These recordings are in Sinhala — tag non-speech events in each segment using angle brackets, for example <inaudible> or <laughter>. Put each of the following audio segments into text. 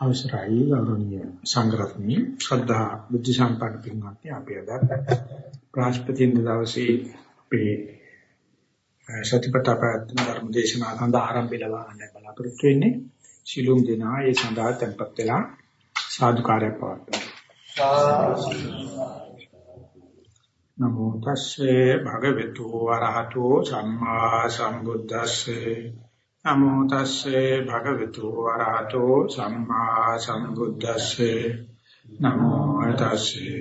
අවසරයි ගෞරවනීය සංග්‍රහණී ශ්‍රද්ධා බුද්ධ සම්පන්න පින්වත්නි අපි අද ප්‍රාස්පතින් දවසේ අපේ සතිපට්ඨාන ධර්ම දේශනා සඳහා ආරම්භය ලබා ගන්න බලාපොරොත්තු වෙන්නේ. ශිලුම් දෙනා ඒ සඳහා tempත් වෙලා සාදුකාරය පවත්වනවා නමෝ තස්සේ භගවතු වරහතෝ සම්මා සම්බුද්දස්සේ නමෝ තස්සේ භගවතු වරහතෝ සම්මා සම්බුද්දස්සේ නමෝ තස්සේ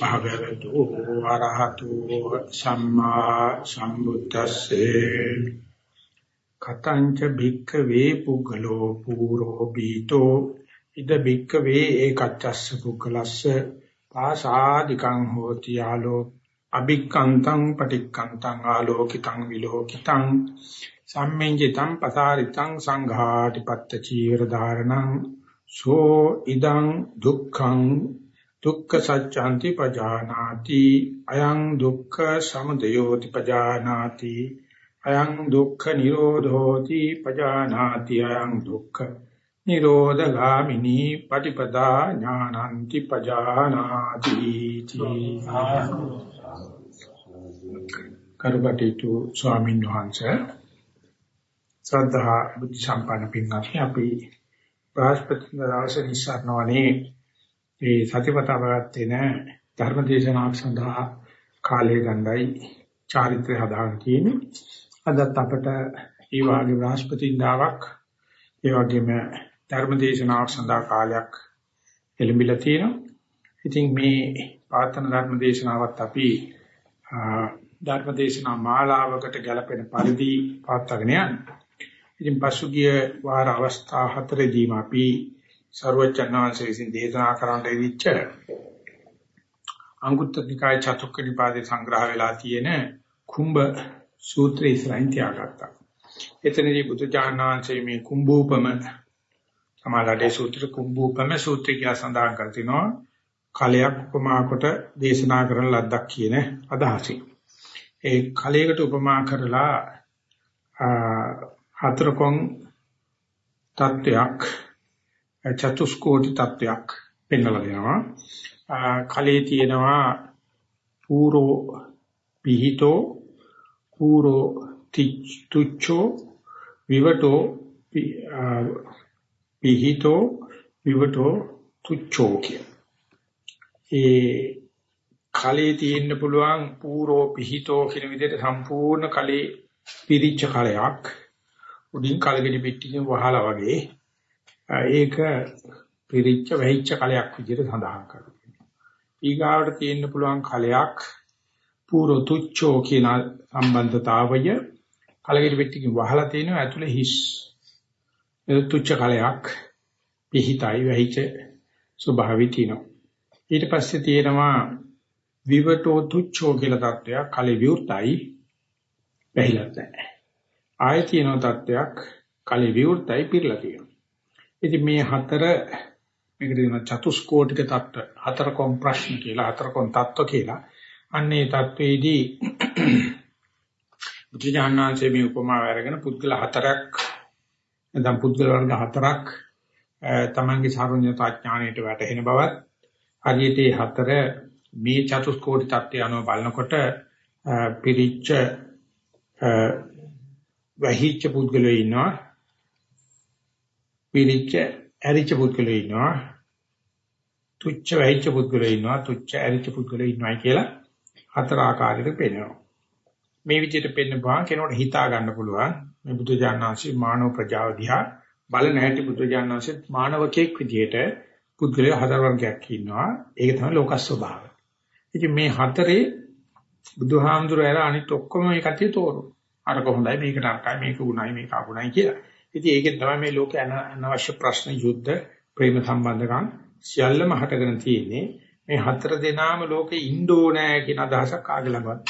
භගවතු වරහතෝ සම්මා සම්බුද්දස්සේ කතංච භික්ඛවේ පුග්ගලෝ පූරෝ බීතෝ ඉද භික්ඛවේ ඒකච්චස්ස පුග්ගලස්ස පාසාදිකං හෝති ආලෝ අභික්කන්තං පටික්කන්තං ආලෝකිතං විලෝකිතං සම්මින්ජිතං පසාරිතං සංඝාටිපත්ත චීවර ධාරණං සෝ ඉදං දුක්ඛං දුක්ඛ සත්‍යන්ති පජානාති අයං දුක්ඛ සමුදයෝති පජානාති අයං දුක්ඛ නිරෝධෝති පජානාති අයං දුක්ඛ නිරෝධගාමිනී පටිපදා ඥානන්ති පජානාති කරුබටිතු ස්වාමීන් වහන්සේ ශ්‍රද්ධා බුද්ධ සම්පන්න පින්වත්නි අපි බ්‍රහස්පති දවසේ නිස්සාරණවනේ මේ සතිපතා පැවැත්වෙන ධර්ම දේශනාවක් සඳහා කාලය ගන්නයි චාරිත්‍රය හදාගෙන තියෙන්නේ. අදත් අපට ඒ වාගේ බ්‍රහස්පතින්දාවක් ඒ වගේම ධර්ම දේශනාවක් සඳහා කාලයක් එළඹිලා තියෙනවා. ඉතින් මේ පාතන ධර්ම දේශනාවත් අපි ධර්ම දේශනා මාලාවකට ගැලපෙන පරිදි පාත්තගෙන යනවා. ඉතින් පසුගිය වාර අවස්ථා හතරේදීම අපි ਸਰවචන්නාංශ විසින් දේශනා කරන්නට ඉවිච්ච අංගුත්තර නිකාය චතුක්ක නිපාතේ සංග්‍රහ වෙලා තියෙන කුම්භ සූත්‍රය ඉස්සරහින් තියාගත්තා. එතනදී බුදුචානන්සේ මේ කුම්භූපම සමාලඩේ සූත්‍ර කුම්භූපම සූත්‍රය කියලා සඳහන් කර තිනවා. කලයක් උපමා කොට දේශනා කරන ලද්දක් කියන අදහසින්. ඒ කලයකට උපමා කරලා හතරකොන් තත්වයක් චතුස්කෝටි තත්වයක් පෙන්වලා දෙනවා. කලේ තියෙනවා පූරෝ පිහිතෝ පූරෝ තුච්චෝ විවටෝ පිහිතෝ විවටෝ තුච්චෝ කිය. ඒ කලේ තියෙන්න පුළුවන් පූරෝ පිහිතෝ කියන විදිහට සම්පූර්ණ කලේ පිරිච්ච කලයක් උඩින් කලගෙඩි පිටින් වහලා වගේ ඒක පිරිච්ච වෙහිච්ච කලයක් විදිහට සඳහන් කරනවා. ඊගාවට තියෙන්න පුළුවන් කලයක් පූර්ව තුච්චෝ කියන සම්බන්ධතාවය කලගෙඩි පිටින් වහලා තිනවා ඇතුලේ හිස් තුච්ච කලයක් පිහිතයි වෙහිච්ච ස්වභාවය තියෙනවා. ඊට පස්සේ තියෙනවා විවටෝ තුච්චෝ කියලා තත්ත්වයක් කලේ විවෘතයි වැහිලා නැහැ. ආයෙ තියෙන තත්ත්වයක් කලේ විවෘතයි පිරලා තියෙනවා. ඉතින් මේ හතර මේකට කියන චතුස්කෝටික තත්ත්ව හතර කොම් ප්‍රශ්න කියලා හතර කොම් තත්ත්ව කියලා. අන්නේ තත්ත්වයේදී <clears throat> බුදුජානනාංශයේ මේ උපමාව අරගෙන පුද්ගල හතරක් නැත්නම් පුද්ගල වර්ග හතරක් තමන්ගේ සාරණ්‍යතා ඥාණයට වැටහෙන බවත් හරියට මේ හතර මේ චතුස්කෝටි தත්ත්වය අනුව බලනකොට පිරිච්ච වහිච්ච පුද්ගලයෝ ඉන්නවා. පිරිච්ච ඇරිච්ච පුද්ගලයෝ ඉන්නවා. තුච්ච වහිච්ච පුද්ගලයෝ ඉන්නවා. තුච්ච ඇරිච්ච පුද්ගලයෝ ඉන්නවා කියලා හතර ආකාරයකට පෙන්වනවා මේ විදිහට පෙන්නපුවා කෙනෙකුට හිතා ගන්න පුළුවන්. මේ බුදු දානංශي මානව ප්‍රජාව දිහා බලන හැටි බුදු දානංශෙත් මානවකෙක් විදිහට පුද්ගලයෝ හතර වර්ගයක් ඉන්නවා. ඒක තමයි ලෝක ස්වභාවය. ඉතින් මේ හතරේ බුදුහාමුදුරුවෝ ඇර අනිත් ඔක්කොම මේ කතිය තෝරනවා. අර කොහොඳයි මේක නරකයි මේක උණයි මේක අගුණයි කියලා. ඉතින් ඒකෙන් තමයි මේ ලෝකේ අනවශ්‍ය ප්‍රශ්න යුද්ධ ප්‍රේම සම්බන්ධකම් සියල්ලම හටගෙන තියෙන්නේ. මේ හතර දෙනාම ලෝකේ ඉන්න ඕනෑ කියන අදහසක් ආග ළඟවත්.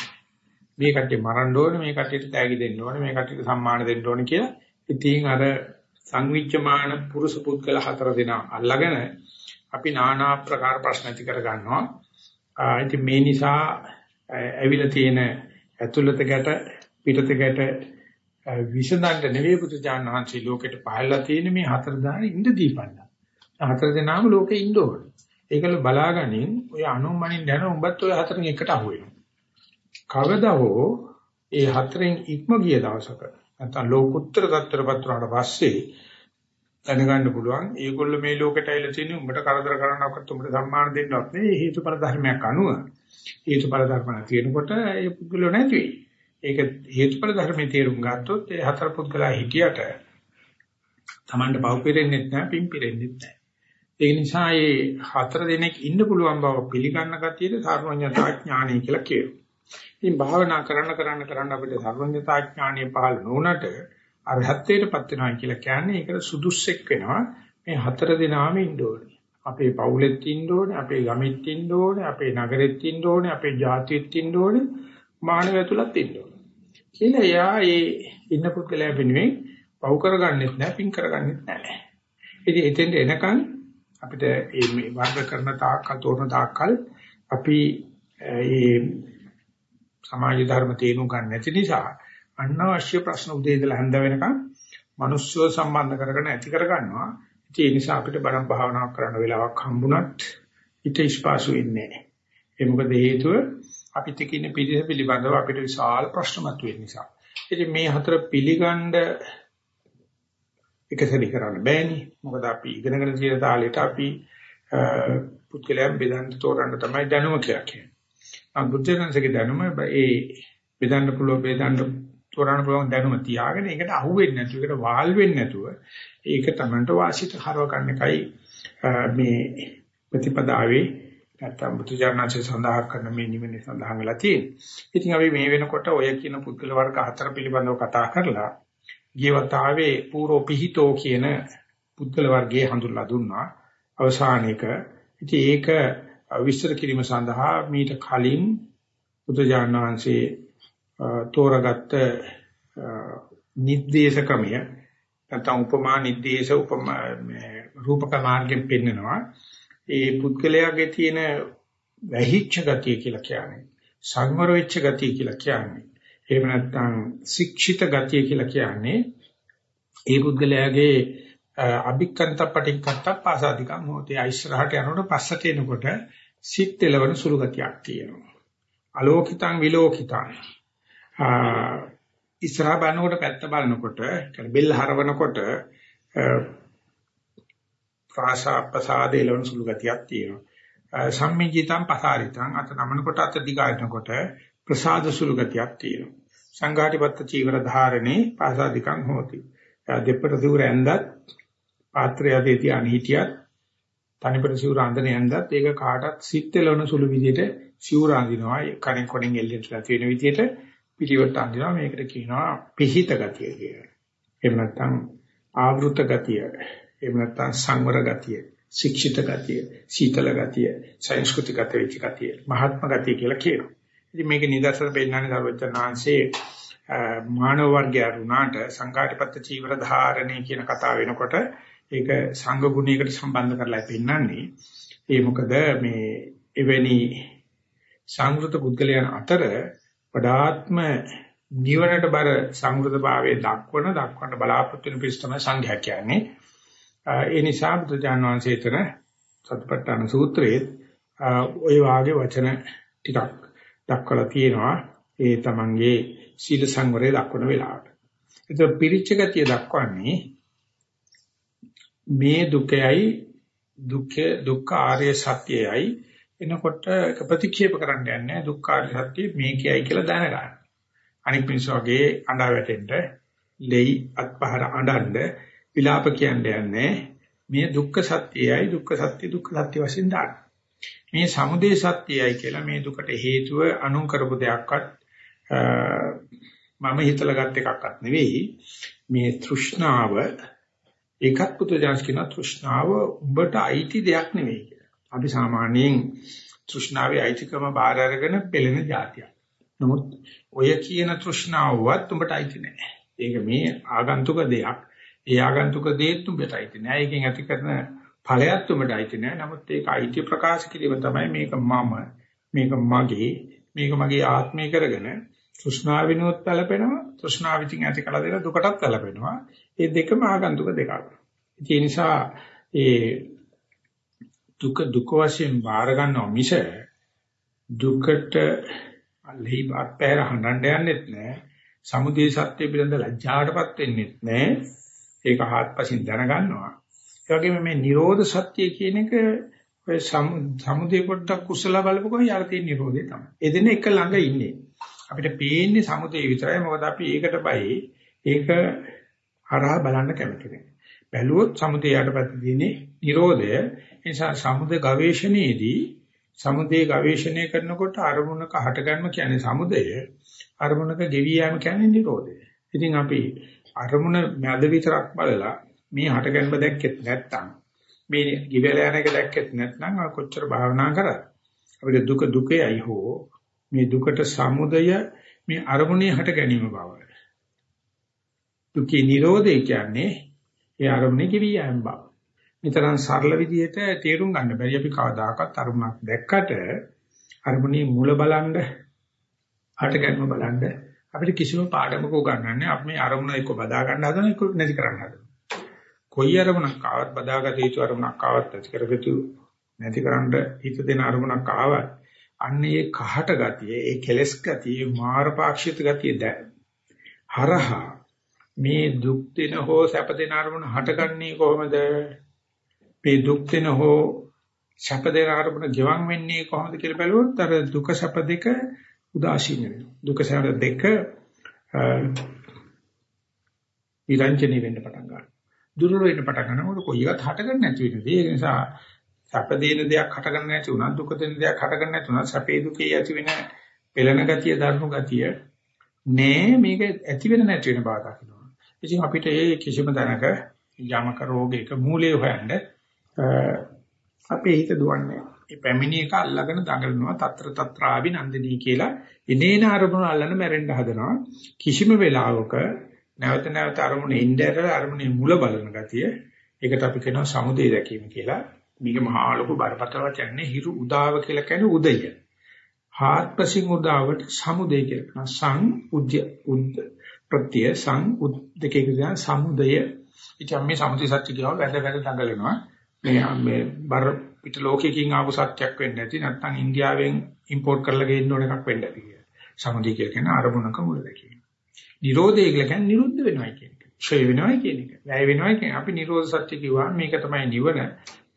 මේ කට්ටිය මරන්න ඕනේ මේ කට්ටියට තෑගි දෙන්න ඕනේ මේ කට්ටියට සම්මාන දෙන්න ඕනේ කියලා. ඉතින් අර සංවිච්ඡමාන පුරුෂ පුද්ගල හතර දෙනා අල්ලගෙන අපි নানা ආකාර ප්‍රශ්න ඇති කර ගන්නවා. ඉතින් මේ නිසා ඇවිල්ලා තියෙන ඇතුළත ගැට පිටතකට විසඳන්න නෙවෙයි පුදුජාන වහන්සේ ලෝකෙට පහළලා තියෙන මේ හතර දාන ඉඳ දීපන්න. හතර දෙනාම ලෝකේ ඉන්න ඕනේ. ඒකල බලාගනින් ඔය අනුමනින් දැන උඹත් ඔය හතරෙන් එකට අහු වෙනවා. කවදා හෝ ඒ හතරෙන් ඉක්ම ගිය දවසක නැත්නම් ලෝකුත්තර தත්තරපත් වුණාට පස්සේ දැනගන්න පුළුවන් ඒගොල්ලෝ මේ ලෝකෙට ඇවිල්ලා තියෙන්නේ උඹට කරදර කරන්නවත් උඹට සම්මාන දෙන්නවත් නෙවෙයි හේතුඵල ධර්මයක් අනුව හේතුඵල ධර්ම තියෙනකොට ඒ පුද්ගලෝ නැති වෙයි. ඒක හේතුඵල ධර්මයේ තේරුම් ගත්තොත් ඒ හතර පුද්ගලයා හිටියට Tamanට පව් පිරෙන්නේ නැහැ පින් පිරෙන්නේ නැහැ. ඒ නිසා මේ හතර දෙනෙක් ඉන්න පුළුවන් බව පිළිගන්න කතියේ සර්වඥතා ඥානය කියලා කියනවා. ඉතින් භාවනා කරන්න කරන්න කරන්න අපිට සර්වඥතා ඥානය පහළ නොවුනට අරහත්ත්වයටපත් වෙනවා කියලා කියන්නේ ඒකට සුදුස්සෙක් වෙනවා. මේ හතර දෙනාම ඉන්න ඕනේ. අපේ පවුලෙත් ඉන්න ඕනේ, අපේ ගමෙත් ඉන්න ඕනේ, අපේ නගරෙත් ඉන්න ඕනේ, අපේ ජාතියෙත් ඉන්න ඕනේ, මානව ඇතුළත් ඉන්න ඕනේ. කියලා එයා ඒ ඉන්න පුද්ගලයා වෙනුවෙන් පව් කරගන්නෙත් නැහැ, පින් කරගන්නෙත් නැහැ. ඉතින් එතෙන්ට එනකන් අපිට මේ වර්ග කරන තාක්කල් තෝරන තාක්කල් අපි මේ සමාජ ධර්ම තේරුම් ගන්න නැති නිසා අනවශ්‍ය ප්‍රශ්න උදේ ඉඳලා හැන්ද වෙනකන් මිනිස්සුව සම්බන්ධ කරගෙන ඇති කරගන්නවා. ඒ නිසා අපිට බණ භාවනාවක් කරන්න වෙලාවක් හම්බුණත් ඊට ඉස්පාසු වෙන්නේ නැහැ. ඒ මොකද හේතුව අපිට කියන පිළිස පිළිබඳව අපිට විශාල ප්‍රශ්න මතුවෙන නිසා. ඉතින් මේ හතර පිළිගන්න එකසරි කරන්න බෑනේ. මොකද අපි ඉගෙනගෙන තියෙන තාලෙට අපි පුත්කලයන් බෙදන්න තෝරන්න තමයි දැනුම කියලා කියන්නේ. අ බුද්ධඝංශගේ දැනුම ඒ බෙදන්න පුළුවන් බෙදන්න තෝරන්න පුළුවන් දැනුම තියාගෙන ඒකට අහුවෙන්නේ නැතුව ඒකට වාල් වෙන්නේ නැතුව ඒක තමන්ට වාසිත හරව ගන්න එකයි මේ ප්‍රතිපදාවේ නැත්තම් බුදුජානනාංශය සඳහන් කරන මේ නිවෙන්නේ සඳහන් වෙලා තියෙන්නේ. ඉතින් අපි මේ වෙනකොට ඔය කියන පුද්ගල වර්ග හතර පිළිබඳව කතා කරලා ගියවතාවේ පූර්ව පිහිතෝ කියන පුද්ගල වර්ගයේ හඳුන්ලා දුන්නා. අවසානයේක ඉතින් ඒක විස්තර කිරීම සඳහා මීට කලින් බුදුජානනාංශයේ තෝරාගත්ත නිද්දේශ ක්‍රමය නැත්නම් උපමා නිද්දේශ උපමා රූපක මාර්ගයෙන් පෙන්නනවා ඒ පුද්ගලයාගේ තියෙන වැහිච්ච ගතිය කියලා කියන්නේ සංවර වෙච්ච ගතිය කියලා කියන්නේ. එහෙම නැත්නම් ශික්ෂිත ගතිය කියලා කියන්නේ ඒ පුද්ගලයාගේ අභික්කන්ත පටික්කන්ත පාසාදිකම් හොතේ අයිශ්‍රහට යනකොට පස්සට එනකොට සිත් එලවන සුළු ගතියක් තියෙනවා. අලෝකිතං විලෝකිතං. ඉස්සරහා බලනකොට පැත්ත බලනකොට කියන්නේ බෙල්ල හරවනකොට ප්‍රාසාප්පසාදේ ලවන සුළු ගතියක් තියෙනවා. සම්මිජිතං පසාරිතං අත නමනකොට අත දිගායනකොට ප්‍රසාද සුළු ගතියක් තියෙනවා. සංඝාටිපත්ත චීවර ධාරණේ පාසාදිකං හෝති. දෙපට දුර ඇඳත් පාත්‍රය යදී තියාන හිටියත් තනිපට සිවුර අඳින ඇඳත් ඒක කාටත් සිත් එලවන සුළු විදිහට සිවුර අඳිනවා. කණෙන් කොණෙන් එල්ලෙන්න තියෙන විදිහට පිළිවෙත් අඳිනවා මේකට කියනවා පිහිත ගතිය කියලා. එහෙම නැත්නම් ආවෘත ගතිය. එහෙම නැත්නම් සංවර ගතිය, ශික්ෂිත ගතිය, සීතල ගතිය, සංස්කෘතික ගතිය, මහත්ම ගතිය කියලා කියනවා. ඉතින් මේක නිදර්ශන පෙන්නන්නේ සර්වඥාන්සේ මානව වර්ගය වුණාට සංඝාටපත්ත චීවර ධාරණේ කියන කතාව වෙනකොට ඒක සංඝ ගුණයකට සම්බන්ධ කරලා පෙන්නන්නේ. ඒ මොකද මේ එවැනි සංගෘත පුද්ගලයන් අතර වඩාත්ම නිවනට බර සංවෘතභාවයේ දක්වන දක්වන්න බලාපොරොත්තු වෙන පිළිස් තමයි සංඝයා කියන්නේ. ඒ නිසා බුදුජාන විශ්ේතන සත්පට්ඨාන සූත්‍රයේ ওই වාගේ වචන ටිකක් දක්වලා තියෙනවා. ඒ තමන්ගේ සීල සංවරය දක්වන වෙලාවට. ඒක පිරිච්ච ගතිය දක්වන්නේ මේ දුකයි දුක්ඛ දුක්ඛ ආර්ය සත්‍යයයි එනකොට ප්‍රතික්ෂේප කරන්න යන්නේ දුක්ඛාර සත්‍ය මේකයි කියලා දැනගන්න. අනික් මිනිස්සු වගේ අඬා වැටෙන්න, ලෙයි අත්පහර අඬන්න විලාප කියන්නේ යන්නේ මේ දුක්ඛ සත්‍යයයි දුක්ඛ සත්‍ය දුක්ඛ සත්‍ය වශයෙන් දාන්න. මේ සමුදය සත්‍යයයි කියලා මේ දුකට හේතුව අනුන් කරපු දෙයක්වත් මම හිතලා ගත් එකක්වත් නෙවෙයි. මේ තෘෂ්ණාව ඒකත් පුදුජාස් කියන තෘෂ්ණාව උඹට අයිති දෙයක් නෙවෙයි. අපි සාමාන්‍යයෙන් තෘෂ්ණාවේ අයිතිකම බාර අරගෙන පෙළෙන જાතියක්. නමුත් ඔය කියන තෘෂ්ණාවවත් උඹට අයිති නෑ. ඒක මේ ආගන්තුක දෙයක්. ඒ ආගන්තුක දෙයක් උඹට අයිති නෑ. ඒකෙන් ඇති කරන ඵලයක් උඹට අයිති නෑ. නමුත් ඒක අයිති ප්‍රකාශ කිරීම තමයි මේක මම, මේක මගේ, මේක මගේ ආත්මය කරගෙන තෘෂ්ණාවිනොත් කලපෙනවා. තෘෂ්ණාවිතින් ඇති කල දෙන දුකටත් කලපෙනවා. මේ දෙකම ආගන්තුක දෙකක්. ඒ නිසා ඒ දුක දුක වශයෙන් බාර ගන්නවා මිස දුකට අල්ලි බාපෑර හඬන්න යන්නෙත් නැහැ. සමුදේ සත්‍ය පිළිබඳ ලැජ්ජාටපත් වෙන්නෙත් නැහැ. ඒක හාත්පසින් දැනගන්නවා. ඒ වගේම මේ Nirodha Satya කියන එක ඔය සමුදේ පොඩ්ඩක් කුසල බලපුවම යාර තියෙන Nirodhe තමයි. ඒ දෙන එක ළඟ ඉන්නේ. අපිට පේන්නේ සමුදේ විතරයි. මොකද අපි ඒකට බයි. ඒක හරහා බලන්න කැමති නැහැ. බැලුවොත් සමුදේ යටපැත්තේ තියෙන්නේ Nirodha. ඒ නිසා සමුදේ ගවේෂණයේදී සමුදේ ගවේෂණය කරනකොට අරමුණක හටගන්න කියන්නේ සමුදය. අරමුණක ගෙවි යාම කියන්නේ Nirodha. ඉතින් අපි අරමුණ මැද විතරක් බලලා මේ හටගන්න දැක්කෙත් නැත්නම් මේ ගිවැල යන එක දැක්කෙත් නැත්නම් කොච්චර භාවනා කරත් අපිට දුක දුකේයි හෝ මේ දුකට සමුදය මේ අරමුණේ හට ගැනීම බව. දුකේ නිරෝධය කියන්නේ ඒ අරමුණේ කිවි යෑම බව. නිතරම සරල විදිහට තේරුම් ගන්න බැරි අපි කවදාකවත් අරමුණක් දැක්කට අරමුණේ මුල බලන්න හට ගැනීම බලන්න අපිට කිසිම පාඩමක උගන්වන්නේ අපි මේ අරමුණ එක්ක බදා ගන්න හදන එක නැති කරන්න හදන. කොයි අරමුණක් ආවත් බදාගත යුතු අරමුණක් ආවත් ඇති කරගතු නැතිකරන්න හිත දෙන අරමුණක් ආවත් අන්න ඒ කහට ගතිය ඒ කෙලස් ගතිය මාරපාක්ෂිත ගතිය හරහා මේ දුක් දෙන හෝ සැප දෙන අරමුණ හටගන්නේ කොහොමද මේ දුක් දෙන හෝ සැප දෙන අරමුණ ගෙවන් වෙන්නේ කොහොමද කියලා බැලුවොත් අර දුක සැප දෙක උදාසීන වෙනවා දුක සැප දෙක විරංජනේ වෙන්න පටන් ගන්නවා දුර්වල වෙන්න පටන් ගන්නකොට කොයි එකත් හටගන්න නැති වෙනවා. ඒ නිසා සැප දෙන දෙයක් හටගන්න නැති වුණා දුක දෙන දෙයක් හටගන්න නැති වුණා සැපේ දුකේ ඇති වෙන පෙළෙන ගතිය දරුණු ගතිය නෑ මේක ඇති වෙන නැති වෙන බව දකිනවා. ඉතින් අපිට ඒ කිසිම දැනක යමක රෝගයක මූලය හොයන්න අපේ හිත දුවන්නේ. ඒ පැමිණි එක අල්ලගෙන දඟලනවා తත්‍ර తත්‍රාවි නන්දිනී කියලා ඉනේන අරමුණ අල්ලන මැරෙන්න හදනවා. කිසිම වෙලාවක නැවත නැවත අරමුණේ ඉnderර අරමුණේ මුල බලන ගතිය ඒකට අපි කියනවා සමුදේ දැකීම කියලා. මේක මහා ලොකු බරපතල කියන්නේ හිරු උදාව කියලා කියන්නේ උදය. හාත්පසින් උදාවට සමුදේ කියලා කියනවා. සං උද්‍ය උද්ද ප්‍රත්‍ය සං උද්දකේ කියන සමුදය. ඉතින් මේ සමුදේ සත්‍ය කියව වැද වැද දඟලනවා. මේ මේ බර පිට ලෝකයකින් ආපු සත්‍යක් වෙන්නේ නැති නැත්නම් ඉන්දියාවෙන් ඉම්පෝට් කරලා ගේන්න ඕන එකක් වෙන්න ඇති කියලා. සමුදේ කියලා කියන අරමුණක මුල දැකීම. නිරෝධය කියලා කියන්නේ නිරුද්ධ වෙනවා කියන එක. ක්ෂය වෙනවා කියන එක. වැය වෙනවා කියන්නේ අපි නිරෝධ සත්‍ය කිව්වා මේක තමයි නිවන.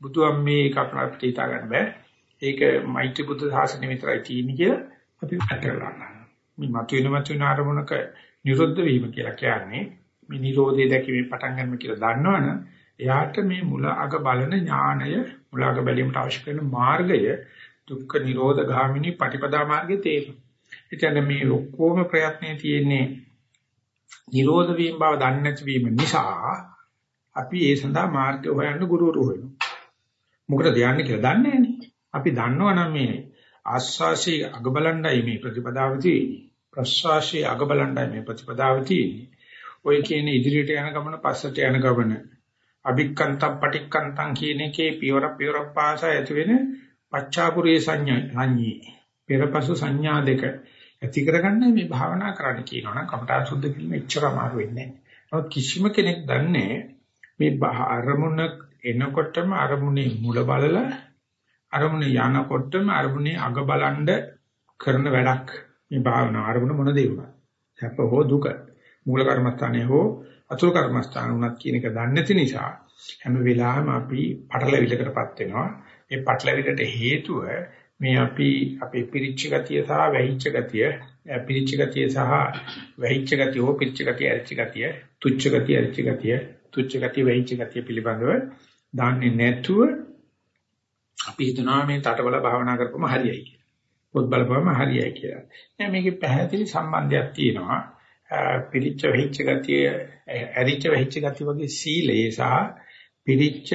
බුදුන් මේක අපිට හිතා ගන්න බෑ. ඒක මෛත්‍රී බුද්ධ ශාසනය විතරයි තියෙන්නේ කියලා අපි හිතලා මේ මතුවෙන මතුවෙන ආරමුණක නිරුද්ධ වීම කියලා කියන්නේ මේ නිරෝධය දැකීමේ පටන් ගන්න කියලා දන්නවනම් එයාට මේ මුල අග බලන ඥාණය මුල අග බැලීමට අවශ්‍ය කරන මාර්ගය දුක්ඛ නිරෝධ ගාමිනී පටිපදා මාර්ගයේ තේරෙනවා. ඒ මේ ඔක්කොම ප්‍රයත්නයේ තියෙන්නේ නිරෝධ වීම බව දන්නේ නැති වීම නිසා අපි ඒ සඳහා මාර්ගය හොයන්න ගුරුවරු හොයනවා. මොකටද යන්නේ කියලා දන්නේ නැහැ අපි දන්නවනම් මේ ආස්වාසී අගබලණ්ඩයි මේ ප්‍රතිපදාව තියෙන්නේ. ප්‍රස්වාසී අගබලණ්ඩයි මේ ප්‍රතිපදාව තියෙන්නේ. ඔය කියන්නේ ඉදිරියට යන ගමන පස්සට යන ගමන අභික්කන්තම් පටික්කන්තම් කියන එකේ පියවර පියවර පාස ඇති වෙන පච්චාපුරේ සංඥා සංඤී පෙරපසු සංඥා දෙක ඇති කරගන්න මේ භාවනා කරන්න කියනවනම් කමඨාන් සුද්ධ කිරීම එච්චර අමාරු වෙන්නේ නැහැ. කිසිම කෙනෙක් දන්නේ මේ අරමුණ එනකොටම අරමුණේ මුල බලලා අරමුණ යනකොටම අරමුණේ අග බලන්ඩ කරන වැඩක් මේ භාවනා අරමුණ මොන දේ වුණා. සැප හෝ දුක මූල කර්මස්ථානයේ හෝ අතුරු කර්මස්ථාන උනත් කියන එක දන්නේ නැති නිසා හැම වෙලාවෙම අපි පටලවිලකටපත් වෙනවා. ඒ පටලවිලට හේතුව මේ අපි අපේ පිරිච්ච ගතිය සහ වැහිච්ච ගතිය පිරිච්ච ගතිය සහ වැහිච්ච ගතිය හෝ පිරිච්ච ගතිය ඇරිච්ච ගතිය තුච්ච ගතිය ඇරිච්ච ගතිය තුච්ච ගතිය වැහිච්ච ගතිය පිළිබඳව දන්නේ නැතුව අපි හිතනවා මේ තටබල භාවනා කරපුවම හරියයි කියලා. පොත් බලපුවම හරියයි කියලා. දැන් මේකේ පැහැදිලි සම්බන්ධයක් තියෙනවා. පිරිච්ච වෙහිච්ච ගතිය ඇරිච්ච වෙහිච්ච ගතිය වගේ සීලයේ සහ පිරිච්ච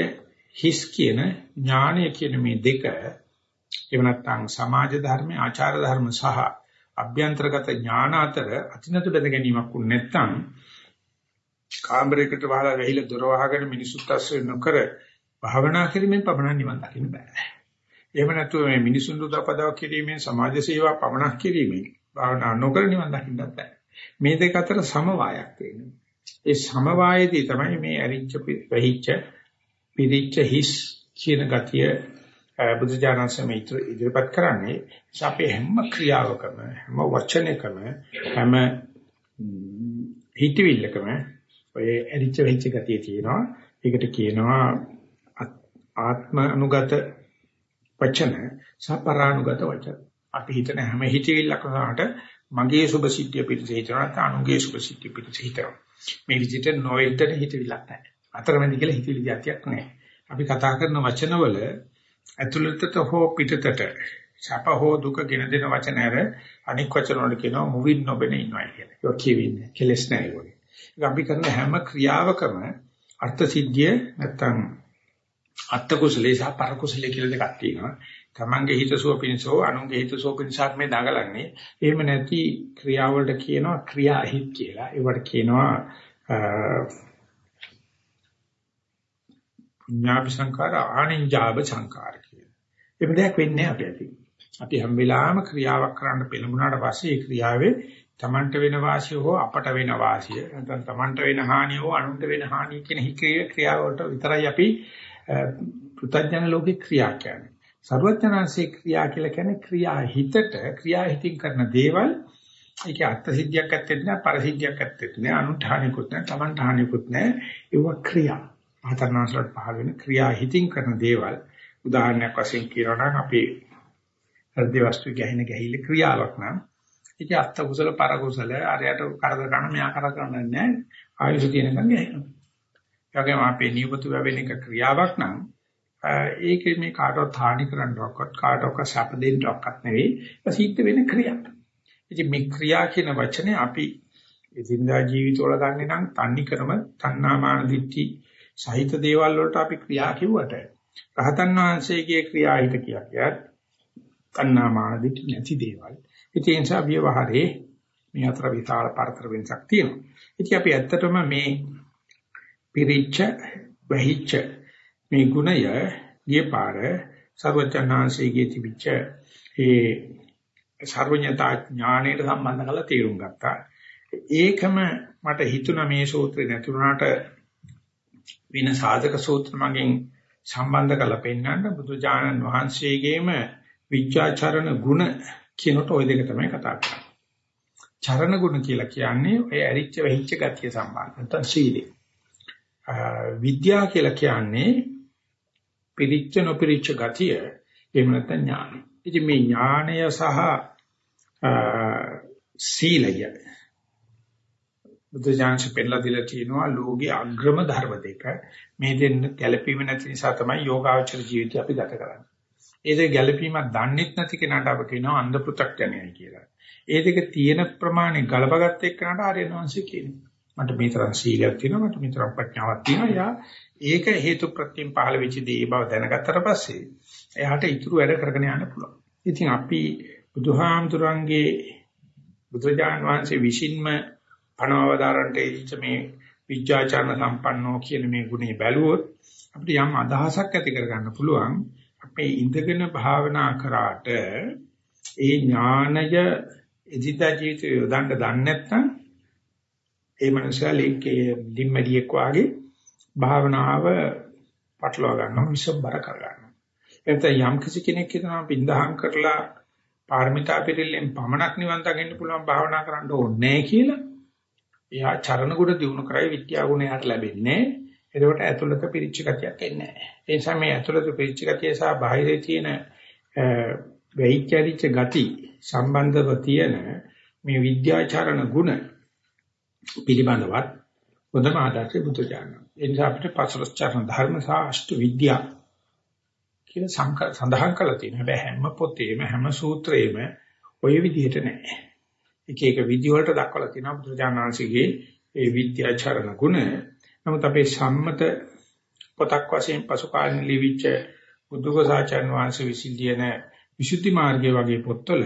හිස් කියන ඥානය කියන මේ දෙක එහෙම නැත්නම් සමාජ ධර්ම, ආචාර ධර්ම සහ අභ්‍යන්තරගත ඥාන අතර අතිනත බෙද ගැනීමක් වුනේ නැත්නම් කාමරයකට වහලා වෙහිලා දොර වහගෙන මිනිසුත් අස්සේ නොකර භාවනා කිරීමෙන් පමණ නිවන් දකින්න බෑ. එහෙම නැතුව මේ මිනිසුන් උදව්පදව කිරීමෙන් සමාජ සේවා පමණක් කිරීමෙන් භාවනා නොකර නිවන් දකින්නත් බෑ. මේ දෙක අතර සමவாயයක් තියෙනවා. ඒ සමவாயයේදී තමයි මේ අරිච්ච වෙහිච්ච පිරිච්ච හිස් කියන ගතිය බුදුජානසම ඉදිරිපත් කරන්නේ අපේ හැම ක්‍රියාවකම හැම වචනයකම හැම හිතවිල්ලකම ඔය ඇරිච්ච වෙච්ච ගතිය තියෙනවා. ඒකට කියනවා ආත්ම අනුගත වචන සපරානුගත වචන. අපි හිතන හැම හිතවිල්ලකමකට මගේ සුභ සිද්ධිය පිටස හිතනවා නැත්නම් අනුගේ සුභ සිද්ධිය පිටස හිතනවා. මේ විදිහට නොයෙද්දට හිතවිල්ලක් නැහැ. අතරමැදි කියලා හිතවිලි જાතියක් නැහැ. අපි කතා කරන වචනවල ඇතුළතට හෝ පිටතට සැප හෝ දුක ගෙන දෙන වචන ඇර අනික් වචන වල කියනවා මුවින් නොබෙන ඉන්නවා කියලා. ඒක කියවින්නේ කෙලස් නැහැ වගේ. ඒක අපි කරන හැම ක්‍රියාවකම අර්ථ සිද්ධිය නැත්තම් අත්ත කුසලේ සහ පර කුසලේ කියලා දෙකක් තියෙනවා. තමන්ගේ හිතසුව පිණිසෝ අනුන්ගේ හිතසුව පිණිසක් මේ දඟලන්නේ. එහෙම නැති ක්‍රියාවලට කියනවා ක්‍රියාහිත කියලා. ඒවට කියනවා පුඤ්ඤාභි සංකාර ආනින්ජාභ සංකාර කියලා. එහෙම දෙයක් වෙන්නේ අපි ඇති. අපි හැම වෙලාවෙම ක්‍රියාවක් කරන්න පෙළඹුණාට පස්සේ ඒ ක්‍රියාවේ තමන්ට වෙන වාසිය හෝ අපට වෙන වාසිය නැත්නම් තමන්ට වෙන හානිය හෝ අනුන්ට වෙන හානිය කියන හික්‍රිය ක්‍රියාවලට විතරයි අපි පෘථජන ලෝකේ ක්‍රියා කියන්නේ. සර්වඥාන්සේ ක්‍රියා කියලා කියන්නේ ක්‍රියා හිතට ක්‍රියා හිතින් කරන දේවල් ඒකේ අර්ථ සිද්ධියක් ඇත්තෙත් නෑ පරසිද්ධියක් ඇත්තෙත් නෑ අනුන්ට හානියකුත් නෑ තමන්ට හානියකුත් නෑ ඒව ක්‍රියා. ආතරනාසලට පහළ වෙන ක්‍රියා හිතින් කරන දේවල් උදාහරණයක් වශයෙන් කියනවා නම් අපේ හෘද වස්තු ගැහින ගැහිලි ක්‍රියාවක් නම් ඒක අත්ත කුසල පර කුසල අරයට කරදර කරන මෙයා කරදර කරන්නේ නැහැ ආයුෂ තියෙනකන් ගැහෙනවා. ඒ වගේම අපේ නියපොතු වැවෙන එක ක්‍රියාවක් නම් ඒකේ මේ කාටවත් හානි කරන්නවක්වත් කාටවත් සැප දෙන්නවක්වත් නෙවෙයි ඒක සිද්ධ වෙන ක්‍රියාවක්. ඉතින් මේ ක්‍රියා කියන වචනේ අපි එදිනදා ජීවිතවල ගන්නෙ නම් තන්නි ක්‍රම තණ්හාමාන දිට්ඨි සහිත දේවල් වලට අපි ක්‍රියා කිව්වට රහතන් වහන්සේගේ ක්‍රියාහිත කියා කියත් තණ්හාමාන දිට්ඨි නැති දේවල්. ඒ නිසා ව්‍යවහාරේ මේ අතර විතාල පරතර වෙනසක් තියෙනවා. ඉතින් අපි ඇත්තටම මේ පිරිච්ච වෙහිච්ච මේ ගුණය ගියපාර සර්වඥාන්සේගේ තිබිච්ච ඒ සර්වඥතා ඥාණයට සම්බන්ධ කරලා තේරුම් ගත්තා. ඒකම මට හිතුණා මේ සූත්‍රේ නැතුණාට වෙන සාධක සූත්‍ර මගෙන් සම්බන්ධ කරලා පෙන්නන්න බුදුජානන් වහන්සේගේම විචාචරණ ගුණ කියනට ওই දෙක තමයි කතා කරන්නේ. චරණ ගුණ කියලා කියන්නේ ඔය ඇරිච්ච වෙහිච්ච ගතිය සම්බන්ධ නැත්නම් සීලය. විද්‍යා කියලා කියන්නේ පිරිච්ච නොපිරිච්ච ගතිය එහෙම නැත්නම් ඥානය. ඉතින් මේ ඥානය සහ සීලය බුදුජානක පෙන්නලා දීලා තියෙනවා ලෝකයේ අග්‍රම ධර්ම දෙක. මේ දෙන්න ගැළපීම නැති නිසා තමයි යෝගාචර ජීවිතය අපි ගත කරන්නේ. ඒ දෙක ගැළපීමක් දන්නෙත් නැති කෙනාට අප කියනවා අන්ධ පෘථග්ජනයයි කියලා. ඒ දෙක තියෙන ප්‍රමාණය ගලපගත් එක්කනට ආර්යනවංශය කියනවා. මට මේ තරම් සීලයක් තියෙනවා මට මේ තරම් ප්‍රඥාවක් තියෙනවා යා ඒක හේතු ප්‍රත්‍යයෙන් පහළ වෙච්ච දේ ඒ බව දැනගත්තට පස්සේ එයාට ඉතුරු වැඩ කරගෙන යන්න පුළුවන්. ඉතින් අපි බුදුහාමුදුරන්ගේ බුදුජාන විශ්වංශයේ විසින්ම පණවදාරන්ට ඉච්ච මේ විඥාචරණ සම්පන්නෝ කියන මේ ගුණේ බැලුවොත් අපිට යම් අදහසක් ඇති කරගන්න පුළුවන් අපේ ඉඳගෙන භාවනා කරාට ඒ ඥානය එදිතා ජීවිතය යොදන්න දන්නේ නැත්නම් ඒ මනුස්සයා ලේකේ ලිම්මඩියෙක් වාගේ භාවනාව පටලවා ගන්නවා විසබ්බර කර ගන්නවා එතන යම් කිසි කෙනෙක් හිතනවා පින්දහම් කරලා පාරමිතා පිළිලෙන් පමණක් නිවන් දකින්න පුළුවන් භාවනා කරන්න ඕනේ කියලා එයා චරණ ගුණ දිනු කරයි විද්‍යා ගුණ යාට ලැබෙන්නේ. එතකොට ඇතුළත පිරිච්ච ගතියක් එන්නේ නැහැ. ඒ නිසා මේ ඇතුළත පිරිච්ච ගතිය සහ බාහිරේ තියෙන වෙයිචරිච්ච ගති සම්බන්ධව තියෙන මේ විද්‍යාචරණ ගුණ පිළිබඳවත් හොඳම ආදර්ශය බුදුජානක. ඒ නිසා අපිට පසලස්චරණ ධර්ම සහ අෂ්ට විද්‍යා කියලා සඳහන් කරලා තියෙනවා. හැබැයි හැම පොතේම හැම සූත්‍රයේම ওই විදිහට නැහැ. එක එක විදි වලට දක්වලා තියෙනවා බුදුජානනාංශයේ ඒ විද්‍යාචරණ ගුණ. නමුත් අපේ සම්මත පොතක් වශයෙන් පසු කාලින ලිවිච්ච බුදුගසාචරණ වංශ විසිලියන විසුද්ධි මාර්ගය වගේ පොත්වල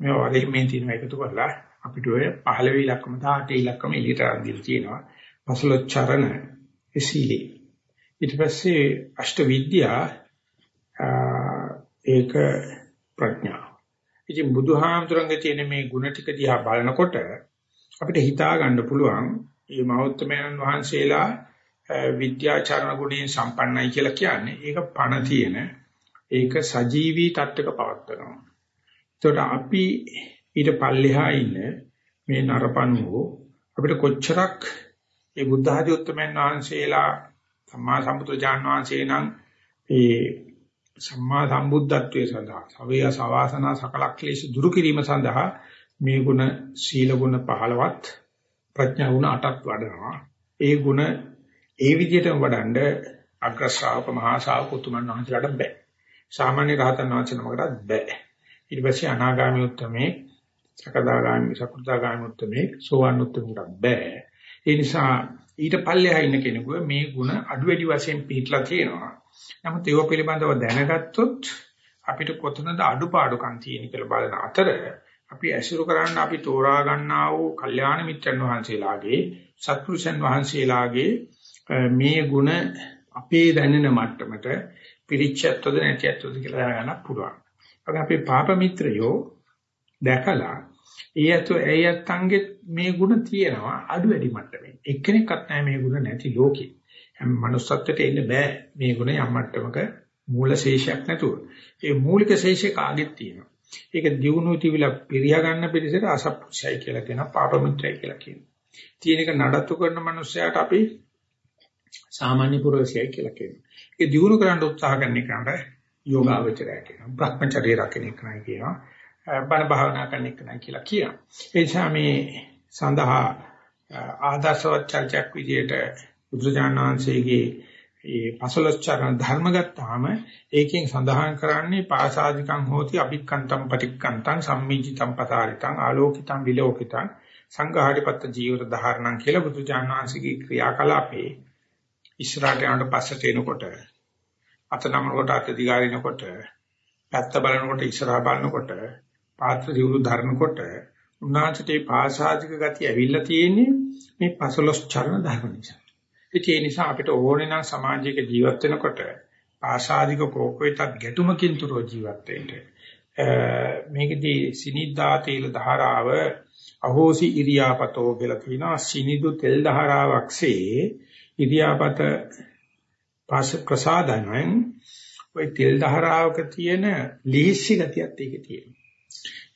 මේවා වගේ මේ තියෙන එකතු කරලා අපිට ඔය 15 ඉලක්කම 18 ඉලක්කම එළියට අරන් දීලා තියෙනවා. පසලොච්චරණ එසීලේ. ඊට පස්සේ අෂ්ට විද්‍යා ඒක ප්‍රඥා ඉතින් බුදුහාමුදුරන්ගේ තියෙන මේ ಗುಣ ටික දිහා බලනකොට අපිට හිතා ගන්න පුළුවන් මේ මහෞත්මයන් වහන්සේලා විද්‍යාචරණ ගුණයෙන් සම්පන්නයි කියලා කියන්නේ ඒක පණ තියෙන ඒක සජීවී තත්ත්වක පවත්වනවා. ඒකට අපි ඊට පල්ලෙහා ඉන්න මේ නරපණුව අපිට කොච්චරක් ඒ බුද්ධ ආදී උත්තමයන් වහන්සේලා සම්මා සම්බුදුජාන් වහන්සේ නම් ඒ සම්මා සම්බුද්ධත්වයේ සඳහා සවය සවාසනා සකලක්ලේශ දුරු කිරීම සඳහා මේ ගුණ සීල ගුණ 15ත් ප්‍රඥා ගුණ 8ක් වඩනවා. ඒ ගුණ ඒ විදිහටම වඩන්ඩ අග්‍ර ශ්‍රාවක මහා ශ්‍රාවක උතුමන් වහන්සේලාට බෑ. සාමාන්‍ය රහතන් වහන්සේ නමකටත් බෑ. ඊට පස්සේ අනාගාමී උත්තමේ සකදාගාමී සකුදාගාමී උත්තමේ සෝවන් උත්තමකට බෑ. ඒ නිසා ඊට පල්ලෙහා ඉන්න කෙනෙකුව මේ ಗುಣ අඩු වැඩි වශයෙන් පිටලා තියෙනවා. නමුත් ඒව පිළිබඳව දැනගත්තොත් අපිට කොතනද අඩුපාඩුකම් තියෙන කියලා බලන අතර අපි ඇසුරු කරන්න අපි තෝරා ගන්නා වූ කල්යාණ මිත්‍රන් වහන්සේලාගේ සත්පුරුෂයන් වහන්සේලාගේ මේ ಗುಣ අපේ දැනෙන මට්ටමට පිරිච්ඡත්වද නැතිත්වද කියලා දැනගන්න පුළුවන්. අපි අපේ පාප මිත්‍රයෝ දැකලා ඒ අත ඒ අත්ංගෙ මේ ಗುಣ තියෙනවා අඩු වැඩි මට්ටමේ. එක්කෙනෙක්වත් නැහැ මේ ಗುಣ නැති ලෝකේ. හැම manussත්වයට එන්න බෑ මේ ಗುಣ යම් මට්ටමක මූල ශේෂයක් නැතුව. ඒ මූලික ශේෂය කාගෙත් තියෙනවා. ඒක දියුණුව තිබිලා පිරියා ගන්න පිළිසෙට අසප්පුෂයි කියලා කියනවා පාප මිත්‍රයි කියලා කියනවා. තියෙන එක නඩත්තු කරන මනුස්සයාට අපි සාමාන්‍ය පුරුෂයයි කියලා කියනවා. ඒක දියුණු කරන්න උත්සාහ කරන එකට යෝගාවචරය කියනවා. භ්‍රමචර්ය රකින්න එක නයි කියනවා. බණ භාවනා කරන එක නයි කියලා කියනවා. ඒ නිසා මේ සඳහා ආදර්ශවත් චර්චක් විදියට බුදුජානක වහන්සේගේ ඒ පසලොච්චරණ ධර්ම ගත්තාම ඒකෙන් සඳහන් කරන්නේ පාසාදිකං හෝති අபிක්කන්තම් පටික්කන්තං සම්මිජිතම් පසාරිතං ආලෝකිතං විලෝකිතං සංඝාරිපත්ත ජීවිත ධාරණං කියලා බුදුජානක වහන්සේගේ ක්‍රියාකලාපේ ඉස්සරහට යනකොට පස්සට එනකොට අත නමනකොට අත දිගාරිනකොට පැත්ත බලනකොට ඉස්සරහා බලනකොට පාත්‍ර දියුණු ධර්මකොට උන්වහන්සේට මේ පාසාදික ගතිය ඇවිල්ලා තියෙන්නේ මේ පසලොස් චරණ ධර්ම නිසා. ඒ නිසා අපිට ඕනේ නම් සමාජයක ජීවත් වෙනකොට පාසාදික කෝකේතත් ගැටුමකින් තුරව ජීවත් වෙන්න. මේකදී සිනිද්දා තේල ධාරාව අහෝසි ඉරියාපතෝ කියලා කියනවා සිනිදු තෙල් ධාරාවක්සේ ඉරියාපත පාස ප්‍රසාදයෙන් ওই තෙල් ධාරාවක තියෙන ලිහිස්සි ගතියත් ඒකේ තියෙනවා.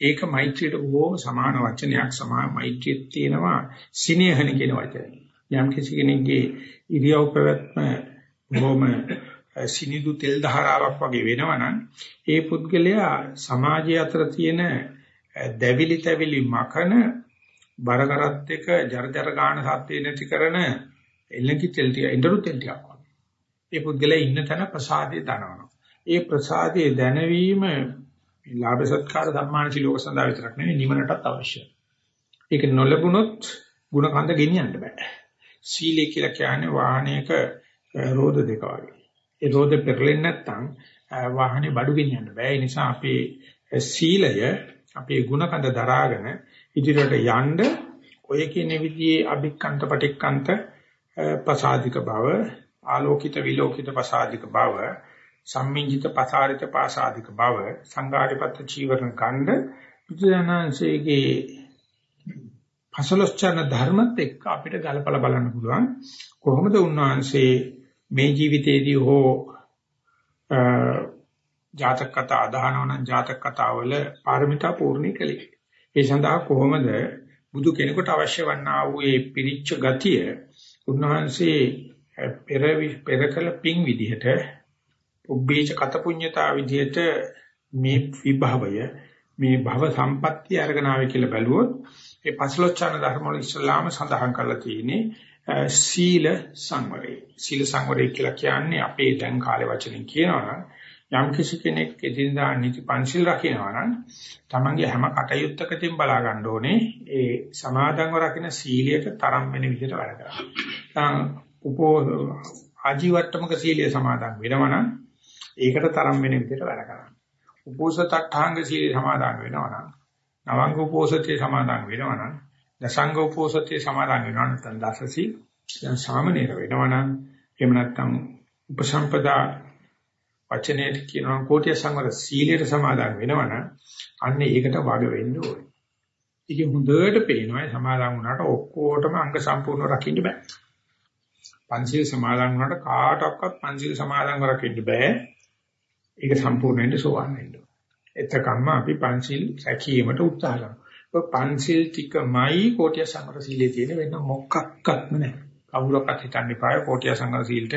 ඒක මෛත්‍රියට බොහොම සමාන වචනයක් සමාන මෛත්‍රියේ තියෙනවා සිනේහන කියන වචනේ. යම් කිසි කෙනෙක්ගේ ඉරියව් පැවැත්ම බොහොම සිනිදු තෙල් ධාරාවක් වගේ වෙනවනම් ඒ පුද්ගලයා සමාජය අතර තියෙන දැවිලි තැවිලි මකන බර කරත් එක ජර්ජර ගාන සත්‍ය නැති කරන එල්ලකි තෙල් ටික ඉඳරු තෙල් ටිකක් වගේ. ඒ පුද්ගලයා ඉන්න තැන ප්‍රසාදේ දනවනවා. ඒ ප්‍රසාදයේ දැනවීම ලාභ සත්කාර ධර්මාන සිලෝක සඳහා විතරක් නෙවෙයි නිවනටත් අවශ්‍යයි. ඒක නොලැබුණොත් ಗುಣ කන්ද ගෙනියන්න බෑ. සීලය කියලා කියන්නේ වාහනයක රෝද දෙක වගේ. ඒ රෝද පෙරලෙන්නේ නැත්නම් වාහනේ බඩු ගෙනියන්න බෑ. ඒ නිසා අපේ සීලය අපේ ಗುಣ කන්ද දරාගෙන ඉදිරියට යන්න ඔය කියන විදිහේ අභික්කන්ත පටික්කන්ත පසාදික බව ආලෝකිත විලෝකිත පසාදික බව සම්මිංජිත පසාරිත පාසාදික බව සංඝාරිපත්ත චීවරණ ඛණ්ඩ බුදුදහමසේ පසලොස්චන ධර්මත් එක්ක අපිට ගලපලා බලන්න පුළුවන් කොහොමද උන්වහන්සේ මේ ජීවිතයේදී හෝ ජාතක කතා අදහනවා නම් ජාතක කතාවල පාරමිතා පූර්ණී කළේ. ඒ සඳහා කොහොමද බුදු කෙනෙකුට අවශ්‍ය වන්නා වූ මේ පිරිච්ච ගතිය උන්වහන්සේ පෙර පෙරකල පිං විදිහට උබ්බේච කත පුඤ්ඤතා විදිහට මේ විභවය මේ භව සම්පත්තිය අරගෙන ආවේ කියලා බැලුවොත් ඒ පස්ලොච්චාන ධර්ම වල ඉස්ලාම සඳහන් කරලා තියෙන්නේ සීල සංවරය. සීල සංවරය කියලා කියන්නේ අපේ දැන් කාලේ වචනෙන් කියනවා නම් යම් කිසි කෙනෙක් එදිනදා නිති පංචිල් රකින්නවා නම් තමන්ගේ හැම කටයුත්තකදීම බලා ගන්න ඕනේ ඒ සමාදන්ව රකින්න සීලයට තරම් වෙන විදිහට වැඩ කරන්න. උපෝ ආජීවට්ටමක සීලය සමාදන් වෙනවා නම් ඒකට තරම් වෙන විදිහට වැඩ කරන්න. උපෝසතට්ඨාංග සීලය සමාදන් වෙනවා නම් නවංග උපෝසතේ සමාදන් වෙනවා නම් දසංග උපෝසතේ සමාදන් වෙනවා නැත්නම් දසසී දැන් සාමනීර වෙනවා නම් එහෙම නැත්නම් උපසම්පදා වචනයේ කියනවා කෝටිය සංවර සීලයට සමාදන් වෙනවා නම් අන්න ඒකට වග වෙන්න ඕනේ. ඒක හොඳට පේනවා සමාදන් වුණාට ඔක්කොටම අංග සම්පූර්ණව රකින්න බෑ. පංචශීල සමාදන් වුණාට කාටවත් පංචශීල සමාදන්ව රකින්න බෑ. ඒක සම්පූර්ණ වෙන්න සෝවන් වෙන්න. එතකම්ම අපි පංචිල් රැකීමට උත්සාහ කරනවා. පංචිල් ටිකමයි කෝටිය සංවර සීලයේ තියෙන වෙන මොකක්වත්ම නැහැ. කවුරක්වත් හිතන්න එපා කෝටිය සංවර සීලට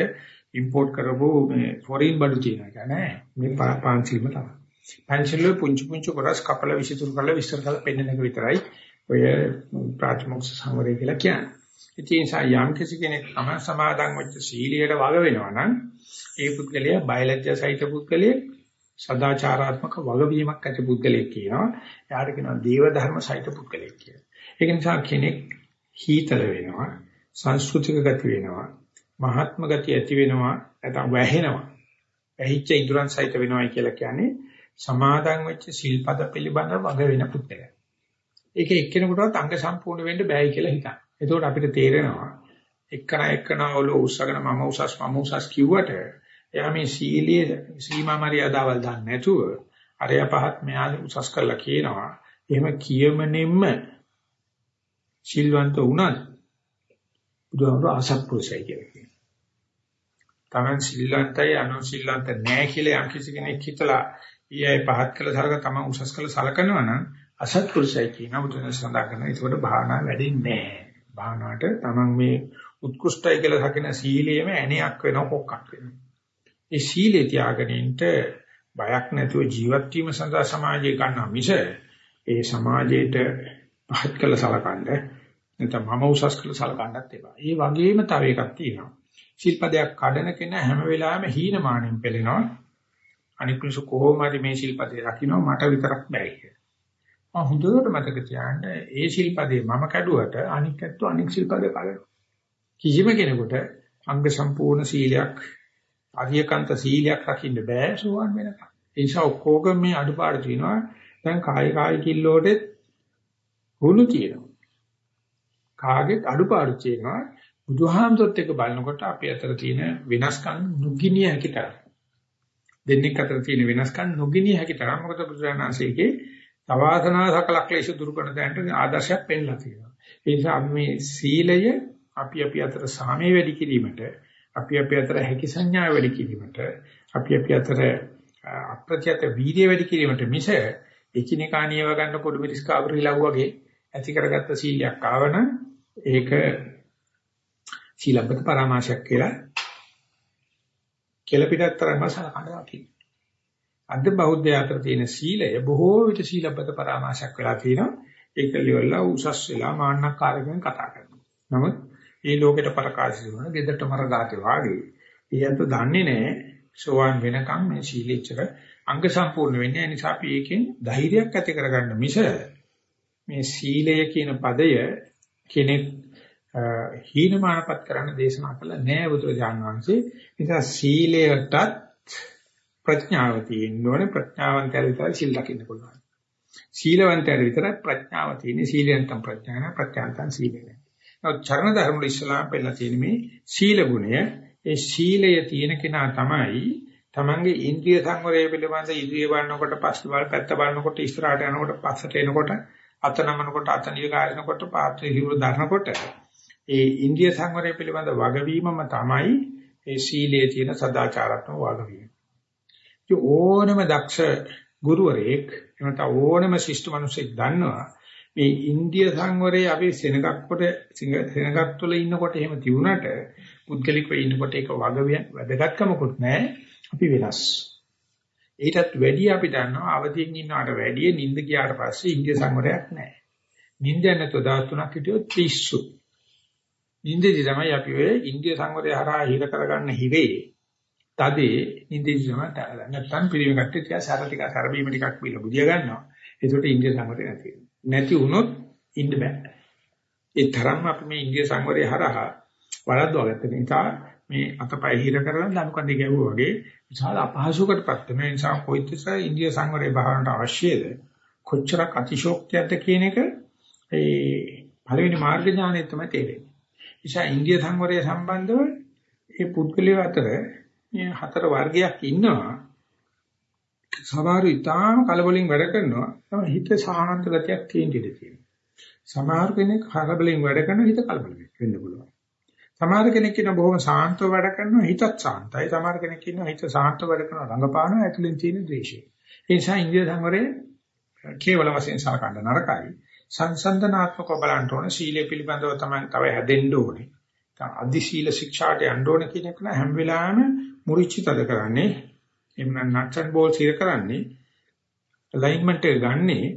ඉම්පෝට් කරපු මේ ෆොරින් බඩු තියෙන එක නෑ. මේ පංචිල්ම තමයි. පංචිල් පුංචි පුංචි කොටස් කපලා විසිතුරු කරලා විස්තර කරලා පෙන්නන එක විතරයි ඔය ප්‍රාථමික සංවරය කියලා කියන්නේ. ඉතින් යම් කිසි කෙනෙක් තම සමාදන් වෙච්ච සීලියට වග වෙනවා නම් ඒ පුද්ගලයා බයලජ්‍ය සහිත පුද්ගලයෙක් සදාචාරාත්මක වගවීමක් ඇති පුද්ගලයෙක් කියනවා. එයාට කියනවා දේව ධර්ම සහිත පුද්ගලයෙක් කියලා. ඒක නිසා කෙනෙක් හීතල වෙනවා, සංස්කෘතික ගති වෙනවා, මහත්ම ගති ඇති වෙනවා, නැත්නම් වැහෙනවා. ඇහිච්ච ඉදurang සහිත වෙනවයි කියලා කියන්නේ සමාදන් වෙච්ච සිල්පද පිළිබඳව වග වෙන පුද්ගලයා. ඒක එක්කෙනෙකුටවත් අංග සම්පූර්ණ වෙන්න බෑයි කියලා හිතන්න. එතකොට අපිට තේරෙනවා එක්කන එක්කන වල උස්සගෙන මම උසස් මම උසස් කිව්වට එයා මේ සීලයේ සීමා මරියාදාවල් දන්නේ නැතුව අරය පහත් මෙයා උසස් කරලා කියනවා. එහෙම කියමනෙන්න සිල්වන්ත වුණත් බුදුහාමුදුර අසත්පුරුෂයි කියලා කියනවා. Taman සිල්වන්තයි අනුසිල්වන්ත නැහැ කියලා යම් කිසි කෙනෙක් හිතලා ඊයේ පහත් කළ සරක තමන් උසස් කළ සලකනවා නම් අසත්පුරුෂයි කියන බුදුන් සඳහන් කරනවා. ඒකට භාවනා වැඩින්නේ නැහැ. භාවනාවට තමන් මේ උත්කෘෂ්ටයි කියලා හකින සීලයේම ඇණයක් වෙන කොක්කක් වෙනවා. ඒ සීලේ තියාගෙනින්ට බයක් නැතුව ජීවත් වීම සඳහා සමාජය ගන්නා මිස ඒ සමාජයට පහත් කළ සලකන්න නැත්නම් මම උසස් කළ සලකන්නත් එපා. ඒ වගේම තව එකක් තියෙනවා. ශිල්පදයක් කඩන කෙනා හැම වෙලාවෙම හීනමානෙන් පෙළෙනවා. අනික් මිනිස්සු කොහොම හරි මේ ශිල්පදේ රකින්න මට විතරක් බෑ කියලා. මම හොඳට මතක තියාගන්න ඒ ශිල්පදේ මම කැඩුවට අනික් ඇත්තෝ අනික් ශිල්පදේ කඩනවා. කිසිම කෙනෙකුට අංග සම්පූර්ණ සීලයක් අරියකන්ත සීලයක් රකින්න බෑ සෝවන් වෙනකම්. ඒ නිසා ඔක්කොගම මේ අඩුපාඩු තියෙනවා. දැන් කායි කායි කිල්ලෝටෙත් හුළු තියෙනවා. කාගෙත් අඩුපාඩු තියෙනවා. බුදුහාමසොත් එක බලනකොට අපි අතර තියෙන වෙනස්කම් නුගිනිය හැකි තරම්. දෙන්නෙක් අතර තියෙන වෙනස්කම් නොගිනිය හැකි තරම් මොකද බුදුරණාංශයේ තවාසනා සකල ක්ලේශ දුරු කරන දැනට ආදර්ශයක් පෙන්ලා තියෙනවා. ඒ නිසා මේ සීලය අපි අපි අතර සාමය වැඩි කිරීමට අපි අපි අතර හැකි සංඥා වැඩි කිරීමට අපි අපි අතර අප්‍රත්‍යත වීර්ය වැඩි කිරීමට මිස එකිනෙකා නියව ගන්න පොඩු මිරිස් කාබරිලව් වගේ ඇති කරගත්ත සීලයක් ආවනම් ඒක සීලබ්බත පරාමාශයක් කියලා කියලා පිටත් තරම්ම සලකනවා කියන්නේ. අද බෞද්ධ යාත්‍ර තියෙන සීලය බොහෝ විට සීලබ්බත පරාමාශයක් වෙලා තියෙනවා. ඒක liwalla උසස් වෙලා මාන්නකාරකෙන් කතා කරනවා. නමුත් මේ ලෝකෙට ප්‍රකාශ කරන gedata මර ගාතේ වාගේ. ඊයන්ත දන්නේ නැහැ සෝවාන් වෙනකම් මේ සීලෙච්චර අංග සම්පූර්ණ වෙන්නේ. ඒ නිසා අපි ඒකෙන් ධෛර්යයක් ඇති කරගන්න මිස මේ සීලය කියන පදය කෙනෙක් හීනමානපත් කරන්න දේශනා කළා නෑ බුදුරජාණන් වහන්සේ. නිසා සීලයටත් ප්‍රඥාව තියෙන්න ඕනේ. ප්‍රඥාවන්තයර විතරයි සීල් දකින්න පුළුවන්. සීලවන්තයර විතරයි ප්‍රඥාව තියෙන්නේ. සීලෙන්තම් ප්‍රඥාන ප්‍රඥාන්තම් සීලෙන්. නමුත් චරණ ධර්ම වල ඉස්ලාම් පෙන්නලා තියෙන මේ සීල ගුණය ඒ සීලය තියෙන කෙනා තමයි තමන්ගේ ඉන්ද්‍රිය සංවරය පිළිබඳ ඉන්ද්‍රිය බලනකොට පස්ස බල පැත්ත බලනකොට ඉස්සරහට යනකොට පස්සට එනකොට අත නමනකොට අත නිගාරිනකොට පාත්‍රය හිවුර දරනකොට ඒ ඉන්ද්‍රිය සංවරය පිළිබඳ වගවීමම තමයි ඒ සීලයේ තියෙන සදාචාරාත්මක වගවීම. ඒ ඕනම දක්ෂ ගුරුවරයෙක් එනත ඕනම ශිෂ්ට මිනිසෙක් දන්නවා මේ ඉන්දිය සංවරයේ අපි සෙනගක් කොට සෙනගක් තුළ ඉන්නකොට එහෙම තියුණාට පුද්ගලිකව ඉන්නකොට ඒක වග වැදගත්කමකුත් නැහැ අපි වෙනස්. ඊටත් වැඩි අපි දන්නවා අවදියෙන් ඉන්නවට වැඩිය නිින්ද ගියාට පස්සේ ඉන්දිය සංවරයක් නැහැ. නිින්ද නැතුව දවස් තුනක් හිටියොත් පිස්සු. නිින්දේදී තමයි අපි ඔය ඉන්දිය සංවරය හරහා හිර කරගන්න හිරේ. තදේ නිින්දේදී තමයි නැත්තම් පිළිවෙල කට්ටිය තියා සැර ටික සැර බීම ටිකක් පිළ බුදිය ගන්නවා. ඒකට ඉන්දිය සංවරය නැති නැති වුණොත් ඉන්න බෑ. ඒ තරම්ම අපි මේ ඉන්දිය සංවරය හරහා වරද්දවා ගත්ත නිසා මේ අතපය හිර කරලා දනුකන්දේ ගැහුවා වගේ විශාල අපහසුකටපත් වෙන නිසා කොයිතස ඉන්දිය සංවරය භාවනට අවශ්‍යද කොච්චරක් අතිශෝක්තියක්ද කියන එක ඒ පළවෙනි මාර්ග ඥානය තමයි තේරෙන්නේ. නිසා ඉන්දිය සංවරය සම්බන්ධව මේ පුද්ගලයෝ අතර මේ හතර වර්ගයක් ඉන්නවා. සමහර ඉතාම කලබලින් වැඩ කරනවා. තමයි හිත සාහන්ත ගතියක් තියෙන ඉඩ තියෙනවා. සමහර කෙනෙක් කලබලින් වැඩ කරන හිත කලබල වෙන්න පුළුවන්. සමහර කෙනෙක් ඉන්න බොහොම සාන්තව වැඩ කරනවා හිතත් සාන්තයි. සමහර කෙනෙක් ඉන්නවා හිත සාන්තව වැඩ කරනවා රංගපානවා ඇතුලෙන් තියෙන ද්වේෂය. ඒ නිසා ඉන්දිය සංවරයේ කේවල වශයෙන් සලකන්න නරකයි. සංසන්දනාත්මකව බලන්න ඕන සීලය පිළිබඳව තමයි තව හැදෙන්න ඕනේ. අදි සීල ශික්ෂාට යන්න ඕන කියන එක හැම වෙලාවෙම මුරිච්චිතද කරන්නේ. එහෙම නැත්නම් නට්ස් බෝල් සීර කරන්නේ. ඇලයින්මන්ට් එක ගන්නේ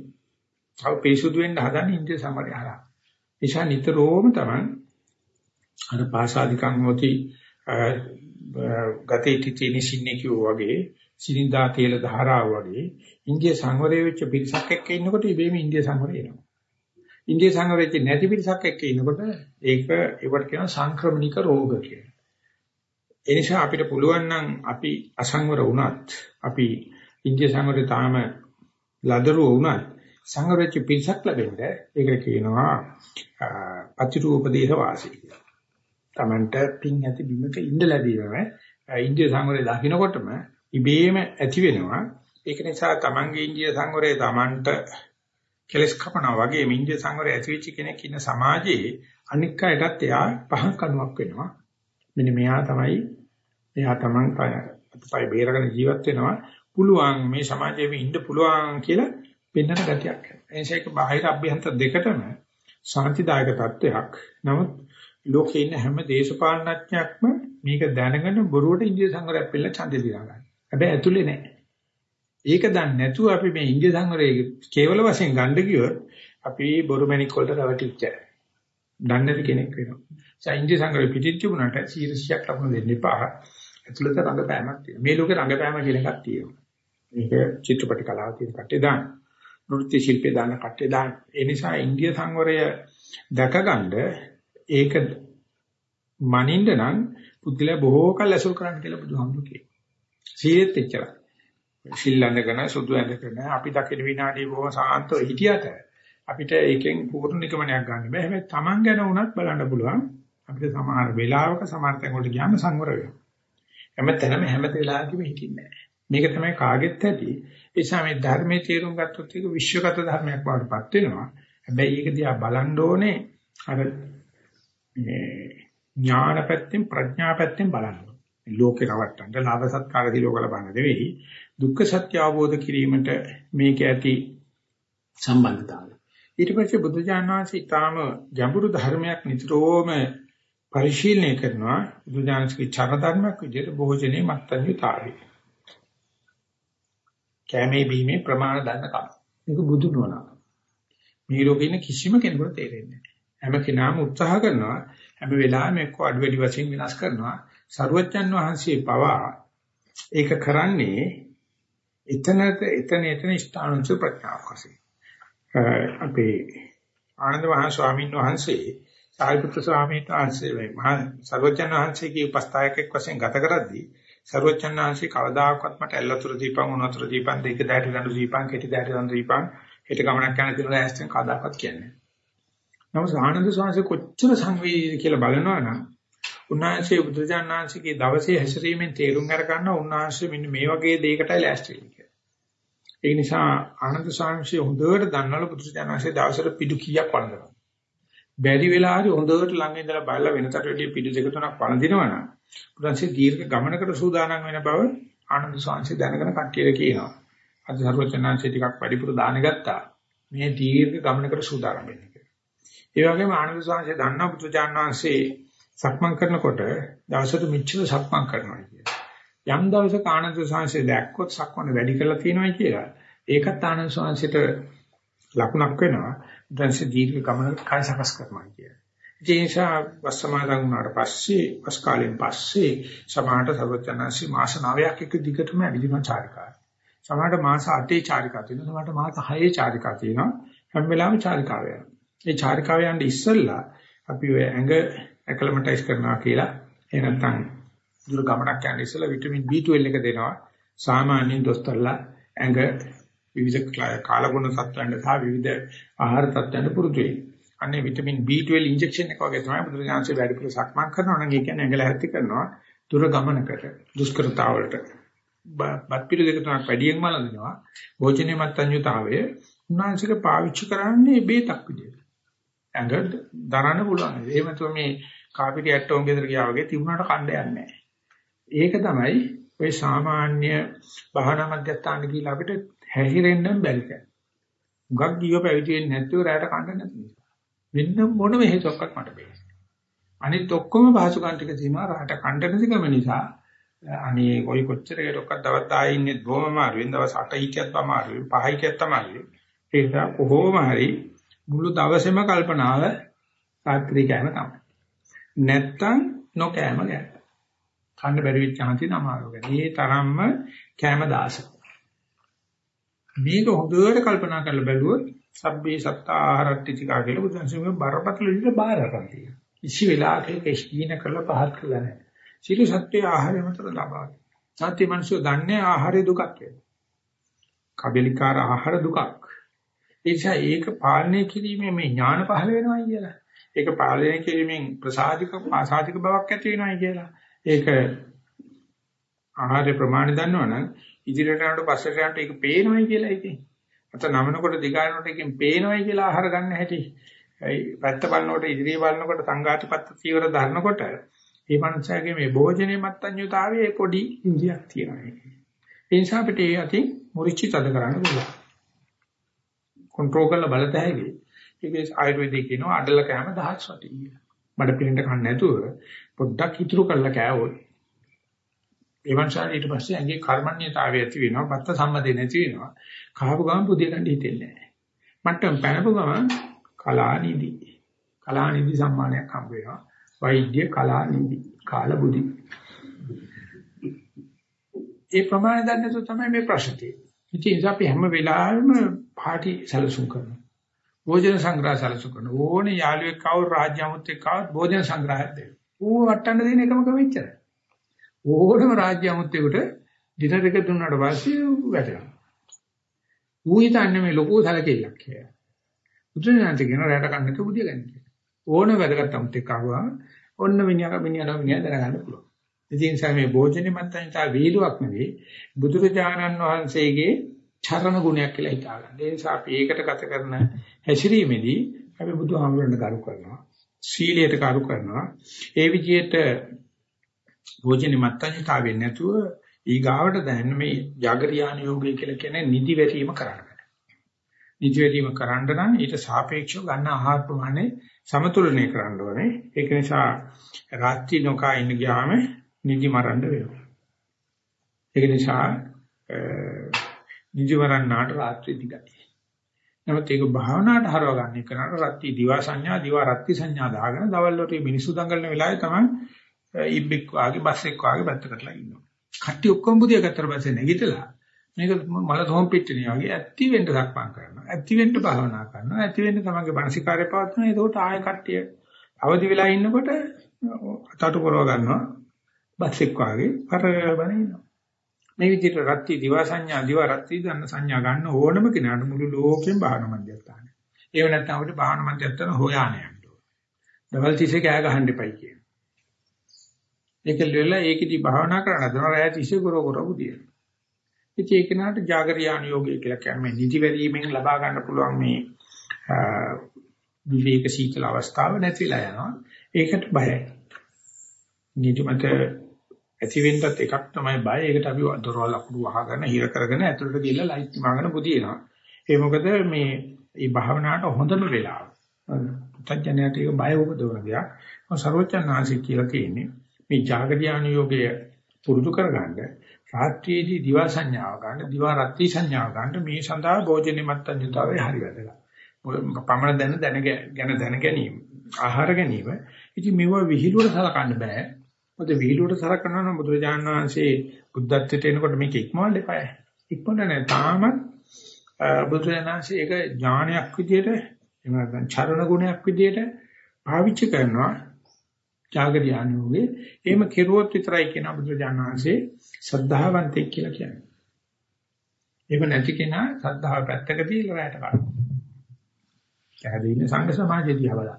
තව පිරිසුදු වෙන්න හදන ඉන්දිය සංවරය හරහා. නිසා නිතරම තමයි අර පාසාදිකම් හොති ගතේ තිති නිසින්නේ කියෝ වගේ සිනින්දා තේල ධාරාව වගේ ඉන්දිය සංවරය වෙච්ච පිරිසක් එක්ක ඉන්නකොට ඉබේම ඉන්දිය සංවරය එනවා. ඉන්දිය සංවරය වෙච්ච නැති පිරිසක් එක්ක ඉන්නකොට ඒක ඒකට කියනවා සංක්‍රමණික රෝග කියලා. ඒ නිසා අපිට පුළුවන් නම් අපි අසංවර වුණත් අපි ඉන්දිය සංවරය තාම ලදරුව වුණත් සංවරච්ච පිරිසක් ලැබෙන්න ඒකට කියනවා පතිරූපදේශ වාසී කියලා. Tamanට පින් ඇති බිමක ඉඳ ලැබීමම ඉන්දිය සංවරය දකින්නකොටම ඉබේම ඇති වෙනවා. ඒක නිසා Tamanගේ ඉන්දිය සංවරය Tamanට කෙලස් කපනවා වගේ ඉන්දිය සංවරය ඇති වෙච්ච කෙනෙක් ඉන්න සමාජයේ අනික් අයටත් එයා පහන් කණුවක් වෙනවා. මෙන්න මෙයා තමයි එයා Taman පය බේරගෙන ජීවත් වෙනවා. පුළුවන් මේ සමාජයේ ඉන්න පුළුවන් කියලා පෙන්වන ගතියක්. එනිසා ඒක බාහිර අභ්‍යන්තර දෙකටම සාන්තිදායක තත්වයක්. නමුත් ලෝකේ ඉන්න හැම දේශපාලනඥයෙක්ම මේක දැනගෙන බොරුවට ඉන්දිය සංවරයක් පිළ ඡන්දේ දිනා ගන්න. හැබැයි ඇතුලේ නැහැ. ඒක දන්නේ නැතුව අපි මේ ඉන්දිය සංවරයේ කේවල වශයෙන් ගන්න ගියොත් අපි බොරු මැණික් වලට රැවටිච්ච. දන්නේ නැති කෙනෙක් වෙනවා. ඒ ඉන්දිය සංවරයේ පිටිච්ච වුණාට 100ක් ලකුණු දෙන්න එපා. ඇතුළත රංගපෑමක් තියෙනවා. මේ ලෝකේ රංගපෑම කියලා එකක් තියෙනවා. මේක චිත්‍රපට කලාව තියෙන කට්ටිය දාන්න. නෘත්‍ය ශිල්පේ දාන කට්ටිය දාන්න. ඒ නිසා ඉන්දිය සංවරය දැකගන්න ඒක මනින්න නම් පුදුලා බොහෝ කල් ඇසුරු කරන්න කියලා බුදුහාමුදුරු කියනවා. සීලෙත් එච්චරයි. සිල් ඇඳගෙන සුදු ඇඳගෙන අපි දකින විනාඩිය බොහොම සාන්තව හිටියට අපිට ඒකෙන් පූර්ණ නිගමනයක් ගන්න බෑ. හැබැයි Taman ගැන වුණත් බලන්න පුළුවන්. අපිට සමහර වෙලාවක සමහර තැන් වලට ගියාම සංවර වෙනවා. හැමතැනම හැම වෙලාවෙම හිටින්නේ නැහැ. මේක තමයි කාගෙත් ඇති. ඒ නිසා මේ ධර්මයේ තේරුම් ගත්තොත් ඒක විශ්වගත ධර්මයක් වඩපත් වෙනවා. හැබැයි ඒක දිහා බලන්න ඕනේ අර මේ ඥාන පැත්තෙන් ප්‍රඥා පැත්තෙන් බලන්න. ලෝකේ රවට්ටන්න ලාභ සත්කාර දිලෝකල බලන්න නෙවෙයි. දුක්ඛ සත්‍ය අවබෝධ කිරීමට මේක ඇති සම්බන්ධතාවය. ඊට පස්සේ බුදුජානක වහන්සේ ඊටාම ගැඹුරු ධර්මයක් නිතරම පරිශීලනය කරනවා බුදුජානකගේ චර ධර්මයක් විදිහට භෝජනේ මත්තන්‍යතාවය. කැමේ බීමේ ප්‍රමාණ දන්න කම. මේක බුදු නෝනා. මේ ලෝකේ ඉන්න කිසිම කෙනෙකුට තේරෙන්නේ නැහැ. හැම කෙනාම උත්සාහ කරනවා හැම වෙලාවෙම එක්ක අඩු වැඩි වශයෙන් විනාශ කරනවා. සරුවච්චන් වහන්සේ පවා ඒක කරන්නේ එතනට එතන එතන ස්ථානංච ප්‍රඥාවක් වශයෙන්. අපේ ආනන්ද මහා ස්වාමීන් වහන්සේ සාරිපුත්‍ර ස්වාමීන් වහන්සේ මහා සර්වඥාන් වහන්සේගේ උපස්ථායකෙක් වශයෙන් ගත කරද්දී සර්වඥාන් වහන්සේ කවදාකවත් මට ඇල්ලතුරු දීපන් උනතුරු දීපන් දෙක දැටි දඬු දීපන් කෙටි දැටි දඬු දීපන් හිට ගමනක් යන දිනවල ඇස්තෙන් කවදාකවත් කියන්නේ. නමුත් ආනන්ද ස්වාමීන් කොච්චර සංවේදීද කියලා බලනවා නම් උන්වහන්සේ බුදුජානනාංශිකේ දවසේ හැසිරීමෙන් තේරුම් අරගන්න උන්වහන්සේ මෙන්න මේ වගේ දෙයකටයි ලෑස්ති වෙන්නේ. ඒ නිසා ආනන්ද ස්වාමීන් හොඳට දන්නවලු බුදුජානනාංශයේ දවසට පිටු කීයක් වළඳනවා. බැරි වෙලා හරි හොඳට ළඟ ඉඳලා බලලා වෙනතට වැඩිය පිටු දෙක තුනක් වළඳිනවා නම් බුදුන්සේ දීර්ඝ ගමනකට සූදානම් වෙන බව ආනන්ද ස්වාමීන් දැනගෙන කට්ටියට කියනවා. අද සර්වචනාංශය ටිකක් වැඩිපුර දාන ගත්තා. මේ දීර්ඝ ගමනකට සූදානම් වෙන්න කියලා. ඒ වගේම ආනන්ද ස්වාමීන් දන්නා බුදුජානනාංශේ සක්මන් කරනකොට දවසට මිච්ඡර සක්මන් කරනවා කියලා. යම් දවසක ආනන්ද ස්වාමීන් දැක්කොත් සක්මන වැඩි කරලා තියෙනවා කියලා. ඒකත් ආනන්ද ස්වාමීන්ට ලකුණක් වෙනවා. දැන්සේ දීර්ඝ ගමනකට කය සකස් කරනවා කියන්නේ. ඒ නිසා වස් සමාදන් වුණාට පස්සේ වස් කාලෙන් පස්සේ සමාහට සර්වඥාන්සි මාස 9ක් එක දිගටම ඇවිදින චාරිකාව. සමහරට මාස 8 චාරිකා තියෙනවා සමහරට මාස 6 චාරිකා තියෙනවා හැම වෙලාවෙම චාරිකාව යනවා. ඒ චාරිකාව යන්න ඉස්සෙල්ලා අපි ඔය ඇඟ ඇක්ලමටයිස් කරනවා කියලා එහෙ නැත්නම් දුර ගමනක් යන්න ඉස්සෙල්ලා විටමින් B12 එක දෙනවා. සාමාන්‍යයෙන් දොස්තරලා ඇඟ විවිධ කාලගුණ තත්ත්වයන්ට සහ විවිධ ආහාර තත්ත්වයන්ට පුරුදු වෙයි. අනේ විටමින් B12 ඉන්ජෙක්ෂන් එක වගේ තමයි බුදුරජාණන්සේ වැඩිපුර සක්මන් කරනවා නම් ඒ කියන්නේ ඇඟල හැත්ති කරනවා දුර ගමනකට දුෂ්කරතාවලට. බත් පිළි දෙක තුනක් වැඩියෙන් මල දෙනවා භෝජනයේ මත්ඤ්‍යතාවය උන්වහන්සේක පාවිච්චි කරන්නේ බේතක් විදියට. ඇඟ දරන්න පුළුවන්. එහෙම තමයි මේ කාපිරි ඇටෝම් ගෙදර ගියා වගේ තිබුණාට කණ්ඩ යන්නේ ඒක තමයි ඔය සාමාන්‍ය භාවනා මධ්‍යස්ථාන කියලා අපිට හැහිරෙන්න බැරි කම. උගක් ගියෝ පැවිදි වෙන්නේ නැත්නම් රැයට කණ්ඩ නැති නිසා. වෙන මොනම හේතුවක්වත් මට බෑ. අනිත් ඔක්කොම පහසුකම් ටික තියෙනවා රාට කණ්ඩ නැතිකම නිසා අනේ කොයි කොච්චර කෙරොක්කක් දවස් 10 ඉන්නේ බොහොම අමාරුවෙන් දවස් 8 හිටියත් අමාරුයි 5 හිටියත් අමාරුයි ඒ නිසා කොහොම හරි මුළු දවසේම කල්පනාව රාත්‍රී කෑම තමයි නැත්තම් නොකෑම ගන්න කන්න බැරි වෙච්ච හන්ති අමාරු වෙන. ඒ තරම්ම කෑම දාස. මේක හොඳට කල්පනා කරලා බැලුවොත් සබ්බේ සත්තා ආහාරට්ටිචිකා කියලා බුදුන්සේගේ බරපතල විදිහට බාර ගන්න තියෙනවා. කිසි වෙලාවක කේශීන කරලා පහත් කළා නැහැ. සියලු සත්‍ය ආහාරය මත ලබා ගන්න. සත්‍ය මිනිස්සු දන්නේ ආහාරය දුකක් කියලා. කබලිකාර ආහාර දුකක්. ඒ නිසා ඒක පාලනය කිරීමේ මේ ඥාන පහළ වෙනවා කියලා. ඒක පාලනය කිරීමෙන් ප්‍රසාදික ආසාදික බවක් ඇති වෙනවා කියලා. ඒක ආහාර ප්‍රමාණය දන්නවනම් ඉදිරියට යනකොට පස්සට යනකොට ඒක පේනවයි කියලා ඉතින්. අත නමනකොට දිගානකොට එකෙන් පේනවයි කියලා ආහාර ගන්න හැටි. ඒ පැත්ත බලනකොට ඉදිරිය බලනකොට සංඝාතිපත්ත චීවර ධරනකොට මේ මනුස්සයාගේ මේ භෝජනේ මත්ඤ්‍යතාවයේ පොඩි ඉන්දියක් තියෙනවා. ඒ නිසා අපිට ඒ අතින් මුරිච්චි තද කරන්න පුළුවන්. කන්ට්‍රෝල් කරලා බලත හැකි. ඒකේ ආයුර්වේදයේ කියනවා අඩල කෑම දහස් වටි කියලා. බඩ පිළිඳ කන්න නැතුව පොඩ්ඩක් ඉතුරු කරලා කෑවොත් ඒ වන්සාර ඊට පස්සේ ඇඟේ කර්මන්‍යතාවය ඇති වෙනවා, බත්ත සම්මදේ නැති වෙනවා. කහපු ගමන් පුදිය ගන්න හිතෙන්නේ නැහැ. මට්ටම් පැනපු ගමන් කලානිදි. කලානිදි සම්මානයක් හම්බ වෙනවා. වෛද්‍ය කලානිදි. කාලබුදි. ඒ ප්‍රමාණය දන්නේ නැතුව තමයි මේ ප්‍රශ්න තියෙන්නේ. ඉතින් අපි හැම වෙලාවෙම පාටි සැලසුම් කරනවා. භෝජන සංග්‍රහ සැලසුම් කරනවා. ඕනේ යාළුවෙක් ආව රාජ්‍ය අමුත්‍යෙක් ආව භෝජන සංග්‍රහයක් දෙන්න. ඌ වටන්න දෙන එකම කමෙච්චර. ඕනම රාජ්‍ය අමුත්‍යෙකුට ඩිනර් එක දුන්නාට පස්සේ වැටෙනවා. ඌ හිතන්නේ මේ ලොකු සැලකෙල්ලක් කියලා. බුදුරජාණන් කියන රැට කන්නට බුදිය ගන්න කියලා. ඕන වැදගත් අමුත්‍යෙක් ආවා ඔන්න මිනිහා මිනිහා මිනිහා දැනගන්න පුළුවන්. ඉතින් සමේ භෝජනේ මතෙන් තා වේලුවක් නෙවෙයි බුදුරජාණන් වහන්සේගේ චරණ ගුණයක් කියලා හිතා ගන්න. ඒ නිසා අපි ඒකට ගත කරන හැසිරීමේදී අපි බුදුහාමුදුරන්ට කරු කරනවා. සීලයට කරු කරනවා. ඒ විදිහට භෝජනේ මත්තඤ්‍යතාවෙන් නැතුව ඊගාවට දැන් මේ జాగරියාන යෝගය කියලා කියන්නේ නිදි වැරීම කරන්න. නිදි වැරීම කරන්න නම් ඊට සාපේක්ෂව ගන්න ආහාර ප්‍රමාණය සමතුලනය කරන්න ඕනේ. ඒක නිසා රාත්‍රී නොකා ඉන්න ගියාම නිදි මරන්න වෙනවා. ඒක නිසා නිදි මරන්නාට රාත්‍රී දිගයි. නමුත් ඒක භාවනාවට හරව ගන්න එක නට රත්ති දිවා සංඥා දිවා රත්ති සංඥා දාගෙන දවල් වලට මිනිසු දඟලන වෙලාවේ තමයි ඉබ්බෙක් වාගේ බස් එක්ක වාගේ පැත්තකටලා ඉන්නවා. කට්ටි ඔක්කොම බුදිය ගත්තට පස්සේ නැගිටලා මේක මල තොම් පිටිනේ වගේ ඇත්ති වෙන්න සක්මන් කරනවා. ඇත්ති වෙන්න භාවනා කරනවා. ඇත්ති වෙන්න තමන්ගේ මානසිකාරය පවත්වනවා. ඒකට ආය කට්ටිය අවදි වෙලා ඉන්නකොට අතට පොරව ගන්නවා. බස් එක්ක වාගේ කරබන ඉන්නවා. මේ විදිහට රත්ති දිවා සංඥා දිවා රත්ති දන්න සංඥා ගන්න ඕනම කෙනාට මුළු ලෝකෙම භාවනා මධ්‍යස්ථානයි. ඒව නැත්නම් අපිට භාවනා මධ්‍යස්ථාන හොයාන යන්න ඕන. දවල් තිස්සේ කෑ ගහන්න එපයි කියන. ඒක ලෙල ඒකෙදි භාවනා කරන්න හදනවා රැය තිස්සේ ගොර කරපු දිය. ඉතින් ඒක නාට జాగරියාන යෝගය කියලා කියන්නේ නිදි වැරීමෙන් ලබා ගන්න පුළුවන් මේ විවේක සීතල අවස්ථාව නැතිලා යනවා. ඒකට බයයි. නිදිමත ඇති වෙන්නත් එකක් තමයි බය. ඒකට අපි දොරවල් අකුඩු වහගෙන හිර කරගෙන ඇතුළට ගිහලා ලයිට් මගන පුදිනවා. ඒ මොකද මේ මේ භාවනාවට හොඳම වෙලාව. පුතඥයාට ඒක බය උපදවන දෙයක්. මොකද සර්වචන් ආශික කියලා තියෙන්නේ. මේ జాగරියාන යෝගය පුරුදු කරගන්න රාත්‍රියේදී දිවා සංඥාව ගන්න, දිවා රාත්‍රී සංඥාව ගන්න මේ සඳහා භෝජනෙ මත්තඤ්‍යතාවේ හරි වැදගත්. පමණ දැන දැන ගැන දැන ගැනීම, ආහාර ගැනීම. ඉතින් මේවා විහිළුවට සලකන්න බෑ. මොකද විහිළුවට සලකනවා නම් බුදුරජාණන් වහන්සේ බුද්ධත්වයට එනකොට මේක ඉක්මවන්න එපායි. ඉක්මවන්න නෑ. තාමත් බුදුරජාණන් වහන්සේ ඒක ඥානයක් විදියට එහෙම නැත්නම් චරණ ගුණයක් විදියට පාවිච්චි කරනවා. ජාගරියානුගේ එහෙම කෙරුවොත් විතරයි කියන බුදුරජාණන් වහන්සේ සද්ධාවන්තෙක් කියලා කියන්නේ. ඒක නැති කෙනා සද්ධාව පැත්තක තියලා රැට කරනවා. කැදේ ඉන්න සංඝ සමාජයේදී හවලා.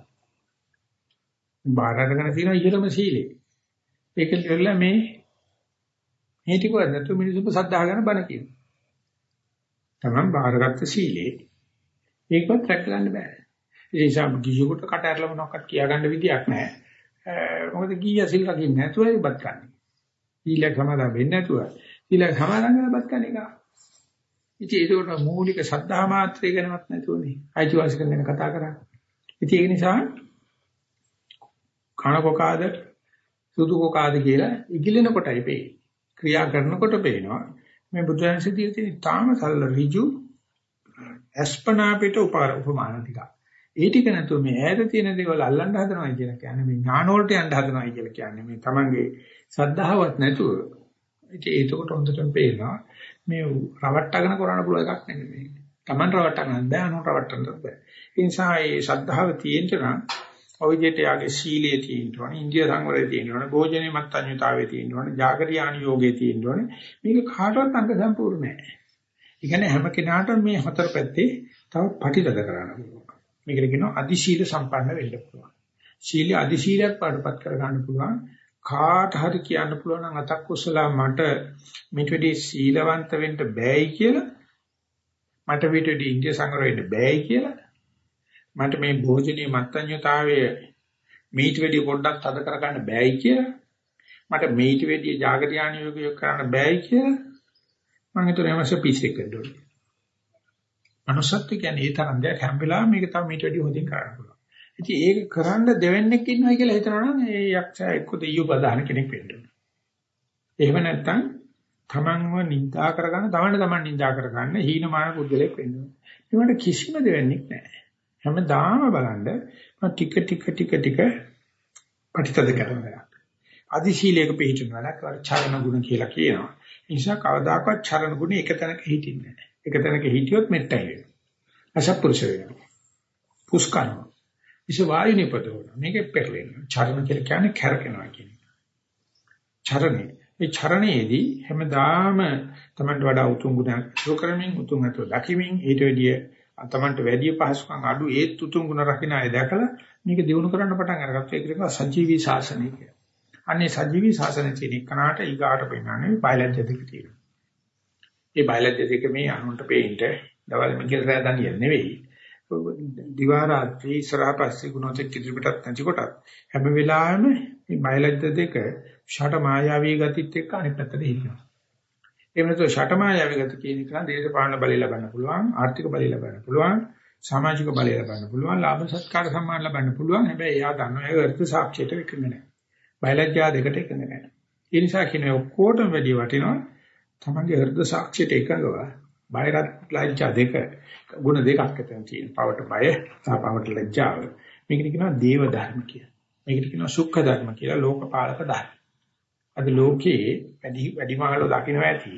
බාහිර අරගෙන තියෙන ඉහළම සීලේ. ඒක ඉවරලා මේ මේ ටික නැතු මිනිස්සුන්ට සද්ධා ගන්න බණ කියනවා. තමන් බාරගත්ත සීලේ ඒකවත් රැකගන්න බෑ. ඒ නිසා කිසියෙකුට කට ඇරලා මොනවක්වත් කියාගන්න විදියක් නැහැ. මොකද ගිය සිල් රකින්නේ නැතුව ඉබත් ගන්න. සීලයක් සමාදන් වෙන්නේ නැතුව සීලයක් සමාදන් කරනවත් කණ එක. ඉතින් ඒකට මූලික ශ්‍රද්ධා මාත්‍රය ගැනවත් නැතුවනේ. අයිතිවාසිකම් ගැන කතා කරන්නේ. ඉතින් ඒ නිසා කන කොකාද සුදු කොකාද කියලා ඉගිලෙන කොටයි පේන්නේ. ක්‍රියා කරනකොට පේනවා මේ බුදුරජාණන් සිටියේ තියෙන තාම සරල ඍජු අස්පනා පිට උපමාන ටික. ඒ ටික නැතුව මේ ඈත තියෙන දේවල් අල්ලන්න හදනවා කියලා කියන්නේ මේ ඥාන වලට යන්න හදනවා කියලා කියන්නේ මේ තමන්ගේ සද්ධාවත් නැතුව ඉතින් ඒකට හොඳටම පේනවා මේ රවට්ටගෙන කරන්න පුළුවන් එකක් නෙමෙයි මේ. තමන් රවට්ට ගන්න බෑ අනුන් රවට්ටන්න බෑ. ඒ නිසා මේ සද්ධාව තියෙන්න නම් ඔවිජේට යාගේ සීලයේ තියෙන්න ඕනේ, ඉන්දිය සංවරයේ තියෙන්න ඕනේ, භෝජනේ මත්ඤ්‍යතාවයේ තියෙන්න ඕනේ, ජාගරියාණ යෝගයේ තියෙන්න ඕනේ. මේක කාටවත් අංග සම්පූර්ණ නෑ. ඒ කියන්නේ හැම කෙනාටම මේ හතර පැත්තේ තව පටිලද කරන්න පුළුවන්. මේකට කියනවා අදි ශීල සම්පන්න වෙන්න පුළුවන්. ශීල අදි ශීලයක් පාඩපත් කර ගන්න පුළුවන්. කාට හරි කියන්න පුළුවන් නම් අතක් කුසලා මට මිට වෙඩි සීලවන්ත වෙන්න බෑයි කියලා මට මිට වෙඩි ඉන්දිය සංගර වෙන්න බෑයි කියලා මට මේ භෝජනීය මත්ඤ්‍යතාවයේ මීට වෙඩි පොඩ්ඩක් තද කර ගන්න බෑයි කියලා මට මීට වෙඩි జాగරියාණ යෝගය කරන්න බෑයි කියලා මම හිතුවා එමස පිස්සෙක් වෙන්න ඕනේ. මනුස්සත්ව කියන්නේ ඒ තරම් දෙයක් හැම වෙලාවෙම මේක තව මීට වැඩි හොඳින් කරන්න පුළුවන්. ඉතින් ඒක කරන්න දෙවෙන්නෙක් ඉන්නවා කියලා හිතනවා නම් ඒ යක්ෂයා එක්ක දෙයියෝ ප්‍රධාන කෙනෙක් වෙන්න ඕනේ. එහෙම නැත්නම් තමන්ව නිඳා කරගන්න තමන්ට තමන් නිඳා කරගන්න හීනමාන පුද්ගලෙක් වෙන්න ඕනේ. ඒකට කිසිම දෙවෙන්නෙක් නැහැ. හැමදාම බලන්න මම ටික ටික ටික ටික පටිතද කරනවා. අදිශීලයක පිළිතුරු වලක් චරණ ගුණ කියලා කියනවා. ඒ නිසා කවදාකවත් චරණ ගුණ එක තැනක හිටින්නේ නැහැ. එක තැනක හිටියොත් මෙට්ටයි වෙනවා. අසත්පුරුෂ වෙනවා. පුස්කනවා. ඉස වායු නිපදවන. මේකේ පෙරලෙනවා. චරණ කියලා කියන්නේ කැරකෙනවා කියන එක. චරණේ. මේ චරණයේදී හැමදාම තමන්ට වඩා උතුම් ගුණ සුකරමින් උතුම් අතෝ දකිමින් ඊට වැඩිය තමන්ට වැඩි පහසුකම් අඩු ඒත් උතුම් ගුණ රකින්න අය දැකලා මේක දිනු කරන්න පටන් අරගත්තා. ඒක තමයි සජීවී ශාසනය කියන්නේ. අන්නේ සජීවී ශාසනය තියෙන කනට ඊගාට පෙන්නන්නේ බයලජ්‍ය දෙක තියෙනවා. ඒ බයලජ්‍ය දෙක මේ අනුන්ට පේන්න දවල් මිකල් රෑ දනියල් නෙවෙයි. දිවා රාත්‍රී ඉස්සරහා පස්සේ ගුණොතෙක් ඉදිරියටත් නැති කොටත් හැම වෙලාවෙම මේ බයලජ්‍ය දෙක ෂට මායාවී ගතිත් එක්ක අනිත් පැත්තට හිටිනවා. එහෙම නැත්නම් ෂට මායාවී ගති කියන එක දේශපාලන බලය ලබන්න පුළුවන්, ආර්ථික බලය ලබන්න පුළුවන්, සමාජික බලය ලබන්න පුළුවන්, ලාභ සත්කාර සම්මාන ලබන්න පුළුවන්. හැබැයි එයා දන්නවා ඒක අර්ථ සාක්ෂියට එකඟ නැහැ. බයලජ්‍යා දෙකට එකඟ නැහැ. ඒ නිසා කියන්නේ ඔක්කොටම වැඩි වටිනවා තමන්ගේ හෘද සාක්ෂියට එකඟව බයරත් ලැජ්ජා දෙක ගුණ දෙකක් ඇතන තියෙන. පවට බය සහ පවට ලැජ්ජාව. මේකට කියනවා දේව ධර්ම කියලා. මේකට කියනවා සුඛ ධර්ම කියලා ලෝකපාලක ධර්ම. අද ලෝකයේ වැඩි වැඩිමහල්ව දකින්න ඇති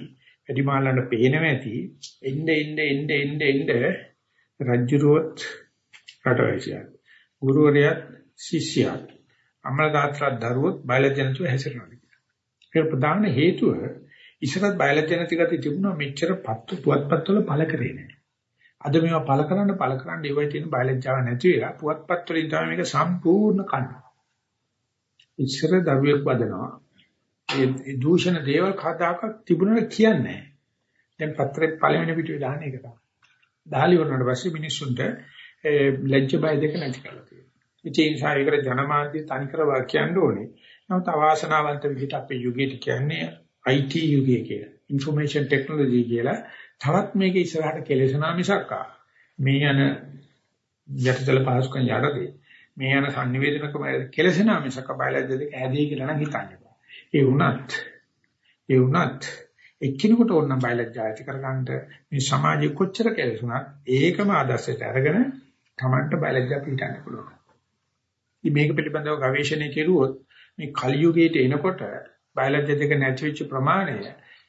වැඩිමහල්ලන්ට පේනව ඇති එnde එnde එnde එnde එnde රජ්ජුරුවත් රටවැසියා. ගුරුවරයාත් ශිෂ්‍යයාත් අමල දාත්‍රා දරුවොත් බයලජ්ජනතු හැසිරෙනවා. ඒක ප්‍රධාන හේතුව ඉස්සරත් බයලජ්‍ය නැති ගතිය තිබුණා මෙච්චර පත්තු පුවත්පත් වල පළ කරේ නැහැ. අද මේවා පළ කරන්න පළ කරන්න ඒවයි තියෙන බයලජ්‍යාව නැති වෙලා පුවත්පත් වලින් තමයි මේක සම්පූර්ණ කන්නේ. ඉස්සර දරුවෙක් වදනවා. ඒ දූෂණ දේවල් කතාවක් තිබුණා කියන්නේ නැහැ. දැන් පත්‍රේ පළවෙනි පිටුවේ දාන එක තමයි. දහලි වුණාට පස්සේ මිනිස්සුන්ට ලැජ්ජ බය දෙක නැති කරලා තියෙනවා. ඒ නිසා ඒකට ජනමාධ්‍ය තනිකර වාක්‍යයන් ඕනේ. නමුත් අවාසනාවන්ත විදිහට අපේ යුගයට කියන්නේ IT යුගය කියලා. information technology කියලා තවත් මේක ඉස්සරහට කෙලෙසනා මිසක් මේ යන යටිතල පහසුකම් යටතේ මේ යන sannivedanaකම කෙලෙසනා මිසක් බයලජ්‍ය දෙක ඇදී කියලා නම් හිතන්න බෑ. ඒ වුණත් ඒ වුණත් එක්කිනෙකුට ඕන නම් බයලජ්‍ය ඇති කරගන්න මේ සමාජයේ කොච්චර කෙලෙසුණත් ඒකම ආදර්ශයට අරගෙන Tamanට බයලජ්‍ය පිටන්න පුළුවන්. ඉතින් මේක පිළිබඳව ගවේෂණය කෙරුවොත් මේ කලියුගයට එනකොට බයලජ්‍ය දෙක නැති වෙච්ච ප්‍රමාණය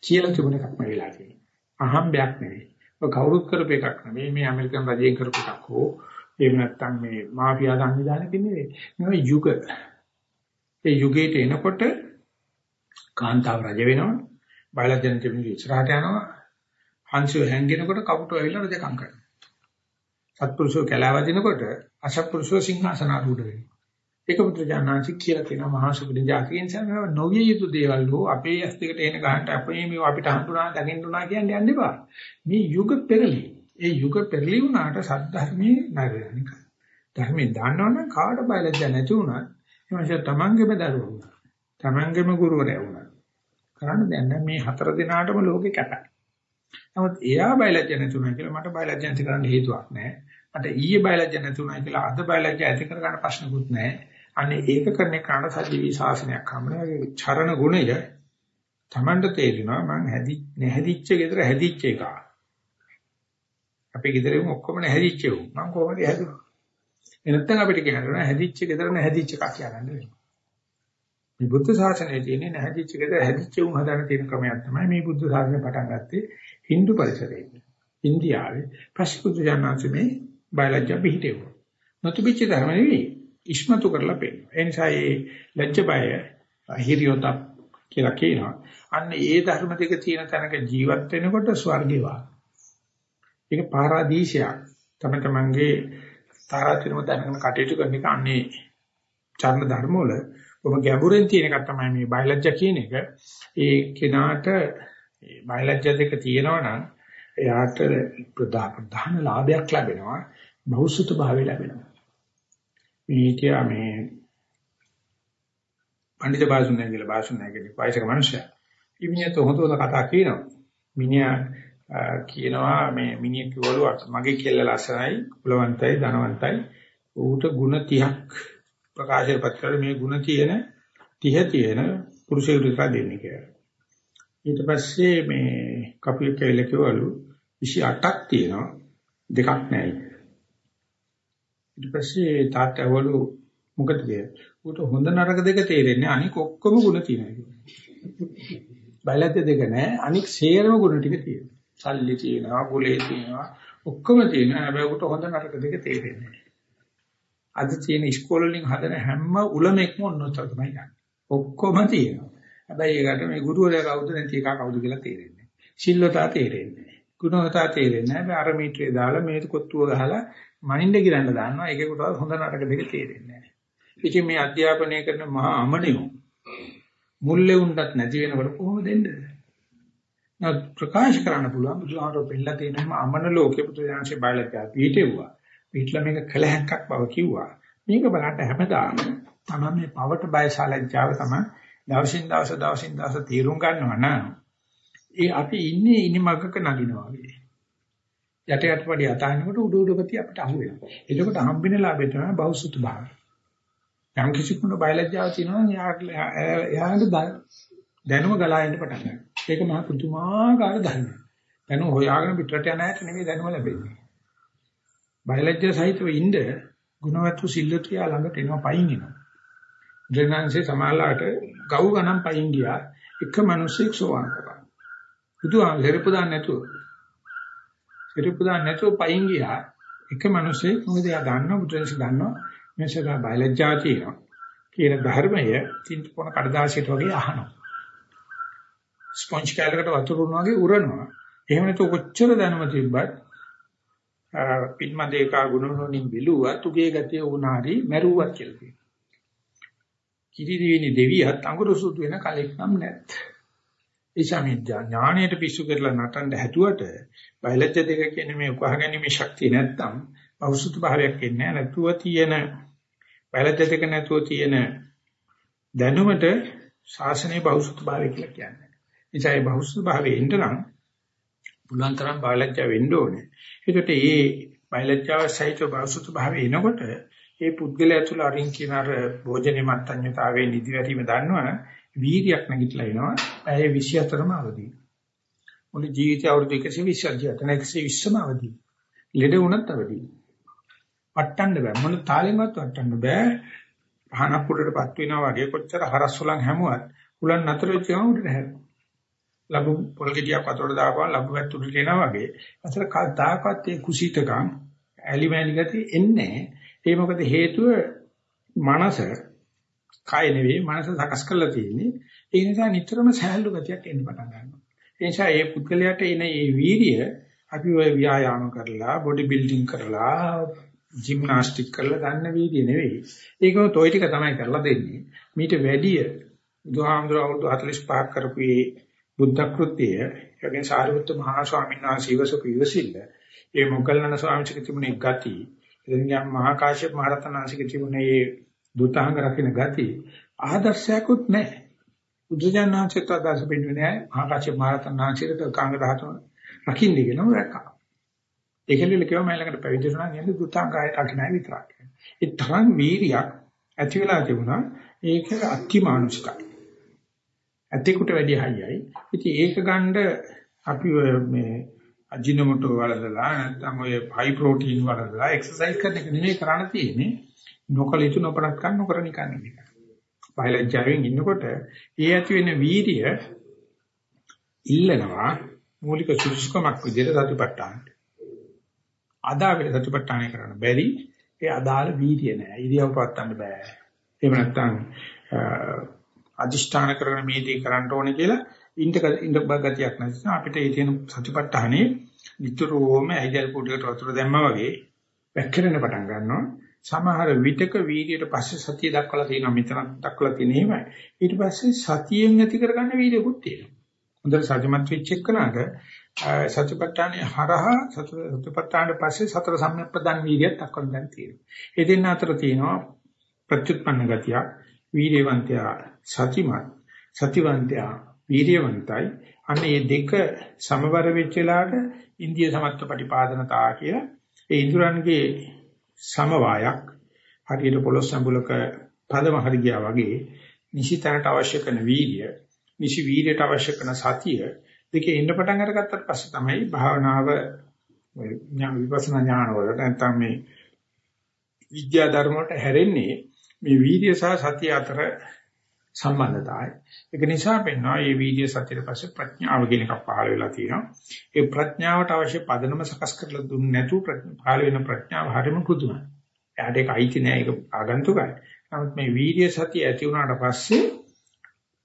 කියලා තිබුණ එකක්ම වෙලා තියෙනවා. අහම්බයක් නෙවෙයි. ඔය කවුරුත් කරපු එකක් නෙවෙයි. මේ ඇමරිකන් රජයෙන් කරපු එකක් හෝ එහෙම නැත්නම් මේ මාෆියා සංවිධානයක නෙවෙයි. මේ යුග. ඒ යුගයට එනකොට කාන්තාව රජ වෙනවා. බයලජ්‍යන් තිබුණේ ඉස්සරහට යනවා. හංසය හැංගෙනකොට කවුට ඇවිල්ලා රජකම් කරනවා. සත්පුරුෂෝ කැලවදිනකොට අසත්පුරුෂෝ සිංහාසන ආරූඪ වෙනවා. ඒක පුත්‍රජානනාංශ කියලා තියෙනවා මහා සුබින් ජාතිකෙන් සමහරව නොවිය යුතු දේවල් හෝ අපේ ඇස් දෙකට එන ගන්නට අපේ මේ අපිට හඳුනා දකින්නුනා කියන්නේ යන්න එපා. මේ යුග පෙරලි. ඒ යුග පෙරලි වුණාට සද්ධර්මයේ නැරෙනික. ධර්මයේ දන්නවනම් කාට බයලජ්ජ නැති වුණත් ඊමණට තමන්ගේම දරුවෝ. තමන්ගේම ගුරුවරයා වුණා. කරන්න දැන් මේ හතර දිනාටම ලෝකේ කැපයි. නමුත් එයා බයලජ්‍ය නැතුණා කියලා මට බයලජ්‍ය නැති කරන්න හේතුවක් නැහැ. මට ඊයේ බයලජ්‍ය නැතුණා කියලා අද බයලජ්‍ය ඇති කර ගන්න ප්‍රශ්නකුත් නැහැ. අනේ ඒක කරන කාණ සජීවී ශාසනයක් හම්බුනේ චරණ ගුණය Tamanට තේරෙනවා මං හැදි නැහැදිච්ච ගෙදර හැදිච්ච එක. අපේ ගෙදරෙම ඔක්කොම නැහැදිච්ච උන්. මං කොහොමද හැදුවා? එනත්තම් අපිට කියනවා හැදිච්ච ගෙදර නැහැදිච්ච එකක් කියන්න වෙනවා. මේ බුද්ධ ශාසනයේ තියෙන නැහැදිච්ච ගෙදර හැදිච්ච උන් හදාන තියෙන ක්‍රමයක් තමයි මේ බුද්ධ ශාසනය පටන් ගත්තේ Hindu පරිසරයේ. ඉන්දියාවේ පස්කුතු ජානන්සේ බයලජ්ජා පිහිටෙවුවා. නොතිබිච්ච ධර්ම නෙවෙයි ඉස්මතු කරලා පෙන්නනවා. ඒ නිසා මේ ලැජ්ජ බය හිරියොත කියලා කියනවා. අන්න ඒ ධර්ම දෙක තියෙන තැනක ජීවත් වෙනකොට ස්වර්ගේ වා. ඒක පාරාදීසයක්. තම තමන්ගේ තාරාතිරම දැනගෙන කටයුතු කරන එක අන්නේ චර්ම ධර්ම වල ඔබ ගැඹුරෙන් තියෙන එකක් තමයි මේ බයලජ්ජා කියන එක. ඒ කෙනාට මේ බයලජ්ජා දෙක තියෙනවා නම් එයාට ප්‍රධාන ලාභයක් ලැබෙනවා. බහුසුත භාවය ලැබෙනවා. මේ කියා මේ පඬිත බාසුන්නා කියලා බාසුන්නා කියන්නේ වයසක මිනිසයා. ඉමිනියත් හොඳ හොඳ කතා කියනවා. මිනිහා කියනවා මේ මිනිහ කිව්වලු මගේ කෙල්ල ලස්සනයි, කුලවන්තයි, ධනවන්තයි. ඌට ಗುಣ 30ක් ප්‍රකාශයපත් කරලා මේ ಗುಣ තියෙන 30 තියෙන පුරුෂයෙකුට විතර දෙන්නේ කියලා. ඊට පස්සේ මේ කපිල කෙල්ල කිව්වලු 28ක් තියෙනවා දෙකක් නැහැ. ඊට පස්සේ තාත්තවලු මොකද කියන්නේ? ඌට හොඳ නරක දෙක තේරෙන්නේ අනික ඔක්කොම ಗುಣ තියෙනවා කියන්නේ. බයලජ්‍ය දෙක නැහැ අනික සේරම ಗುಣ ටික තියෙනවා. සල්ලි තියෙනවා, කුලේ තියෙනවා, ඔක්කොම තියෙනවා. හැබැයි ඌට හොඳ නරක දෙක තේරෙන්නේ නැහැ. අද තියෙන ඉස්කෝල වලින් හදන හැම උලමෙක්ම ඔන්නතර තමයි ගන්න. ඔක්කොම තියෙනවා. හැබැයි ඒකට මේ ගුරුවරයා කවුද නැති එක කවුද කියලා තේරෙන්නේ නැහැ. සිල්වතා තේරෙන්නේ නැහැ. ගුණවතා තේරෙන්නේ නැහැ. අර මීටරේ දාලා මේ කොත්තුව ගහලා මනින්න ගිරන්න දානවා. ඒකේකට හොඳ නරක දෙක තේරෙන්නේ නැහැ. ඉතින් මේ අධ්‍යාපනය කරන මහා අමනියෝ මුල්ලේ උන්ටත් නැති වෙනකොට කොහොමද දෙන්නේ? නත් ප්‍රකාශ කරන්න පුළුවන් බුදුහාමර පෙළලා තියෙනම අමන ලෝකේ පුදුජාංශේ බයලකා පිටේවුවා. පිටලා මේක කළ හැක්කක් බව කිව්වා. මේක බලන්න හැමදාම තමයි මේ පවට බයසලජ්ජාව තමයි දවසින් දවස දවසින් දවස තීරුම් ගන්නවා නම් ඒ අපි ඉන්නේ ඉනිමගක නගිනවා වගේ. යට යට පඩි අතහනකොට උඩ උඩ ගතිය අපිට අහු වෙනවා. එතකොට හම්බෙන ලාභය තමයි බෞසුත භාවය. යම් කිසි කෙනෙකුට බයලජ්ජාව තියෙනවා එයාට දැනුම ගලා යන්න පටන් ගන්නවා. ඒක මහ පුදුමාකාර ධර්මයක්. දැනුම හොයාගෙන පිටරට යන ඇයට නෙමෙයි දැනුම ලැබෙන්නේ. බයලජ්‍ය සහිතව ඉන්න ගුණවත්තු සිල්ලුතියා ළඟට එනවා පයින් එනවා. ජනංශේ සමාලාට ගව් ගණන් පයින් ගියා එක මිනිසෙක් සෝවාන් කරා. බුදුහාම ලෙරපු දාන්න නැතුව. ලෙරපු දාන්න නැතුව පයින් ගියා එක මිනිසෙක් මොකද එයා දන්නවා බුදුන්ස දන්නවා මේසක බයලජ්‍යා තියෙනවා. කියන ධර්මය තින් පොන කඩදාසියට වගේ අහනවා. ස්පොන්ජ් කැලකට වතුර උරනවා වගේ උරනවා. එහෙම නැතු කොච්චර දැනුම තිබ්බත් පින්මදේකා ගුණෝනින් බිලුවත් උගේ ගතිය උනාරි මරුවත් කියලා කියනවා. කිරි දෙවිනි දෙවියත් අඟුරු සුදු වෙන කලෙක් නම් නැත්. ඒ සමිඥා ඥාණයට පිස්සු කරලා නටන්න හැදුවට බයලජ්‍ය දෙක කියන්නේ මේ උකහාගැනීමේ ශක්තිය නැත්තම් බෞසුත භාවයක් එන්නේ නැතුව තියෙන බයලජ්‍ය දෙක නැතුව තියෙන දැනුමට ශාසනයේ බෞසුත භාවය කියලා කියන්නේ. එනිසා මේ බෞසුත භාවයේ ඉන්න නම් පුළුවන් තරම් බයලජ්‍ය වෙන්න ඕනේ. ඒකට මේ බයලජ්‍යාව සහිත බෞසුත භාවය එනකොට ඒ පුද්ගලයා තුළ අරින් කියන අර භෝජනේ මත්ඤ්‍යතාවයේ නිදිවැරීම දන්නවනම් වීර්යයක් නැගිටලා එනවා. ඇය 24ම අවදි. මුළු ජීවිතය අවුරුදු 120ක් ජීවිත 120ම අවදි. ලෙඩ වුණත් අවදි. වටන්න බෑ. මොන තාලෙන්වත් වටන්න බෑ. පහනක් උඩටපත් වෙනවා වගේ කොච්චර හරස් හුලං හැමුවත් හුලං නතර වෙච්ච ගමන් උඩට හැරෙනවා. ලැබු පොල් ගෙඩියක් වතුරට දාපුවා ලැබු වැත් උඩට එනවා වගේ. අතර කවදාකවත් ඒ කුසීතකම් ඇලිමැලි ගතිය එන්නේ ඒ මොකද හේතුව මනස කය නෙවෙයි මනස සකස් කරලා තියෙන්නේ. ඒ නිසා නිතරම සහැල්ලු ගතියක් එන්න පටන් ගන්නවා. ඒ නිසා මේ පුද්ගලයාට එන මේ වීර්ය අපි ඔය ව්‍යායාම කරලා බොඩි බිල්ඩින් කරලා ජිම්නාස්ටික් කරලා ගන්න වීර්ය නෙවෙයි. ඒක toy ටික තමයි කරලා දෙන්නේ. මීට වැඩිය බුදුහාමුදුරුවෝ අවුරුදු 45ක් කරපු බුද්ධ කෘත්‍යය යකින් සාරිපුත්ත මහා ස්වාමීන් වහන්සේ ඉවසපු ඉවසිල්ල ඒ මොග්ගල්ලාන ස්වාමීන් වහන්සේ තිබුණේ ගති එදිනම් මහා කාශ්‍යප මහ රහතන් වහන්සේ තිබුණේ දුතාංග රකින්න ගති ආදර්ශයක්වත් නැහැ. බුදුජානනාංශයට ආදර්ශ වෙන්නේ නැහැ. ආකාශ මාරතනාංශයට කාංග ධාතුන රකින්නේ කියනවා රැක්කා. ඒකෙල්ල කියව මම ළඟට පැවිදි වුණා කියන්නේ දුතාංගය රකින්නයි විතරක්. ඒ තරම් වීරියක් ඇති වෙලා තිබුණා. ඒක අතිමානුෂිකයි. ඇතිකුට වැඩි හයියයි. ඉතින් ඒක ගන්න අපි මේ අජිනමොටෝ වලදලා නැත්නම් ඔය හයි ප්‍රෝටීන් වලදලා එක්සර්සයිස් කරන එක නෙමෙයි කරන්න තියෙන්නේ. නොකල යුතු නොපරක් ගන්න නොකර නිකන් ඉන්න. බයලජ්ජාවෙන් ඉන්නකොට ඒ ඇති වෙන වීර්ය ඉල්ලනවා මූලික සුසුකමක් විදිහට සතිපට්ඨාන. අදාවිල සතිපට්ඨානය කරන්න බැරි ඒ අදාළ වීර්ය නෑ. ඉරියව් පවත්වන්න බෑ. එහෙම නැත්නම් අදිෂ්ඨාන කරගෙන මේ දේ කරන්න ඕනේ කියලා ඉන්ද ඉන්ද ගතියක් නැතිනම් අපිට ඒ තියෙන සතිපට්ඨානේ නිතරම ඇයිදල් කුඩේට වතුර දැම්මා වගේ වැක්කිරෙන පටන් ගන්නවා. සමහර විටක වීර්යයට පස්සේ සතිය දක්වලා තියෙනවා මෙතනක් දක්වලා තියෙන එහෙමයි. ඊට පස්සේ සතියෙන් නැති කරගන්න වීර්යකුත් තියෙනවා. හොඳට සත්‍යමත් වෙච්ච එකනට සත්‍යපට්ඨානේ හරහා සත්‍යපට්ඨානේ පස්සේ සතර සම්‍යක්පදන් වීර්යයක් දක්වන දැන් තියෙනවා. ඒ දෙන්න අතර තියෙනවා ප්‍රත්‍යুৎপন্ন ගතිය වීර්යවන්තයා සතිමත් සතිවන්තයා වීර්යවන්තයි අන්න මේ දෙක සමවර වෙච්ච වෙලාවට ඉන්දිය සමත්ත පටිපාදනතා කියලා ඒ ඉන්ද්‍රයන්ගේ සමவாயක් හරියට පොළොස් සම්බුලක පදම හරි ගියා වගේ නිසිතනට අවශ්‍ය කරන වීර්ය නිසි වීර්යයට අවශ්‍ය කරන සතිය දෙකේ ඉන්න පටන් අරගත්තට පස්සේ තමයි භාවනාව විපස්සනා ඥාන වලට නැත්නම් මේ විද්‍යා ධර්ම වලට හැරෙන්නේ මේ වීර්ය සහ සතිය අතර සම්බන්ධතාවය. ඒක නිසා පෙන්වනවා මේ වීර්ය සතියට පස්සේ ප්‍රඥාව කියන එකක් පහළ වෙලා තියෙනවා. ඒ ප්‍රඥාවට අවශ්‍ය පදනම සකස් කරලා දුන්නේ නැතුව පහළ වෙන ප්‍රඥාව හරිම පුදුමයි. එයාට ඒක අයිති නෑ ඒක ආගන්තුකයි. නමුත් මේ වීර්ය සතිය ඇති වුණාට පස්සේ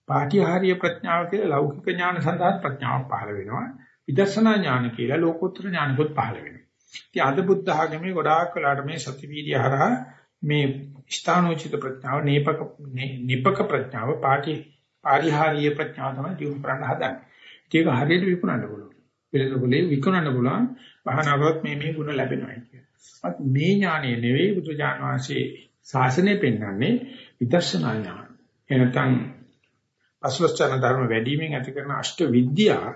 පාටිහාරීය ප්‍රඥාව කියලා ලෞකික ඥාන සඳහා ප්‍රඥාව පහළ වෙනවා. විදර්ශනා ඥාන කියලා ලෝකෝත්තර ඥානකොත් පහළ වෙනවා. ඉතින් අද බුද්ධ ආගමේ ගොඩාක් වෙලාට මේ සති වීර්ය හරහා මේ ස්ථානෝචිත ප්‍රඥාව නීපක නිපක ප්‍රඥාව පාටි පාරිහාරීය ප්‍රඥාව තමයි දියුණු කරන්න හදන්නේ. ඒක හරියට විකුණන්න පුළුවන්. පිළිතුරුලේ විකුණන්න පුළුවන් බහනාවක් මේ මේ ගුණ ලැබෙනවා කියන්නේ. මේ ඥානය නෙවෙයි බුදුජාන විශ්ේ ශාසනය පෙන්වන්නේ විදර්ශනා ඥාන. එනකන් පස්වස්චන ධර්ම වැඩිමින් ඇති කරන අෂ්ට විද්‍යා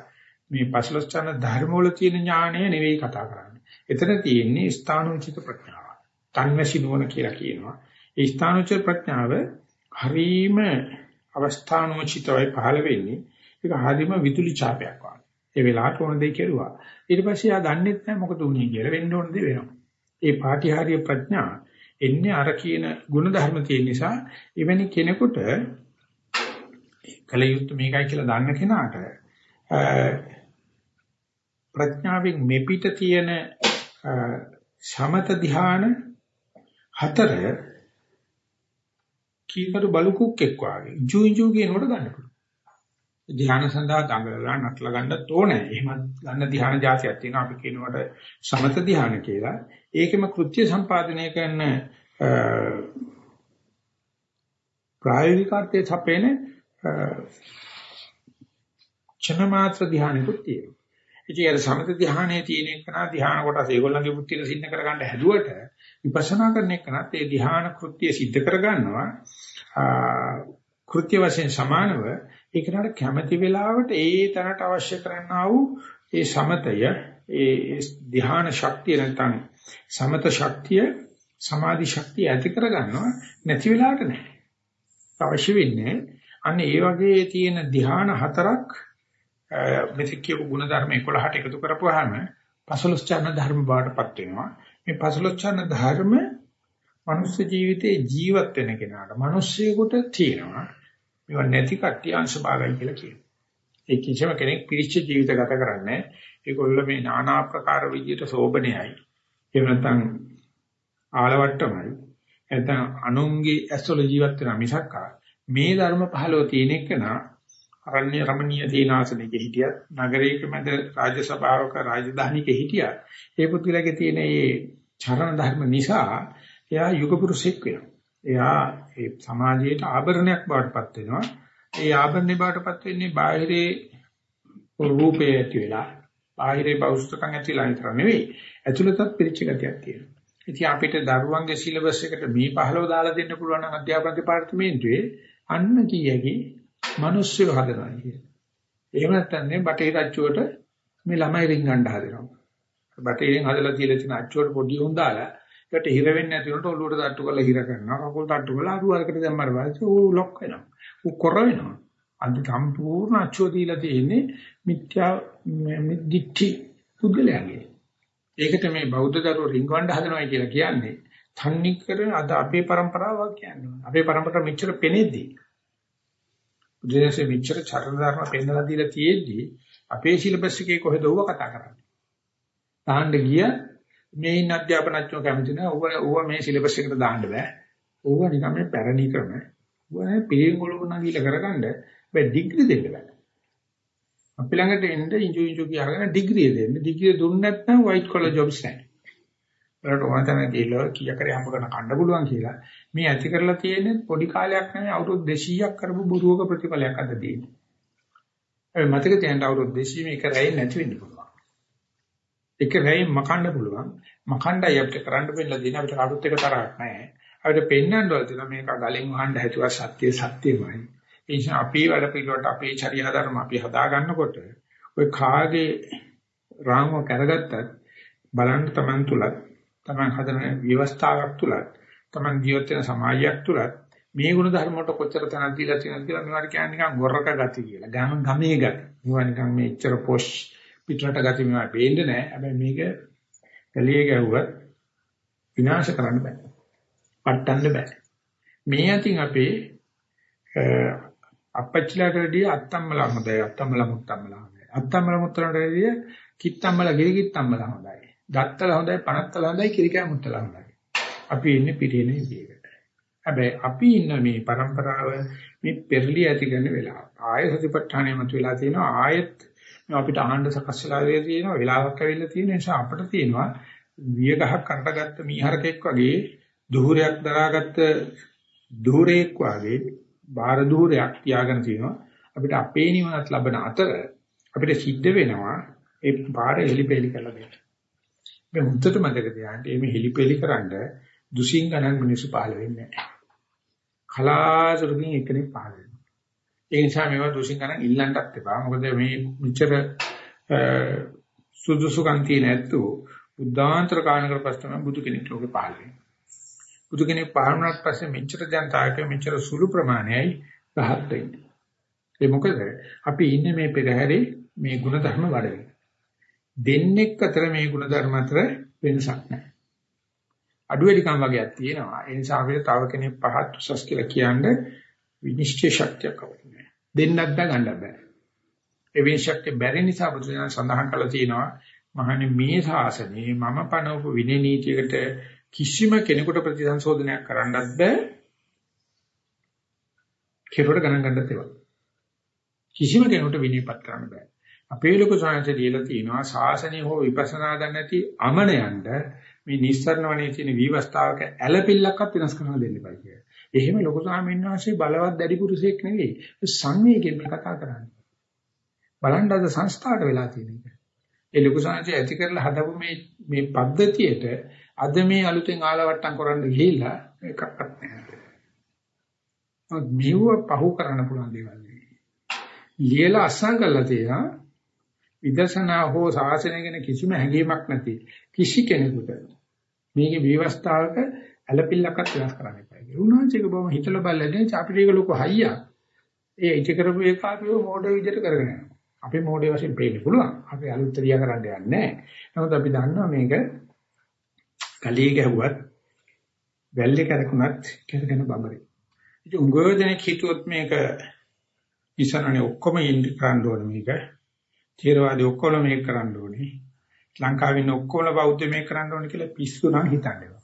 මේ පස්වස්චන ධර්ම වල තියෙන ඥානය නෙවෙයි කතා කරන්නේ. එතන තියෙන්නේ ස්ථානෝචිත ප්‍රඥාව. තන්වැසි නුවණ කියලා කියනවා. ඒ ස්ථානෝචිත ප්‍රඥාව හරීම අවස්ථානෝචිතවයි පහළ වෙන්නේ. ඒක හරීම විදුලි ඡාපයක් වගේ. ඒ වෙලාවට ඕන දෙයක් කෙරුවා. ඊට පස්සේ ආ දන්නෙත් නැහැ මොකද උනේ කියලා වෙන්න ඕන දේ වෙනවා. ඒ පාටිහාරීය ප්‍රඥා එන්නේ අර කියන ගුණ ධර්ම තියෙන නිසා එවැනි කෙනෙකුට කලියුත් මේකයි කියලා දන්න කෙනාට ප්‍රඥාවෙන් මෙපිට තියෙන සමත ධ්‍යාන හතර කීකරු බලුකුක් එක් වාගේ ජූජු කියනකොට ගන්න පුළුවන්. ධ්‍යාන සඳහා දඟලලා නටලා ගන්නත් ඕනේ. එහෙම ගන්න ධ්‍යාන જાතියක් තියෙනවා අපි කියනකොට සමත ධ්‍යාන කියලා. ඒකෙම කෘත්‍ය සම්පාදනය කරන ප්‍රායෝගික අර්ථයේ සපේන චනමාත්‍ර ධ්‍යානෙකුත් තියෙනවා. ඉතින් අර සමත ධ්‍යානයේ තියෙන එක නා ධ්‍යාන කොටස ඒගොල්ලන්ගේ බුද්ධියට සින්න කරගන්න හැදුවට විපස්සනා කරන එක නත් ඒ ධ්‍යාන කෘත්‍ය સિદ્ધ කරගන්නවා කෘත්‍ය වශයෙන් සමානව ඒකට කැමැති වෙලාවට ඒ තැනට අවශ්‍ය කරන්නා වූ ඒ සමතය ඒ ධ්‍යාන ශක්තිය නැත්නම් සමත ශක්තිය සමාධි ශක්තිය ඇති කරගන්නවා නැති වෙලාවට නැහැ. අවශ්‍ය වෙන්නේ අන්න ඒ වගේ තියෙන ධ්‍යාන හතරක් මෙතෙක් කියපු ගුණ ධර්ම 11ට එකතු කරපුවාම පසලොස්චන ධර්ම බවටපත් වෙනවා. මේ පසලොස්චන ධර්ම මනුස්ස ජීවිතේ ජීවත් වෙන කෙනාට මිනිස්සෙකුට තියෙනවා. ඒවා නැති කට්ටිය අංශභාගයි කියලා කියනවා. ඒ කිසිම කෙනෙක් පිරිච්ච ජීවිත ගත කරන්නේ ඒගොල්ල මේ নানা ආකාර විදියට සෝබණයයි. එහෙම නැත්නම් ආලවට්ටමයි. නැත්නම් අනුන්ගේ ඇස්වල ජීවත් වෙන මිසක් මේ ධර්ම 15 තියෙන එක නා අරණ්‍ය රමණීය දීනාසනෙක හිටියත් නගරයක මැද රාජ්‍ය සභාවක රාජධානියක හිටියත් ඒ පුදුලගේ තියෙන මේ චරණ ධර්ම නිසා එයා යුග පුරුෂෙක් වෙනවා. එයා ඒ සමාජයට ආභරණයක් බවටපත් වෙනවා. ඒ ආභරණේ බවටපත් වෙන්නේ බාහිරේ රූපේ ඇති වෙලා බාහිරේ බෞද්ධකම් ඇතිලා විතර නෙවෙයි. ඇතුළතත් පිරිච්ච ගතියක් තියෙනවා. ඉතින් අපිට දරුවන්ගේ සිලබස් එකට මේ 15 දාලා දෙන්න පුළුවන් නම් අධ්‍යාපන දෙපාර්තමේන්තුවේ අන්න කීයකි මිනිස්සු හදනවා කියන්නේ. එහෙම නැත්නම් මේ බටේ රජ්ජුවට මේ ළමයි රින්ගන්න හදනවා. බටේෙන් හදලා තියලා තියෙන අච්චුවට පොඩි උන් දාලා ඒකට හිර වෙන්නේ නැති උන්ට ඔලුවට තට්ටු කරලා හිර කරනවා. කකුල් තට්ටු කරලා අරු වලකට දැම්මම පස්සේ ඌ ලොක් වෙනවා. ඌ කොර වෙනවා. අද සම්පූර්ණ අච්චුව දීලා තියෙන්නේ මිත්‍යා මිද්දිච්චි පුද්ගලයාගේ. ඒකට මේ බෞද්ධ දරුවෝ රින්ගවන්න හදනවා කියලා කියන්නේ තන්නේ කර අද අපේ પરම්පරාවක් කියන්නේ. අපේ પરම්පරාව මෙච්චර පෙනෙද්දී බුදුරජාණන්සේ මෙච්චර චරණ ධර්ම පෙන්නලා දීලා තියෙද්දී අපේ සිලබස් එකේ කොහෙද ඌව කතා කරන්නේ. තාන්න ගිය මේ ඉන්න අධ්‍යාපනඥයෝ කැමති නැහැ. ඌව ඌව මේ සිලබස් එකට දාන්න බෑ. ඌව නිකන් මේ පැරණි ක්‍රම. ඌව පිළිගොළු නගිල කරගන්න බෑ ඩිග්‍රී දෙන්න බෑ. අපි ළඟට එන්න ඉංජු ඉංජු කියලාගෙන ඩිග්‍රිය දෙන්න. ඩිග්‍රිය දුන්නේ නැත්නම් white collar jobs නැහැ. වලට ඕන තැන දීලා කීය කරේ හම්බ කරන කන්න පුළුවන් කියලා. මේ ඇති කරලා තියෙන්නේ පොඩි කාලයක් නෙවෙයි අවුරුදු 200ක් කරපු බොරුවක ප්‍රතිඵලයක් අද දෙන්නේ. ඒ මතක තියාගන්න අවුරුදු 200 මේක රැයි නැති වෙන්න පුළුවන්. එක රැයි මකන්න පුළුවන්. මකණ්ඩයි අපිට කරන්න බෙල්ල දෙන අපිට කඩුත් එක තරහක් නැහැ. අපිට පෙන්වන්න වල තියෙන මේක ගලෙන් වහන්න හැදුවා සත්‍ය සත්‍යමයි. ඒ නිසා අපේ වැඩ පිළිවෙලට අපේ චර්යා ධර්ම අපි හදා ගන්නකොට ඔය කාගේ රාමුව කරගත්තත් බලන්න Taman තුලත් Taman හදන ව්‍යවස්ථාවක් තුලත් Taman ජීවත් වෙන සමාජයක් තුලත් මේ ගුණ ධර්ම වලට කොච්චර තනක් දීලා තියෙනවද කියලා මේවට කියන්නේ නිකන් ගොරක ගති කියලා. ගම ගමේ ගති. මේවා නිකන් මේ ඉච්චර පොෂ් පිටරට ගති මේවා පේන්නේ නැහැ. හැබැයි මේක කලිය ගැහුවත් විනාශ කරන්න බෑ. පට්ටන්න බෑ. මේ අතින් අපේ අපච්චිලාට වැඩිය අත්තම්මලා හොඳයි අත්තම්මලා මුත්තම්මලා හොඳයි අත්තම්මලා මුත්තලට වැඩිය කිත්තම්මලා ගිරිකිත්තම්මලා හොඳයි දත්තල හොඳයි පනත්තල හොඳයි කිරිකෑ මුත්තලා හොඳයි. අපි ඉන්නේ පිටිනේ විදියකට හැබැයි අපි ඉන්න මේ પરම්පරාව මේ පෙරලි ඇති කරන වෙලාව. ආය සතිපට්ඨානෙ මත වෙලා තියෙනවා. ආයෙත් අපිට ආහඬ සකස් වෙලා තියෙනවා. වෙලාවක් ඇවිල්ලා තියෙන නිසා අපිට තියෙනවා විය ගහක් කරටගත්ත මීහරකෙක් වගේ දුහුරයක් දරාගත්ත දුහුරෙක් වගේ බාහිර ධූරයක් තියාගෙන තියෙනවා. අපිට අපේ නිවනත් ලබන අතර අපිට සිද්ධ වෙනවා ඒ පාර එලිපෙලි කරලා දෙන්න. මේ මුත්තට මතක තියාගන්න මේ හෙලිපෙලි කරන්න දුසින් ගණන් මිනිස්සු පහළ වෙන්නේ නැහැ. කලාතුරකින් එකෙක් පහළ වෙනවා. ඒ නිසා මේවා දුසින් ගණන් ඉල්ලන්නත් එපා. මොකද මේ මෙච්චර සුදුසුකම් තියෙන ඇත්තෝ උද්දාන්තර කාණකට පස්ස තමයි බුදු කෙනෙක් ලෝකේ පහළ වෙන්නේ. බුදු කෙනෙක් පහළ වුණාට පස්සේ මෙච්චර ජනතාවක මෙච්චර සුළු ප්‍රමාණයයි රහත් වෙන්නේ. ඒ මොකද අපි ඉන්නේ මේ පෙරහැරේ මේ ಗುಣධර්ම වඩගෙන. දෙන්නෙක් අතර මේ ಗುಣධර්ම අතර වෙනසක් නැහැ. අඩුවෙලිකම් වගේක් තියෙනවා. ඒ නිසා අපිට තව කෙනෙක් පහත් උසස් කියලා කියන්නේ විනිශ්චය ශක්තියක් අවශ්‍යයි. දෙන්නක් දා ගන්න බෑ. ඒ විනිශ්චය බැරි නිසා බුදුසසුන සඳහන් කළා තියෙනවා මහන්නේ මේ ශාසනයේ මම පනවපු විනය නීතියකට කිසිම කෙනෙකුට ප්‍රතිසංශෝධනයක් කරන්නත් බෑ. කෙරුවට ගණන් ගන්නත් ඒවා. කිසිම කෙනෙකුට විනයපත් කරන්න බෑ. අපේ ලොකු සාංශය දීලා තියෙනවා ශාසනය හෝ විපස්සනා දන්නේ නැති අමනයන්ට මේ නිස්සරණ වනේ තියෙන විවස්ථාවක ඇලපිල්ලක්වත් වෙනස් කරන්න දෙන්න එපා කියලා. එහෙම ලොකු ස්වාමීන් වහන්සේ බලවත් දැඩි පුරුෂයෙක් නෙවෙයි. සංවේගයෙන් මේ කතා කරන්නේ. බලන්න අද සංස්ථාවට වෙලා තියෙන එක. ඒ ලොකු සංහසේ ඇති කරලා හදපු මේ මේ පද්ධතියට අද මේ අලුතෙන් ආලවට්ටම් කරන්න ගිහිල්ලා එකක්වත් නැහැ. මෙව පහු කරන්න පුළුවන් දේවල් නෙවෙයි. ලියලා අස්සම් කරලා තියෙනවා විදර්ශනා හෝ සාසනය ගැන කිසිම හැඟීමක් නැති කිසි කෙනෙකුට මේකේ විවස්ථාවක ඇලපිල්ලක්වත් වෙනස් කරන්න එපා කියලා. උන්වහන්සේක බොහොම හිතලා බලන්නේ අපිට ඒක ලොකු හයියක්. ඒ ඉති කරපු එක අපිව මොඩ විදිහට කරගෙන යනවා. අපේ මොඩේ වශයෙන් පේන්න පුළුවන්. අපි අලුත් ත්‍රියා කරන්න යන්නේ නැහැ. නමුත් අපි දන්නවා මේක කලිය ගැහුවත් වැල්ලේ කරකුණත් කරගෙන බබරේ. ඉතින් උංගෝ දෙනෙක් හිතුවොත් මේක ඉස්සරහනේ ඔක්කොම ඉන්න කරන්න ඕනේ මේක. ථේරවාදී ඔක්කොම මේක කරන්න ඕනේ. ලංකාවේ ඉන්න ඔක්කොම බෞද්ධ මේක කරන්න ඕනේ කියලා පිස්සු නම් හිතන්නේ.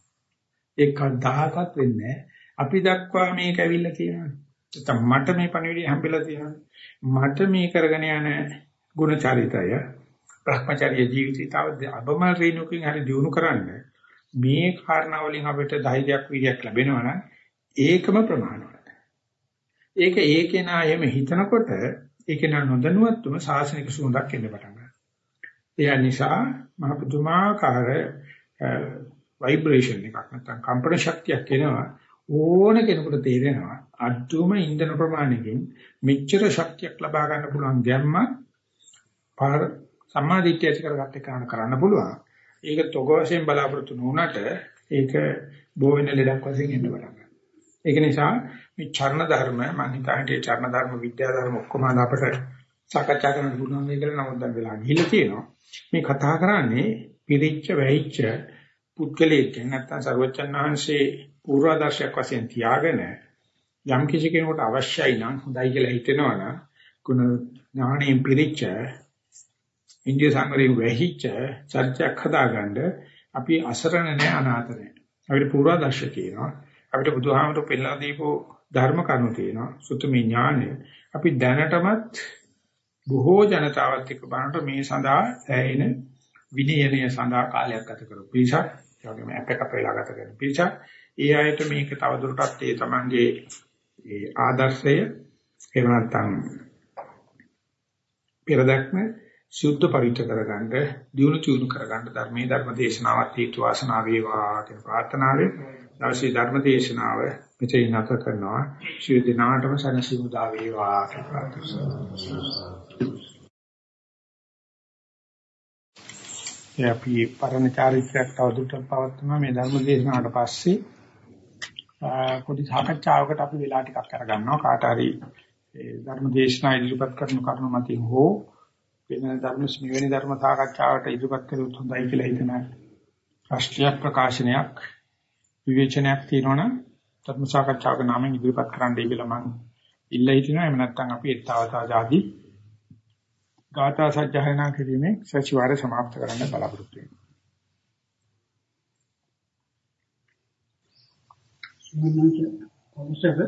ඒක දහසක් වෙන්නේ අපි දක්වා මේක ඇවිල්ලා තියෙනවා. නැත්නම් මට මේ පණිවිඩය හම්බෙලා තියෙනවා. මට මේ කරගෙන යන ගුණ චරිතය භ්‍රමචර්ය ජීවිතය තව අබමල් රේණුකින් හරි දිනු කරන්නේ මේ කාරණා වලින් අපිට ධෛර්යයක් වීර්යයක් ලැබෙනවා නම් ඒකම ප්‍රමාණවත්. ඒක ඒකේ නා එහෙම හිතනකොට ඒකේ නා නොදැනුවත්වම සාසනික සුවඳක් එන්න පටන් ගන්නවා. ඒ නිසා මහ පුදුමාකාර ভাইබ්‍රේෂන් එකක් නැත්නම් කම්පන ශක්තියක් එනවා ඕන කෙනෙකුට තේරෙනවා අද්දුම ඉන්ධන ප්‍රමාණයකින් මෙච්චර ශක්තියක් ලබා ගන්න පුළුවන් ගැම්මක් පාර සම්මාදිට්ඨිය ඇති කරගත්ත එකන කරන්න පුළුවන්. ඒක තොග වශයෙන් බලාපොරොත්තු නොවුනට ඒක බෝ වෙන ලෙඩක් වශයෙන් එන්න පටන් ගන්නවා. ඒක නිසා මේ චර්ණ ධර්ම මම හිතන්නේ චර්ණ ධර්ම විද්‍යා ධර්ම ඔක්කොම අපිට සාකච්ඡා කරන්න පුළුවන් මේ කියලා නමුත් දැන් වෙලා ගිහිල්ලා තියෙනවා. මේ කතා කරන්නේ පිරිච්ච වෙයිච්ච පුද්ගලයෙක් නැත්නම් සර්වචන් වහන්සේ පූර්වාදර්ශයක් වශයෙන් තියාගෙන යම් කිසි කෙනෙකුට අවශ්‍යයි නම් හොඳයි කියලා හිතෙනවා නම් ගුණ ඥාණයෙන් පිරිච්ච ඉන්දිය සංගරේ වෙහිච්ච චර්චයක් හදාගන්න අපි අසරණ නැහැ අනාථ නැහැ. අපිට පූර්වාදර්ශ තියෙනවා. අපිට බුදුහාමර පෙන්නලා දීපු ධර්ම කරුණු තියෙනවා. සුතුමි ඥානය. අපි දැනටමත් බොහෝ ජනතාවත් එක්ක බලනකොට මේ සඳහා ඇයින විනයනය සඳහා කාලයක් ගත කරපු පිරිසක්. ඒ වගේම අප එක අපේලා ගත කරන පිරිසක්. ඒ අයට මේක තවදුරටත් ඒ තමන්ගේ ඒ ආදර්ශය එහෙම නැත්නම් පෙරදක්ම සුද්ධ පරිත්‍ත කරගන්න, දියුණු චුණු කරගන්න ධර්මයේ ධර්ම දේශනාවත් හේතු වාසනා වේවා කියන ප්‍රාර්ථනාවෙන් දවසේ ධර්ම දේශනාව මෙතන නැත කරනවා. ශිර දිනාටම සනසිමුදා වේවා කියන ප්‍රාර්ථනාව. ඒ අපි පරණ චාරිත්‍රාක් තවදුරටත් පවත්වනවා මේ ධර්ම දේශනාවට පස්සේ පොඩි සාකච්ඡාවකට අපි වෙලා ටිකක් අරගන්නවා කාට හරි ධර්ම දේශනා ඉදිරිපත් කරන කරුණු මතින් හෝ වෙන ධර්ම නිවෙන ධර්ම සාකච්ඡාවට ඉදිරිපත් කළොත් හොඳයි කියලා හිතන රාෂ්ට්‍රීය ප්‍රකාශනයක් විවේචනයක් තියෙනවා නම් ධර්ම සාකච්ඡාවක නාමයෙන් ඉදිරිපත් කරන්නයි කියලා මම ඉල්ලා හිටිනවා. එහෙම නැත්නම් අපි ඒතාවතා ආදී ගාථා සජ්ජහායනා කිරීමේ සතිವಾರ સમાપ્ત කරන්න බලාපොරොත්තු වෙනවා. මොනවාද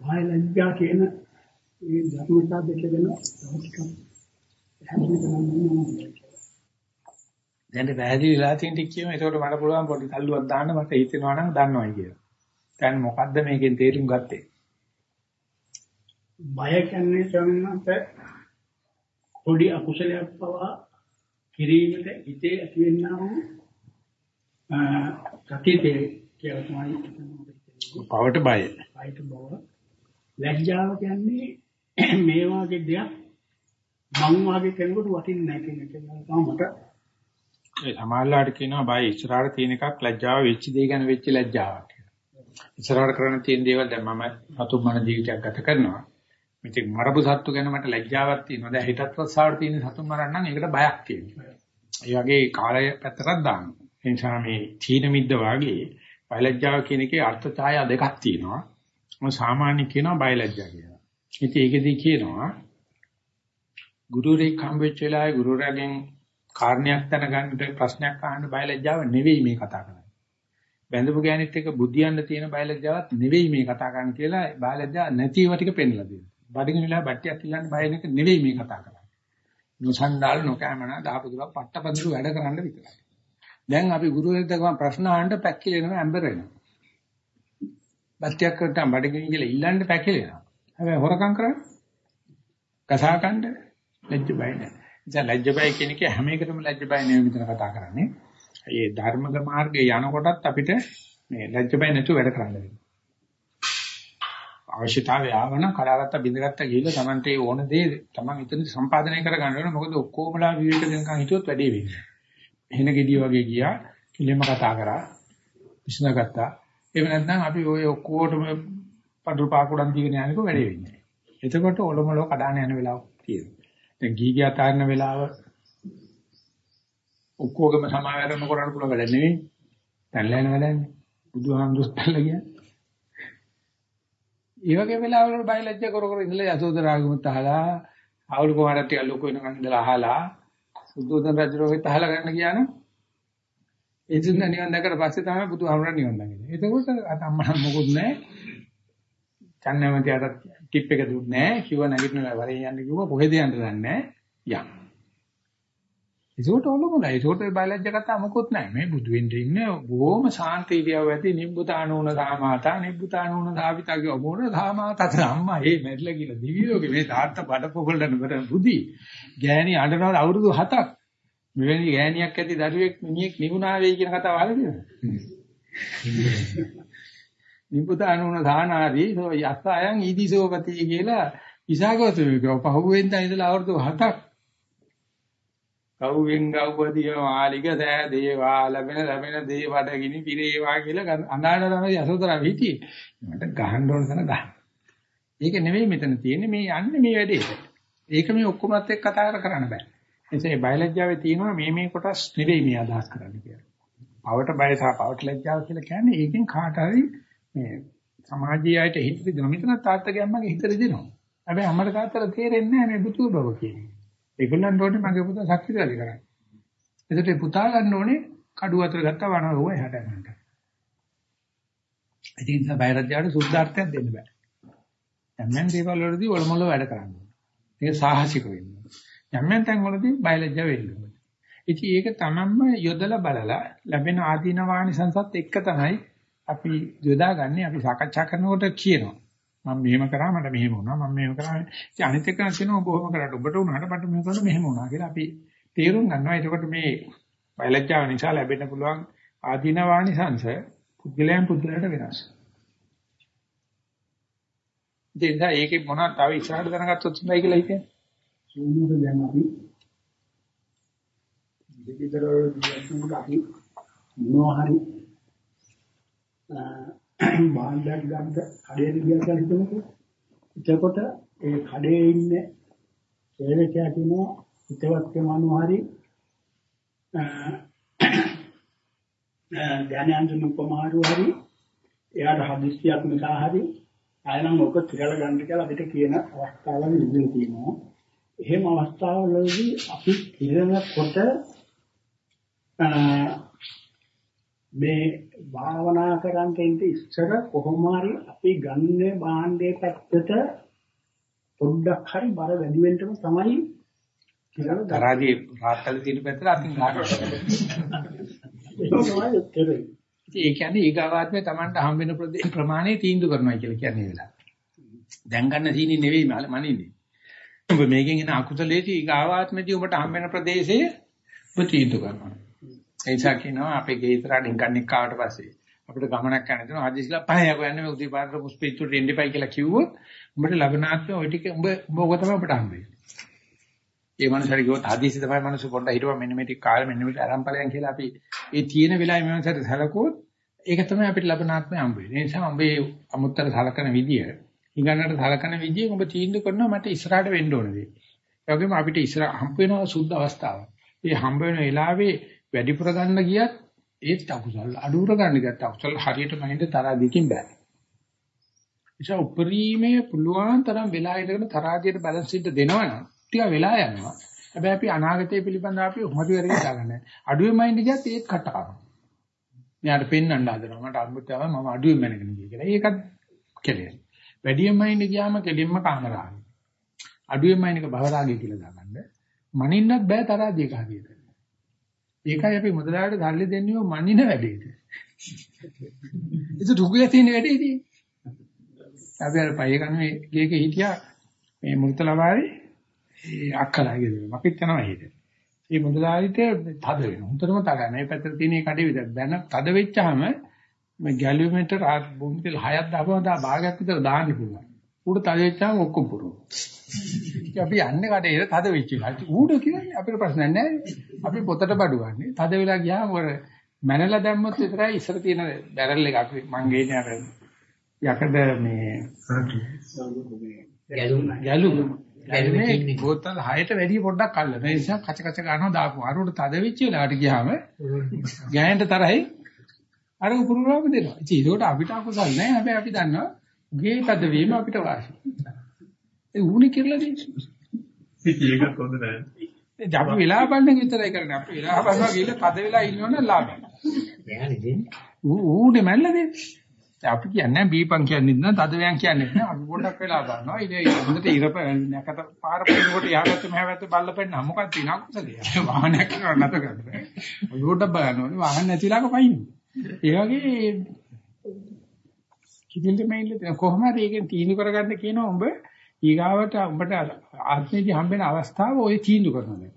බයලජ්ජා කියන ඒ ධර්මතාව දෙක ගැන තව ටිකක් හැමෝටම නම් දැන් පැහැදිලිලා තියෙන ටික කියමු. එතකොට මට පුළුවන් පොඩි තල්ලුවක් දාන්න මට හිතෙනවා නම් දන්නවයි කියලා. දැන් මොකද්ද මේකෙන් තේරුම් ගත්තේ? බය කියන්නේ සම්මත පොඩි අකුසලයක් පවා කිරීමට හිතේ ඇතිවෙනා වූ සතිතේ කියලා තමයි පවට බය. බයට බව. ලැජ්ජාව කියන්නේ මේ වගේ දෙයක් මං වාගේ කෙනෙකුට වටින්නේ නැහැ කියන එක තමයි මට ඒ සමාජලාට කියනවා බය ඉස්සරහට තියෙන එකක් ලැජ්ජාව වෙච්ච දේ ගැන වෙච්ච ලැජ්ජාවක් කියලා. ඉස්සරහට කරන්න තියෙන දේවල් දැන් මම සතුම් මන ජීවිතයක් ගත කරනවා. මෙතෙක් මරපු සත්තු ගැන මට ලැජ්ජාවක් තියෙනවා. දැන් හිතත් රස්සාවට තියෙන සතුම් මරන්න නම් ඒකට බයක් තියෙනවා. ඒ වගේ කාලය පැත්තකට දානවා. ඒ නිසා මේ තීන මිද්ද වාගේ බයලජ්ජාව කියන එකේ අර්ථ ඡායා දෙකක් තියෙනවා. මම සාමාන්‍ය කියනවා බයලජ්ජා කියලා. ඉතින් ඒකෙදී කියනවා ගුරුරෙක් හම්බෙච්ච වෙලාවේ ගුරුරයාගෙන් කාරණයක් දැනගන්න ප්‍රශ්නයක් අහන්න බයලජ්ජාව නෙවෙයි මේ කතා කරන්නේ. බැඳපු ගෑනිත් එක්ක බුද්ධියන්න තියෙන බයලජ්ජාවක් නෙවෙයි මේ කතා කරන්නේ කියලා බයලජ්ජා නැතිව ටික පෙන්නලා දෙනවා. බඩගිනි වෙලා බට්ටියක් ඉල්ලන්න බය වෙන එක නෙවෙයි මේ කතා කරන්නේ. නොසන්ඩාල් නොකෑමනා දහපදුරක් පට්ටපදිරු වැඩ කරන්න විතරයි. දැන් අපි ගුරුවරයෙක්ට ගම ප්‍රශ්න අහන්න පැකිලෙනවා ඇම්බර් වෙනවා. බත්තියක් කරටම් බඩගිනි කියලා ඉල්ලන්න පැකිලෙනවා. හැබැයි හොරකම් කරන්නේ කසා කණ්ඩ ලැජ්ජ බය නැහැ. ඉතින් ලැජ්ජ බය කියන එක හැම එකටම ලැජ්ජ බය නෙවෙයි මෙතන කතා කරන්නේ. මේ ධර්මග මාර්ගයේ යනකොටත් අපිට මේ ලැජ්ජ බය නැතුව වැඩ කරන්න වෙනවා. අවශ්‍යතාවය ආවන කඩාගත්ත බින්දගත්ත ගිහිල්ලා Tamante ඕන දේ Taman එතන සම්පාදනය කරගන්න ඕන. මොකද ඔක්කොමලා විවේක දෙනකන් හිතුවොත් වැඩේ වෙන්නේ. එහෙන gediy වගේ ගියා කිලිම කතා කරා විශ්නාගත්තා එහෙම නැත්නම් අපි ওই ඔක්කොටම පඳුරු පාකුඩන් දීගෙන යනකොට වැඩේ වෙන්නේ එතකොට ඔලොමලෝ කඩාන යන වෙලාවක් තියෙනවා දැන් ගී ගියා තාරන වෙලාව ඔක්කොගම සමාවෙරම කරන්න පුළුවන් වැඩ නෙවෙයි තැන්ලා යන වැඩන්නේ බුදුහාමුදුරුත් තැන්ලා ගියා ඒ වගේ වෙලාවවල බයලජ්ජ කර කර ඉඳලා යසෝදරාගමුත් අහලා ආවුල් කුමාරට ටික ලොකු වෙනකන් ඉඳලා අහලා සුද්ධෝදන රජුගේ තහල ගන්න ගියා නම් ඒ දුන්න නිවන් දැකලා පස්සේ තමයි බුදුහාමරන් නිවන් දකින්නේ. එතකොට අම්මා මොකුත් නැහැ. චන්නමතියට ටිප් එක දුන්නේ නැහැ. කිව්ව නැගිටිනවා වරේ යන්න කිව්වා කොහෙද යන්න දන්නේ නැහැ. යන්න. ඒකට ඔලොමලයි. ඒකට බයලජ්‍ය කතා මොකුත් නැහැ. මේ බුදු වෙන්න ඉන්නේ බොහොම සාන්ත ඉරියව් ඇති නිබ්බුතානෝන සාමාතා නිබ්බුතානෝන සාවිතා කිය මොන සාමාතත් අම්මා ඒ මැරිලා කියලා දිවි ලෝකේ මේ තාත්තා බඩ පොකොල්ලන බර බුදි ගෑණි අඬනවා අවුරුදු 7ක් මෙවැනි ගෑණියක් ඇති දරුවෙක් මිනිහෙක් නිගුණා වෙයි කියන කතාව අහලා තියෙනවද? නිබුදානුන දානාදී යස්ස අයන් ඊදිසෝපති කියලා ඉසాగවතුමි කව පහුවෙන්ද ඉඳලා අවුරුදු 7ක් කවුවෙන් ගව්වදිය මාලික දෑ දේවා ලැබෙන ලැබෙන දේ වඩගිනි පිරේවා කියලා අඳාන තමයි යසෝදරා හිටියේ. මට ගහන්න ඕන තැන ගහන්න. ඒක නෙවෙයි මෙතන තියෙන්නේ මේ යන්නේ මේ වැඩේට. ඒක මේ ඔක්කොමත් එක්ක කතා කර කරන්න බෑ. එසේ බයලජ්ජාවේ තියෙනවා මේ මේ කොටස් නෙවෙයි මේ අදහස් කරන්න කියලා. පවට බය සහ පවට ලැජ්ජාව කියලා කියන්නේ ඒකෙන් කාට හරි මේ සමාජීය අයට හිත දෙනවා. මෙතන තාත්තගේ අම්මගේ හිත දෙනවා. හැබැයි අම්මට තාත්තට තේරෙන්නේ නැහැ මේ බුදු බව කියන්නේ. ඒගොල්ලන්ට ඕනේ මගේ පුතා ශක්තිශාලී කරන්න. එතකොට පුතා ගන්න ඕනේ කඩුව අතර ගත්තා වනරුව එහාට යනකට. ඒ නිසා බයරජ්‍යාට සුද්ධාර්ථයක් දෙන්න බෑ. යම් යම් දේවල් වලදී ඔලොමල වැඩ කරන්න ඕනේ. ඒක සාහසික වෙන්න ඕනේ. යම් යම් තැන් වලදී බයලජ්‍යා වෙන්න ඕනේ. ඉතින් ඒක තමන්ම යොදලා බලලා ලැබෙන ආදීනවානිසංසත් එක්ක තමයි අපි යොදාගන්නේ අපි සාකච්ඡා කරනකොට කියනවා. මම මෙහෙම කරා මට මෙහෙම වුණා මම මෙහෙම කරා. ඉතින් අනිත් එක කියනවා ඔබ ඔහොම කරාට ඔබට වුණාට මට මෙහෙම කරලා මෙහෙම වුණා කියලා අපි තේරුම් ගන්නවා. එතකොට මේ බයලජ්ජාව නිසා ලැබෙන්න පුළුවන් ආධිනවානිසංශ පුද්ගලයන් පුද්ගලයට වෙනස්. දෙන්න ඒකේ මොනවද තව ඉස්සරහට දැනගත්තොත් හොඳයි කියලා හිතන්නේ? සූනියද දැන් අපි? දෙවිතර දියසුන් අපි මොනවා හරි භාණ්ඩයක් ගන්න කඩේට ගියා කියලා හිතමුකෝ. එතකොට ඒ කඩේ ඉන්න සේවකයා කියනවා හිතවත් කෙනානු හරි ධානයන්තුන් උපමාරු හරි එයාට හදිස්සියක් නිසා හරි ආයනම් ඔක තිරල ගන්න කියලා අපිට කියන අවස්ථාවල් ඉඳලා තියෙනවා. එහෙම අවස්ථාවලදී අපි කිරනකොට මේ භාවනා කරන් තෙන්ට ඉස්සර කොහොම හරි අපි ගන්නේ භාණ්ඩේ පැත්තට පොඩ්ඩක් හරි බර වැඩි වෙන්නම තමයි කියලා තරාදී රාත්තල් තියෙන පැත්තට අතින් ගන්නවා. ඒ කියන්නේ ඊගාවාත්මේ Tamanට හම් වෙන ප්‍රමාණය තීන්දුව කරනවා කියලා කියන්නේ වෙලා. දැන් ගන්න සීනි නෙවෙයි මනින්නේ. ඔබ මේකෙන් එන අකුසලයේදී ඊගාවාත්මේදී ඔබට හම් වෙන ප්‍රදේශයේ ඔබ තීන්දුව කරනවා. ඒ නිසා කියනවා අපේ ගේ ඉස්සරහට ඉංගන්නෙක් ආවට පස්සේ අපිට ගමනක් යන්න දෙනවා ආදිස්ලා පහයක යන්නේ මේ උදේ පාරට පුස්පිච්චුට එන්න එපයි කියලා කිව්වොත් උඹට ලබනාත්ම ওই ටික උඹ උඹ ඔක තමයි අපිට හම්බෙන්නේ. ඒ මනසට ගියොත් ආදිසි තමයි මනස පොඩ්ඩක් හිටුවා මෙන්න මේ ටික කාලෙ මෙන්න මේ ආරම්භලයන් කියලා අපි ඒ තියෙන වෙලාවේ මේ මනසට සැලකුවොත් ඒක තමයි අපිට ලබනාත්මය හම්බෙන්නේ. ඒ නිසා උඹේ අමුත්තර සලකන විදිය ඉංගන්නට සලකන විදිය උඹ තීන්දුව කරනවා මට ඉස්සරහට වෙන්න ඕන දේ. ඒ වගේම අපිට ඉස්සර හම්බ වෙනවා සුද්ධ අවස්ථාවක්. ඒ හම්බ වෙන වෙලාවේ වැඩිපුර ගන්න ගියත් ඒත් අකුසල අඩුර ගන්න ගත්ත අකුසල හරියට මහින්ද තරහදීකින් බෑ. නිසා උපරිමයේ පුළුවන් තරම් වෙලා ඉඳගෙන තරහදියට බැලන්ස් ඉද්ද දෙනවනම් ටික වෙලා යනවා. හැබැයි අපි අනාගතය පිළිබඳව අපි හොරි වෙරි දාගන්න. අඩුවේ මයින්ඩ් ගියත් ඒත් කටාවක්. මෙයාට පෙන්වන්න හදනවා. මට අමුතව මම අඩුවේ මැනගෙන ගිය කියලා. ඒකත් කෙලෙස්. වැඩියෙන් මයින්ඩ් ගියාම කෙලින්ම කාමරාගය. අඩුවේ මයින්ඩ් එක භවරාගය කියලා දාගන්න. මනින්නත් බෑ තරහදිය කාරියට. ඒකයි අපි මුදලාට සල්ලි දෙන්නේ මනින වැඩේට. ඒක දුකේ තියෙන වැඩේදී. අපි අර පය කන්නේ ගේක හිටියා මේ මුර්තලවාරේ ඒ අක්කලාගේ දෙනවා. අපිත් යනවා හිට. මේ මුදලාරිට තද වෙනවා. හොඳටම තද. මේ පැත්තට තියෙන කඩේ විතර දැන තද වෙච්චාම මේ ගැලුමීටර් බොම්බ තෙල් හයක් දාපුවම දා භාගයක් විතර දාන්න පුළුවන්. උඩ තද වෙච්චාම ඔක්කොම පුරනවා. අපි යන්නේ කඩේ තද වෙච්ච එක. ඌඩ කියන්නේ අපිට ප්‍රශ්නයක් නැහැ. අපි පොතට බඩුවන්නේ. තද වෙලා ගියාම ඔර මැනලා දැම්මොත් විතරයි ඉස්සර තියෙන බැරල් එක අපි මං ගේන්නේ අර යකඩ මේ ගැලුම් ගැලුම් ගැලුමේ බෝතල් 6ට වැඩිය පොඩ්ඩක් අල්ලන. ඒ නිසා කච කච ගන්නවා දාපු. අරුට තද වෙච්ච වෙලාවට ගියාම ගෑනට තරයි අර උපුරුරාම දෙනවා. ඉතින් ඒකට අපිට අකුසල් නැහැ. හැබැයි අපි දන්නවා ගේ තද වීම අපිට වාසි. ඒ ඌනේ කියලා දෙන්නේ. ඒකත් හොඳ නෑ. අපි වෙලා බලන්න විතරයි කරන්නේ. අපි වෙලා බලනවා කියලා තද වෙලා ඉන්නවනම් ලාභයි. එයානේ දෙන්නේ. ඌනේ මැල්ල දෙන්නේ. අපි කියන්නේ බීපන් කියන්නේ නැහැ තද වෑන් කියන්නේ නැහැ. අපි පොඩ්ඩක් වෙලා බලනවා. ඉතින් හොඳට ඉරප නැකත පාර පෙන්නකොට යහපැත්ත මෙහාපැත්ත බල්ල පෙන්න මොකක්ද තියෙන අකුසලයේ. වාහනයක් කරා නැත කරන්නේ. ඔය පොඩ්ඩක් බලන්න ඕනේ. වාහන නැතිලාක පයින්. ඒ වගේ කිදින්ද මේන්නේ කොහොම හරි ඒකෙන් තීන්දුව කරගන්න කියනවා උඹ ඊගාවට උඹට ආත්මයේදී හම්බෙන අවස්ථාව ඔය තීන්දුව කරනවා.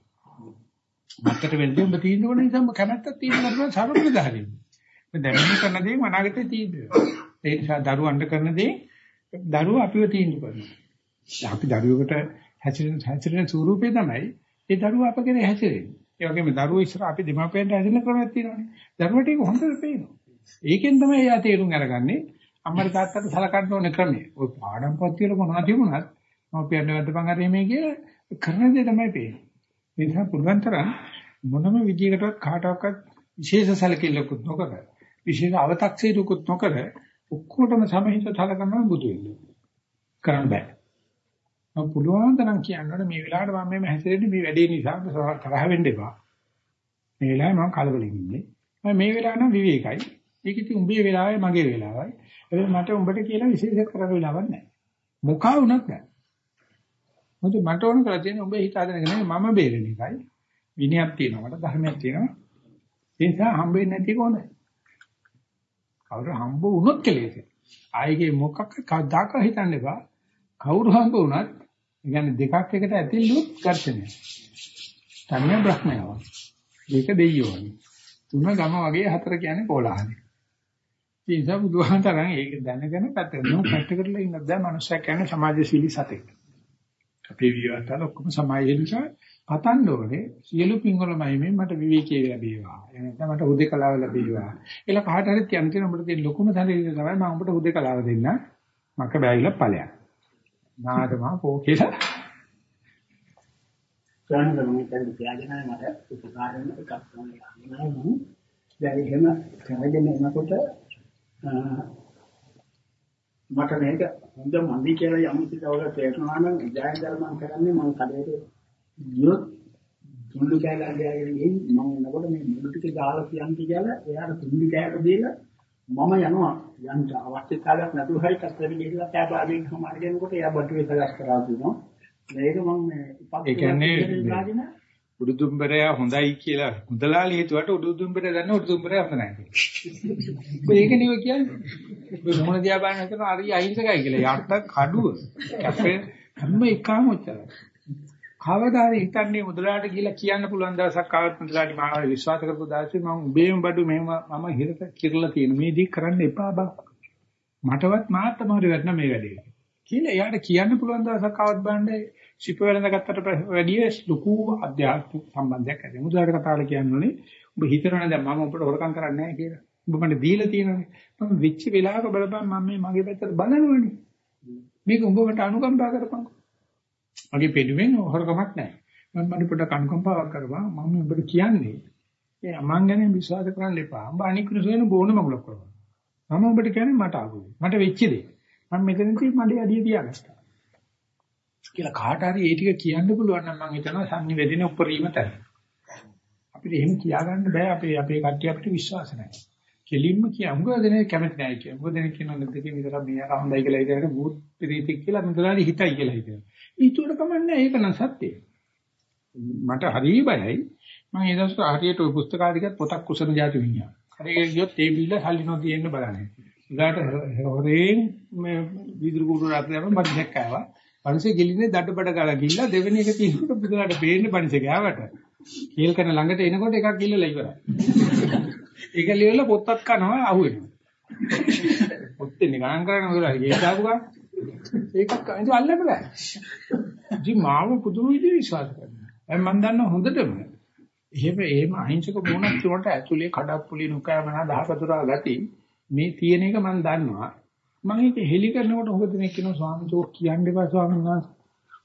මත්තර වෙන්නේ ඔබ තීන්දුව කරන නිසා ඔබ කැමැත්තක් තියෙන කරනවා සමග දහරින්. දැන් මේ කරන දේ අනාගතේ තීන්දුව. ඒ නිසා දරුවන්ට කරන දේ දරුවෝ අපිව තීන්දුව කරනවා. අපි දරුවෙකුට හැසිරෙන හැසිරෙන ස්වරූපේ තමයි ඒ දරුවා අප කෙරේ හැසිරෙන්නේ. ඒ වගේම දරුවෝ ඉස්සර අපි දෙමාපියන්ට හැදෙන ක්‍රමයක් තියෙනවානේ. දරුවට ඒක හොඳට පේනවා. ඒකෙන් තමයි එයා තේරුම් අරගන්නේ අම්මට තාත්තට සලකන්න ඕන ක්‍රමය. ඔය පාඩම් පොත් වල මොනවද තිබුණත් මම පියන්න වැදපන් හරි මේ කියලා කරන දේ තමයි පේන්නේ. ඒ නිසා පුළුවන් තරම් මොනම විදියකටවත් කාටවත් විශේෂ සැලකිල්ලකුත් නොකර විශේෂ අව탁සීරුකුත් නොකර ඔක්කොටම සමහිත සලකනවා බුදු වෙන්නේ. කරන්න බෑ. මම පුළුවන් තරම් කියනකොට මේ වෙලාවට මම මේ හැසිරෙන්නේ මේ වැඩේ නිසා තරහ වෙන්න එපා. මේ වෙලාවේ මම කලබලෙන් ඉන්නේ. මම මේ වෙලාව නම් විවේකයි. ඒක ඉතින් උඹේ වෙලාවයි මගේ වෙලාවයි. ඒක මට උඹට කියලා විශේෂ කරන්න වෙලාවක් නැහැ. මොකා වුණත් නැහැ. මොකද මට ඕන කරලා තියෙන්නේ උඹ හිත හදන එක නෙමෙයි මම බේරෙන එකයි. විනයක් තියෙනවා මට ධර්මයක් තියෙනවා. ඒ නිසා හම්බෙන්නේ නැති එක හොඳයි. කවුරු හම්බ වුණොත් කෙලෙස. ආයේ මොකක් කවදාක හිතන්න එපා. කවුරු හම්බ වුණත් කියන්නේ දෙකක් එකට ඇතිල්ලුත් ඝර්ෂණය. තනිය බ්‍රහ්මයව. ඒක දෙයියෝ. තුන ගම වගේ හතර කියන්නේ කොලාහලයි. ඒ නිසා බුදුහාමතරන් ඒක දැනගෙන පැත්තකට නෝ පැත්තකටලා ඉන්නත් දැන් මනුස්සයෙක් කියන්නේ සමාජශීලී සතෙක්. අපේ විවස්ථාව ඔක්කොම සමාජයේ නිසා පතන්න ඕනේ සියලු පින්වලමයි මේ මට විවේකී ලැබේවා. එහෙනම් මට හුදේකලාව ලැබේවා. ඒලා කාට හරි කියන්න තියෙන උඹට තියෙන ලොකුම සැලකිලි තමයි මම උඹට හුදේකලාව දෙන්න. මක බෑවිලා ඵලයක්. නාදමා පෝ කියලා. ගන්න මම දැන් තියාගෙන මට උපකාර වෙන එකක් තමයි අනිවාර්යයෙන්ම දැන් එහෙම කරගෙන එනකොට මට මේක හොඳ මන්දි කියලා යම් කිසිවක තේරුණා නම් ඉජායදර මම කරන්නේ මම කඩේට ගියොත් තුන්ඩු කෑල්ලක් ගෑගෙන ගිහින් මම එනකොට මේ මුළු ටික ගාලා කියන්ති කියලා එයාට තුන්ඩු කෑල්ල දීලා මම යනවා. යන්න අවශ්‍ය කාලයක් නැතුව හරි කස්තරේ ගිහිල්ලා කෑපාගෙන සමාරගෙනකොට එයා එක ගස් කරා දුන්නා මේක මම මේ ඒ කියන්නේ උඩුදුම්බරය හොඳයි කියලා මුදලාලි හිතුවට උඩුදුම්බරය දන්න උඩුදුම්බරය හොඳ නැහැ. ඒක නෙවෙයි කියන්නේ. මොන දිහා බලන හිතන හරි අහිංසකයි කියලා. යට කඩුව. කැපේ හැම එකම උච්චරයි. කවදා හරි හිතන්නේ මුදලාට කියලා කියන්න පුළුවන් දවසක් ආවත් මුදලාට මාව විශ්වාස කරපු දවසේ මම උඹේම බඩු මෙහෙම මම හිරට කිරලා තියෙන මේ දී කරන්න එපා බං. මටවත් මාත් තමයි වැටෙන මේ වැඩේ. කියලා එයාට කියන්න පුළුවන් දවසක් ආවත් බලන්න ශිප වෙලඳ ගත්තට වැඩිය ලොකු අධ්‍යාත්මික සම්බන්ධයක් ඇති. මුදාට කතාවල කියන්නේ ඔබ හිතනවනේ දැන් මම ඔබට හොරකම් කරන්නේ නැහැ කියලා. ඔබ මට දීලා තියෙනනේ. මම විච්ච වෙලාවක බලපන් මම මේ මගේ පැත්තට බලනවනේ. මේක ඔබ මට අනුකම්පා කරපන්. මගේ පෙළුවෙන් හොරකමක් නැහැ. මම මට පොඩක් අනුකම්පාවක් කරපන්. මම ඔබට කියන්නේ ඒ අමං ගැන විශ්වාස කරන්න එපා. ඔබ අනික් කුසෙන බෝන මගුලක් කරපන්. මම ඔබට කියන්නේ මට ආගුයි. මට වෙච්ච දේ. මම මෙතනදී මඩේ අඩිය තියාගත්තා. කියලා කාට හරි ඒ ටික කියන්න පුළුවන් නම් මම හිතනවා සංනිවේදනයේ උපරිම තැන. අපිට එහෙම කියාගන්න බෑ අපේ අපේ කට්ටිය අපිට විශ්වාස නැහැ. කෙලින්ම කියමුකෝ දෙනේ කැමති නැහැ කියලා. මොකද දෙනේ කියනවා දෙකේ විතර මෙයා හොඳයි කියලා හිතනකොට භූත ප්‍රීතිය කියලා මෙතනදී හිතයි කියලා හිතනවා. ඊටුවට කමන්නේ ඒක නම් සත්‍යය. මට හරිය බයයි. මම ඒ දවස්වල හරියට ওই පුස්තකාලිකත් පොතක් කුසන જાති විඤ්ඤා. හරියට ගියොත් ඒ බිල්ල සල්ලි නොදී එන්න බලන්නේ. ඊගාට හොරේ මේ විදුරු කුඩු රාත්‍රියම මැදක් ආවා. පන්සේ ගිලින්නේ දඩබඩ ගාලා ගිහිල්ලා දෙවෙනි එක තියෙනකොට බුදුලාට බේන්නේ පන්සේ ගාවට. කීල් කරන ළඟට එනකොට එකක් ගිල්ලලා ඉවරයි. ඒක ලියලා පොත්තක් කනවා අහුවෙනවා. පොත්තේ ගණන් කරගෙන ඉවරයි. ඒක දාපු ගමන් ඒකක් අයින් අල්ලන්න බෑ. ඉතින් මාව පුදුම විදිහට විශ්වාස කරනවා. දැන් මම දන්නවා හොඳටම. එහෙම එහෙම අහිංසක මොනක් කියනට ඇතුලේ කඩප්පුලි නුකෑමනා දහපතුරා ගති මේ තියෙන එක මම දන්නවා. මම ඒක හෙලි කරනකොට හොඟ දෙනෙක් කියනවා ස්වාමීන් වහන්සේ කියන්න එපා ස්වාමීන් වහන්සේ.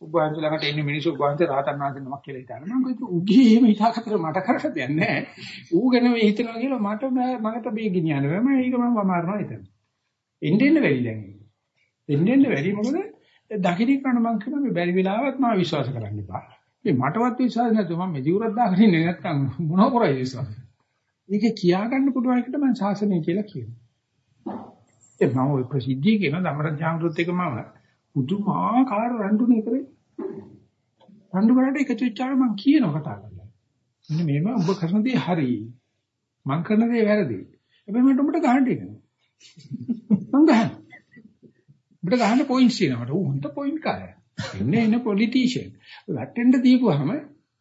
ඔබ වහන්සේ ළඟට එන්නේ මිනිස්සු ඔබ වහන්සේ රහතන් වහන්සේ නමක් කියලා හිතනවා. මම කිව්වා උගේ එහෙම හිතාකට මට කරට දෙයක් නැහැ. ඌ ගැන මේ හිතනවා කියලා මට මකට බේ ගෙනියන්න බෑ. මම ඒක මම වමාරනවා හිතනවා. එන්න එන්න වැඩි දැන්. එන්න එන්න වැඩි මොකද දකින්න කරන මම කියනවා මේ බැරි වෙලාවත් මම විශ්වාස කරන්න එපා. මේ මටවත් විශ්වාස නැතුව මම මෙදිවුරක් දාගෙන ඉන්නේ නැත්තම් මොනව කරයි විශ්වාස. මේක කියා ගන්න පුළුවන් එකට මම ශාසනය කියලා කියනවා. ඒ මම ඔය ප්‍රසිද්ධිය කියන ධම්මරජාමෘත් එක මම පුදුමාකාර රණ්ඩුනේ කරේ. රණ්ඩු කරලා එකතු වෙච්චාම මම කියන කතා කරලා. මෙන්න මේම ඔබ කරන දේ හරි. මම කරන දේ වැරදි. හැබැයි මට උඹට ගහන්න දෙනවා. මම ගහන්න. උඹට ගහන්න පොයින්ට්ස් තියෙනවා. මට උන්ට පොයින්ට් කාරය. එන්නේ එන පොලිටිෂියන්. වැටෙන්න දීපුවාම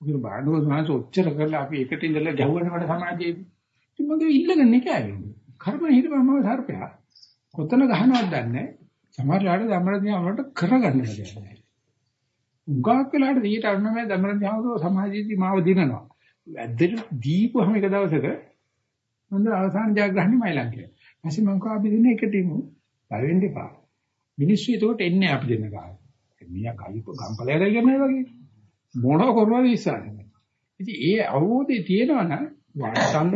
උගිර බාඩුව සමාජ ඔච්චර කරලා අපි එකට ඉඳලා ගැහුවනේ මට සමාජයේදී. ඉතින් මගේ ඉල්ලගෙන නිකෑ වෙන්නේ. කර්ම හිතපම සර්පයා. කොතන ගහනවද දන්නේ නැහැ. සමහර වෙලාවට ධම්මරදී වලට කරගන්න බැහැ. උගාක් වෙලාවට 99 ධම්මරදී ආවෝ සමාජයේදී මාව දිනනවා. ඇද්දට දීපුවම එක දවසක මන්ද අවසාන ජයග්‍රහණය මයිලන් කියලා. ඊපස්සේ මම කව අපි දෙන්නේ එකට ඉමු. බලවෙන්න එපා. මිනිස්සු ඒකට එන්නේ අපි දෙන්න ගාන. මියා කලික ගම්පලයට කියන්නේ වගේ. මොන කරනවද ඉස්සන්නේ. ඉතින් ඒ අවබෝධය තියෙනවා නම් වාට්ටන්න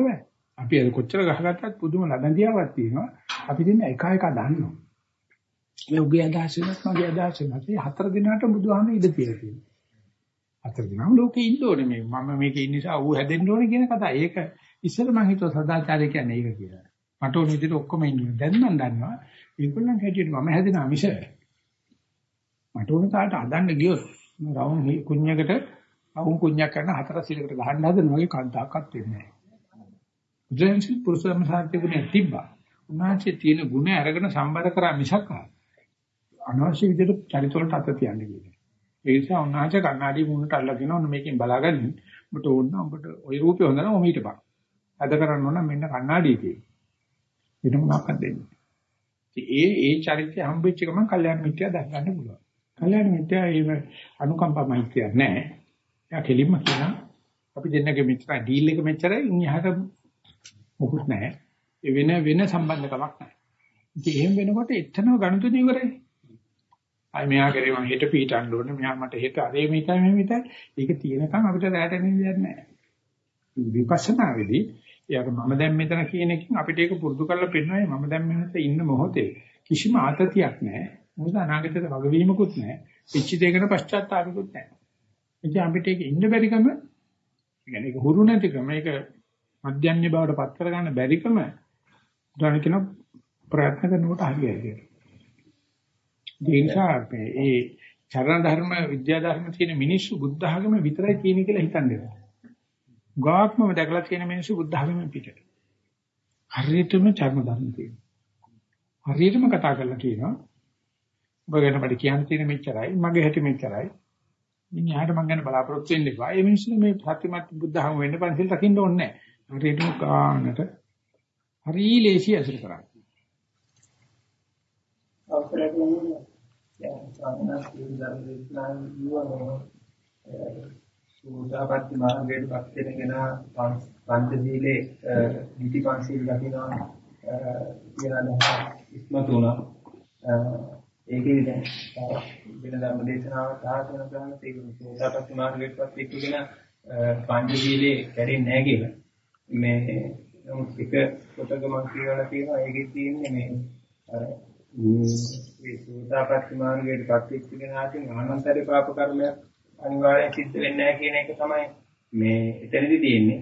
බෑ. වට්ටන්න බෑ. අපි අර කොච්චර ගහගත්තත් පුදුම ලබන්දියාවක් තියෙනවා. අපි දෙන්න එක එක දන්නවා. ඒ උගේ අදහස වෙනත් මගේ අදහස වෙනත්. මේ හතර දිනකට බුදුහාම ඉඳ තියලා තියෙනවා. හතර දිනම ලෝකේ ඉන්න ඕනේ මේ මම මේකේ ඉන්න නිසා ඌ හැදෙන්න ඕනේ කියන කතාව. ඒක ඉස්සර මම හිතුවා සදාචාරය කියන්නේ ඒක කියලා. මට ඕන විදිහට ඔක්කොම ඉන්නවා. දැන් මම දන්නවා ඒගොල්ලන් හැටියට මම හැදෙනා මිස මට ඕන තාලට හදන්න ගියොත් රවුම් කුණ්‍යකට අවුන් කුණ්‍යක් කරන හතර සිලකට ගහන්න හදන වගේ කන්දාකත් වෙන්නේ නැහැ. බුදුන්සේ පුරුෂයම සාහිත්‍ය ගුණය තිබ්බා. උන්වහන්සේ තියෙන ගුණ අරගෙන සම්බර කරා මිසක් අනවශ්‍ය විදිහට චරිතවලට අත තියන්නේ කියන්නේ. ඒ නිසා උන්වහන්සේ කන්නාඩි මුණට අල්ලගෙන ඔන්න මේකෙන් බලාගන්න. ඔබට ඕන ඔබට ওই රූපේ හොඳ නම් ඔම හිටපන්. අද කරන්න ඕන මෙන්න කන්නාඩිය තියෙන්නේ. වෙන මොනවක්ද දෙන්නේ. ඒ ඒ චරිතය හම්බෙච්ච ගමන් කල්යාණ මිත්‍යා දැක් ගන්න පුළුවන්. කල්යාණ මිත්‍යා ඒව අනුකම්පා මෛත්‍රිය නෑ. එයා කෙලින්ම කියනවා අපි දෙන්නගේ මිත්‍රා ඩීල් එක මෙච්චරයි ඉන්හිහට මොකුත් නෑ. ඒ වෙන වෙන සම්බන්ධකමක් නෑ. ඉතින් එහෙම වෙනකොට එතනම ගණතුන ඉවරයි. අය මෙහා කරේ මම හෙට පීටන්න ඕනේ. මෙහා මට හෙට අරේ මේකයි මේ මේකයි. ඒක තියෙනකන් අපිට රැට නිදියක් නෑ. විපස්සනාවේදී එයාට මම දැන් මෙතන කියන එකකින් අපිට ඒක පුරුදු කරලා පෙන්නනවා මම දැන් මෙතන ඉන්න මොහොතේ කිසිම ආතතියක් නැහැ. මොකද අනාගතයට වගවීමකුත් නැහැ. පිච්ච දෙයකට පශ්චාත්තාපිකුත් නැහැ. ඉතින් අපිට ඒක ඉන්න බැරිකම يعني ඒක හුරු නැතිකම ඒක මධ්‍යන්නේ බවට පත් කරගන්න බැරිකම උදාහරණ කියන ප්‍රයත්න කරනකොට හරියයි කියලා. ඒ නිසා මේ චරණ ධර්ම විද්‍යා ධර්ම තියෙන මිනිස්සු බුද්ධ ආගම විතරයි තියෙන කියලා හිතන්නේ. ගාක්මම දැකලා තියෙන මිනිස්සු බුද්ධ ධර්මයෙන් පිටට. හරියටම චර්ම ධර්ම තියෙනවා. හරියටම කතා කරලා කියනවා. ඔබ ගැන මට කියන්න තියෙන මෙච්චරයි, මගේ හැටි මෙච්චරයි. මින් යාට මං ගැන බලාපොරොත්තු වෙන්න එපා. ඒ මිනිස්සු මේ සත්‍යමත් බුද්ධ ධර්ම වෙන්න පන්සිල් රකින්න ඕනේ නැහැ. හරියටම ගානට හරි ලේසි අසුර කරන්නේ. අවසරයි කියන්නේ දැන් සාමාන්‍ය ධර්ම දේශනා කියවනේ සෝදාපට්ටි මාර්ගයට පත් වෙනගෙන පංචශීලේ නිති පංචශීල දකිනවා කියලා දැන් ඉස්මතු වුණා. ඒකේ දැන් වෙන ධර්ම දේශනාවක් ආසන කරන ඒක සෝදාපට්ටි මාර්ගයට පත් වෙච්චගෙන පංචශීලේ කැඩෙන්නේ නැහැ කියලා. මේ එක කොටක මම කියවලා තියෙනවා ඒකේ තියෙන්නේ මේ අර මේ සෝදාපට්ටි මාර්ගයට පත් වෙච්ච කෙනාටින් ආනන්තරේ පාප කර්මයක් අනිවාර්යෙන් සිද්ධ වෙන්නේ නැහැ කියන එක තමයි මේ එතනදි තියෙන්නේ.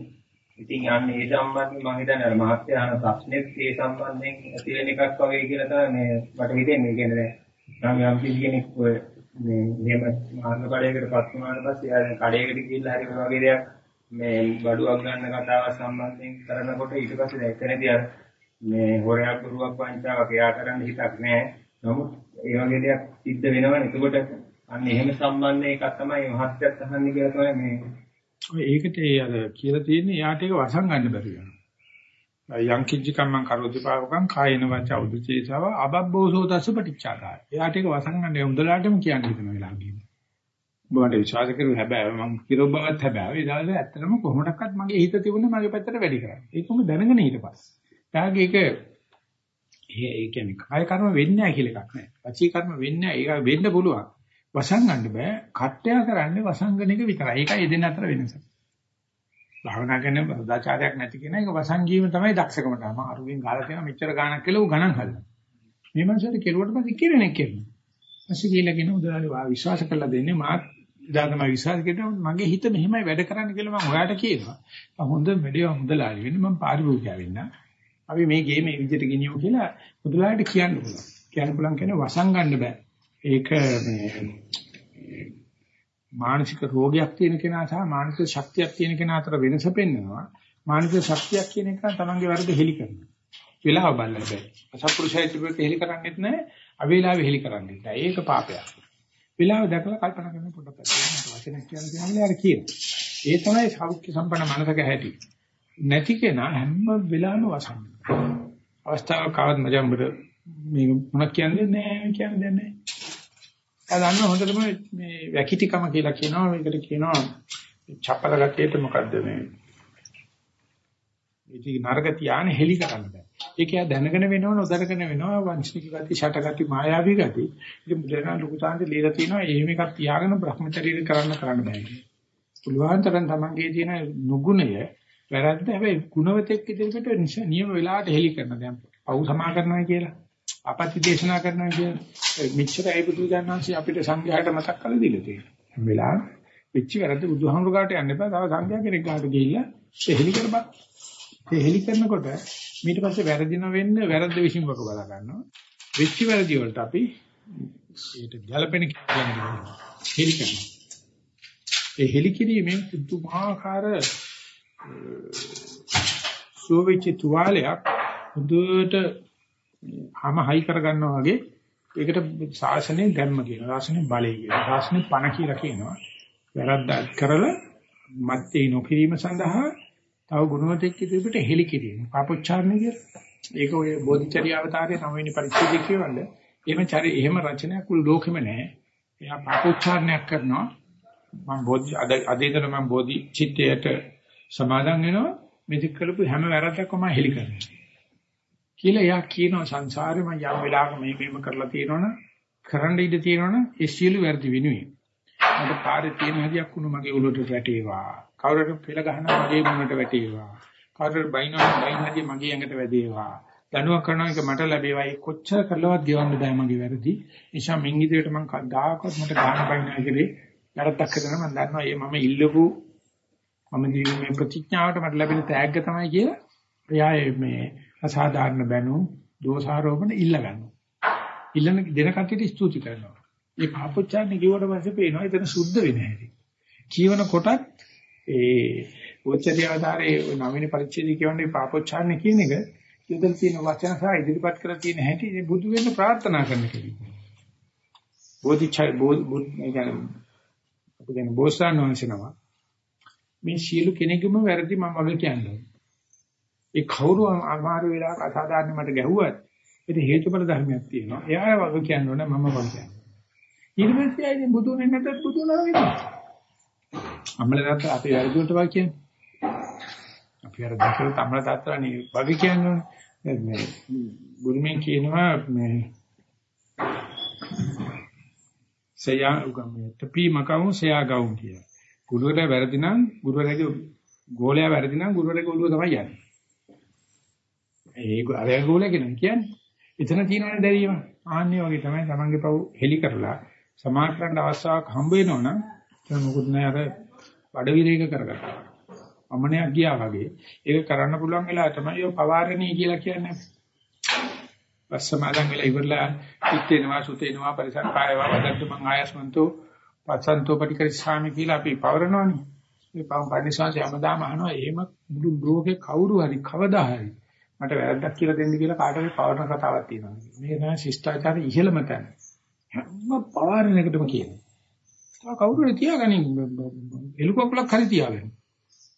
ඉතින් යන්නේ ඒ සම්බන්ධයෙන් මම හිතන්නේ අර මහත්ය අහන ප්‍රශ්නේ ඒ සම්බන්ධයෙන් ඇති වෙන එකක් වගේ කියලා තමයි මේ මට හිතෙන්නේ. කියන්නේ දැන් නම් යම් කෙනෙක් ඔය මේ මෙහෙම මාර්ගඵලයකට පත් වුණාට පස්සේ ආ කඩේකට ගිහිල්ලා හරි වගේ දෙයක් මේ බඩුවක් ගන්න කතාව සම්බන්ධයෙන් කරනකොට ඊට පස්සේ දැන් එතනදී අර මේ හොරයක් බරුවක් වංචාවක් එයා කරන්න හිතක් නැහැ. නමුත් ඒ වගේ දෙයක් සිද්ධ වෙනවනේ. එතකොට අන්න එහෙම සම්බන්ධ එකක් තමයි මහත්යත් අහන්නේ කියලා තමයි මේ ඒකට ඒ අර කියලා තියෙන්නේ යාට ඒක වසන් ගන්න බැරි වෙනවා. යං කිච්ච කම්මං කරෝති පාවකං කායන වච උදචේසව අබබ්බෝසෝ තස්ස පටිච්චාකාය. එයාට ඒක වසන් ගන්න උඹලාටම කියන්න හිතන වෙලාව කියනවා. උඹට විශ්වාස කරු හැබැයි මම කිරොබ්බවත් හැබැයි ඒ දාලා ඇත්තටම කොහොමඩක්වත් මගේ හිත තිබුණේ මගේ පැත්තට වැඩි කරන්නේ. ඒකම දැනගෙන හිටපස්. යාගේ ඒක ඒ කියන්නේ කාය කර්ම වෙන්නේ නැහැ කියලා එකක් නැහැ. වචී කර්ම වෙන්නේ නැහැ. ඒක වෙන්න පුළුවන්. වසංගන්න බෑ. කට්ටය කරන්නේ වසංගන එක විතරයි. ඒකයි දෙන්න අතර වෙනස. භාවනා කරන සදාචාරයක් නැති කෙනා ඒක වසංගීම තමයි දක්ෂකම තමයි. අරුගෙන් ගාලා තියෙන මෙච්චර ගාණක් කියලා උ ගණන් හදනවා. මේ මනුස්සයාට කෙරුවට පස්සේ කෙනෙක් කෙරෙනවා. පස්සේ කියලා කියන උදාහරණ වා විශ්වාස කළා දෙන්නේ මාත් ඉදා තමයි විශ්වාස කරනවා මගේ හිත මෙහෙමයි වැඩ කරන්න කියලා මම ඔයාලට කියනවා. හොඳ වැඩේ මුදලාලි වෙන්න මම පාරිභෝගිකයා වෙන්න. අපි මේ ගේම මේ විදිහට ගෙනියමු කියලා මුදලාලිට කියන්න පුළුවන්. කියන්න පුළුවන් කියන්නේ වසංගන්න බෑ. ඒක මේ මානසික රෝගයක් තියෙන කෙනා සහ මානසික ශක්තියක් තියෙන කෙනා අතර වෙනස පෙන්වනවා. මානසික ශක්තියක් කියන එක තමන්ගේ වරද හෙලි කරනවා. වෙලාව බලන්න බෑ. අසපුරුෂයිත්වෙක හෙලි කරන්නේත් නැහැ, අවේලාවෙ හෙලි කරන්නේත් නැහැ. ඒක පාපයක්. වෙලාව දැකලා කල්පනා කරන පොඩ්ඩක් පැත්තට වචන කියන දේවල් අර කියනවා. ඒ තමයි සෞඛ්‍ය සම්පන්න මනසක හැටි. නැති කෙනා හැම වෙලාවෙම වසන්න. අවස්ථාවක් ආවත් මජම්බර මේ මොනක් කියන්නේ නැහැ කියන්නේ නැහැ. අදන්න හොඳටම මේ වැකිටිකම කියලා කියනවා. මේකට කියනවා චපල ගතියට මොකද්ද මේ? ඉතින් නරක තියානේ හෙලි කරන්න බෑ. ඒක යා දැනගෙන වෙනව නොදැනගෙන වෙනව වංශනික ගති, ෂට ගති, මායාවී ගති. ඉතින් බුදුරජාණන් ලොකු සාන්ති লীලා තියෙනවා එහෙම එකක් තියාගෙන Brahmacharya කරන්න කරන්න බෑ. පුළුවන් තරම් තමන්ගේ තියෙන නුගුණය වැරද්ද හැබැයි ගුණවතෙක් ඉදිරියට නියම වෙලාවට හෙලි කරන දැන් පව් සමා කරනවා කියලා. අපත්‍ය දේශනා කරනවා කියලා. මිච්ඡරයි බුදු දන්වාන්සේ අපිට සංඝයාට මතක් කරලා දීලා තියෙනවා. වෙලාව වෙච්ච වැරද්ද බුදුහාමුදුර ගාට යන්න එපා. තව සංඝයා කෙනෙක් ගාට ගිහිල්ලා ඒ හෙලි කරපන්. ඒ හෙලි කරනකොට ඊට පස්සේ වැරදින වෙන්න වැරද්ද විශ්ින් වක බලා ගන්නවා. වෙච්ච වැරදි වලට අපි ඒකට ගැළපෙන කියලා හෙලි කරනවා. ඒ හෙලි කිරීමෙන් පුදුමාකාර සුවෙච්ච තුවාලයක් හොඳට හැම හයි කර ගන්නවා වගේ ඒකට ශාසනය ධර්ම කියනවා. ශාසනය බලය කියනවා. ශාසනය පණ කියලා කියනවා. වැරද්දක් කරලා මැත්තේ නොකිරීම සඳහා තව ගුණවතෙක් ඉදිරියට හෙලි කිරීම. පාපොච්චාරණය කියලා. ඒක ඔය බෝධිචර්ය අවතාරයේ නවවෙනි පරිච්ඡේදය කියවල එහෙම චරි එහෙම රචනයක් කුළු ලෝකෙම නැහැ. එයා පාපොච්චාරණයක් කරනවා. මම බෝධි අද අදේතර මම බෝධි චිත්තයට සමාදන් වෙනවා. මෙතික් කළපු හැම වැරද්දක්ම මම හෙලි කරනවා. කියලා එයා කියනවා සංසාරේ මම යම් වෙලාවක මේක එහෙම කරලා තියෙනවනම් කරන්න ඉඩ තියෙනවනම් ඒ සියලු වැරදි වෙනුවෙන් මට පාරේ තියෙන හදියක් වුණ මගේ උලුවට වැටේවා. කවුරුහට පෙළ ගහනවා මගේ මුණට වැටේවා. කවුරුහට බයිනවා බයින් හදිය මගේ ඇඟට වැදේවා. දඬුවම් කරනවා එක මට ලැබේවා. ඒ කොච්චර කළවත් ගෙවන්න බෑ මගේ වැරදි. නිසා මින් ඉදිරියට මම කවදාකවත් මට ගන්න බයිනා කියලා වැරද්දක් කරන මම දන්නවා ඒ මම ඉල්ලපු මම මේ ප්‍රතිඥාවට මට ලැබෙන තෑග්ග තමයි කියලා. එයා මේ අසාධාරණ බැනුම් දෝෂාරෝපණ ඉල්ල ගන්නවා. ඉල්ලන දෙන කට්ටියට ස්තුති කරනවා. මේ පාපොච්චාරණ කිව්වට පස්සේ පේනවා එතන සුද්ධ වෙන්නේ නැහැ. කියවන කොටත් ඒ උච්චදී ආධාරයේ නවීන පරිච්ඡේදය කියවන්නේ පාපොච්චාරණ කියන එක ඉතින් තියෙන වචන සහ ඉදිරිපත් කරලා තියෙන හැටි බුදු වෙන්න ප්‍රාර්ථනා කරන කෙනෙක්. බෝධිචය බෝධ කියන්නේ අපි කියන්නේ බෝසතාණන් වහන්සේනවා මේ සියලු කෙනෙකුම වැරදි මම වගේ කියන්නේ. ඒ කවුරු අමාරු වෙලාවක අසාධාරණ මට ගැහුවත් ඒක හේතුඵල ධර්මයක් තියෙනවා. එයා වගේ කියන්න ඕන මම වගේ කියන්නේ. ඊට පස්සේ ආයේ බුදුන් නැත්නම් බුදුන් නාවෙන්නේ. අම්මල තාත්ත අපි වැරදි වලට වා කියන්නේ. අපි අර දැකලා අම්මල තාත්තලානේ වගේ කියන්නේ. මේ බුදුමෙන් කියනවා මේ සයා උගමේ තපි මකවුන් සයා ගවුන් කියලා. ගුරුවරයා වැරදි නම් ගුරුවරයාගේ ගෝලයා වැරදි නම් ගුරුවරයාගේ ඔළුව තමයි යන්නේ. ඒ අරයා ගෝලයා කියන්නේ. එතන තියෙනවනේ දැරීම. ආන්නේ වගේ තමයි තමන්ගේ පව් හෙලි කරලා සමාකරන්න අවස්ථාවක් හම්බ වෙනවනම් ඒක මොකුත් නෑ අර බඩ විරේක කරගත්තා. අමනයක් ගියා වගේ. ඒක කරන්න පුළුවන් වෙලාව තමයි ඔය පවාරණී කියලා කියන්නේ. වස්සමාදන් වෙලා ඉවරලා පිටේනවා සුතේනවා පරිසං කායවා වදන්තු මං ආයස්මන්තෝ පසන්තෝ පටිකරිස්සාමි කියලා අපි පවරනවනේ. මේ පවම් පරිසංශය හැමදාම අහනවා එහෙම මුළු ලෝකේ කවුරු හරි කවදා හරි මට වැරද්දක් කියලා දෙන්න කියලා කාටවත් පවරන කතාවක් තියෙනවා. මේ තමයි ශිෂ්ටාචාරයේ ඉහළම තැන. හැම පවාරණයකටම කියන්නේ. තව කවුරුහරි තියාගනින් එළු කකුලක් හරි තියාගන්න.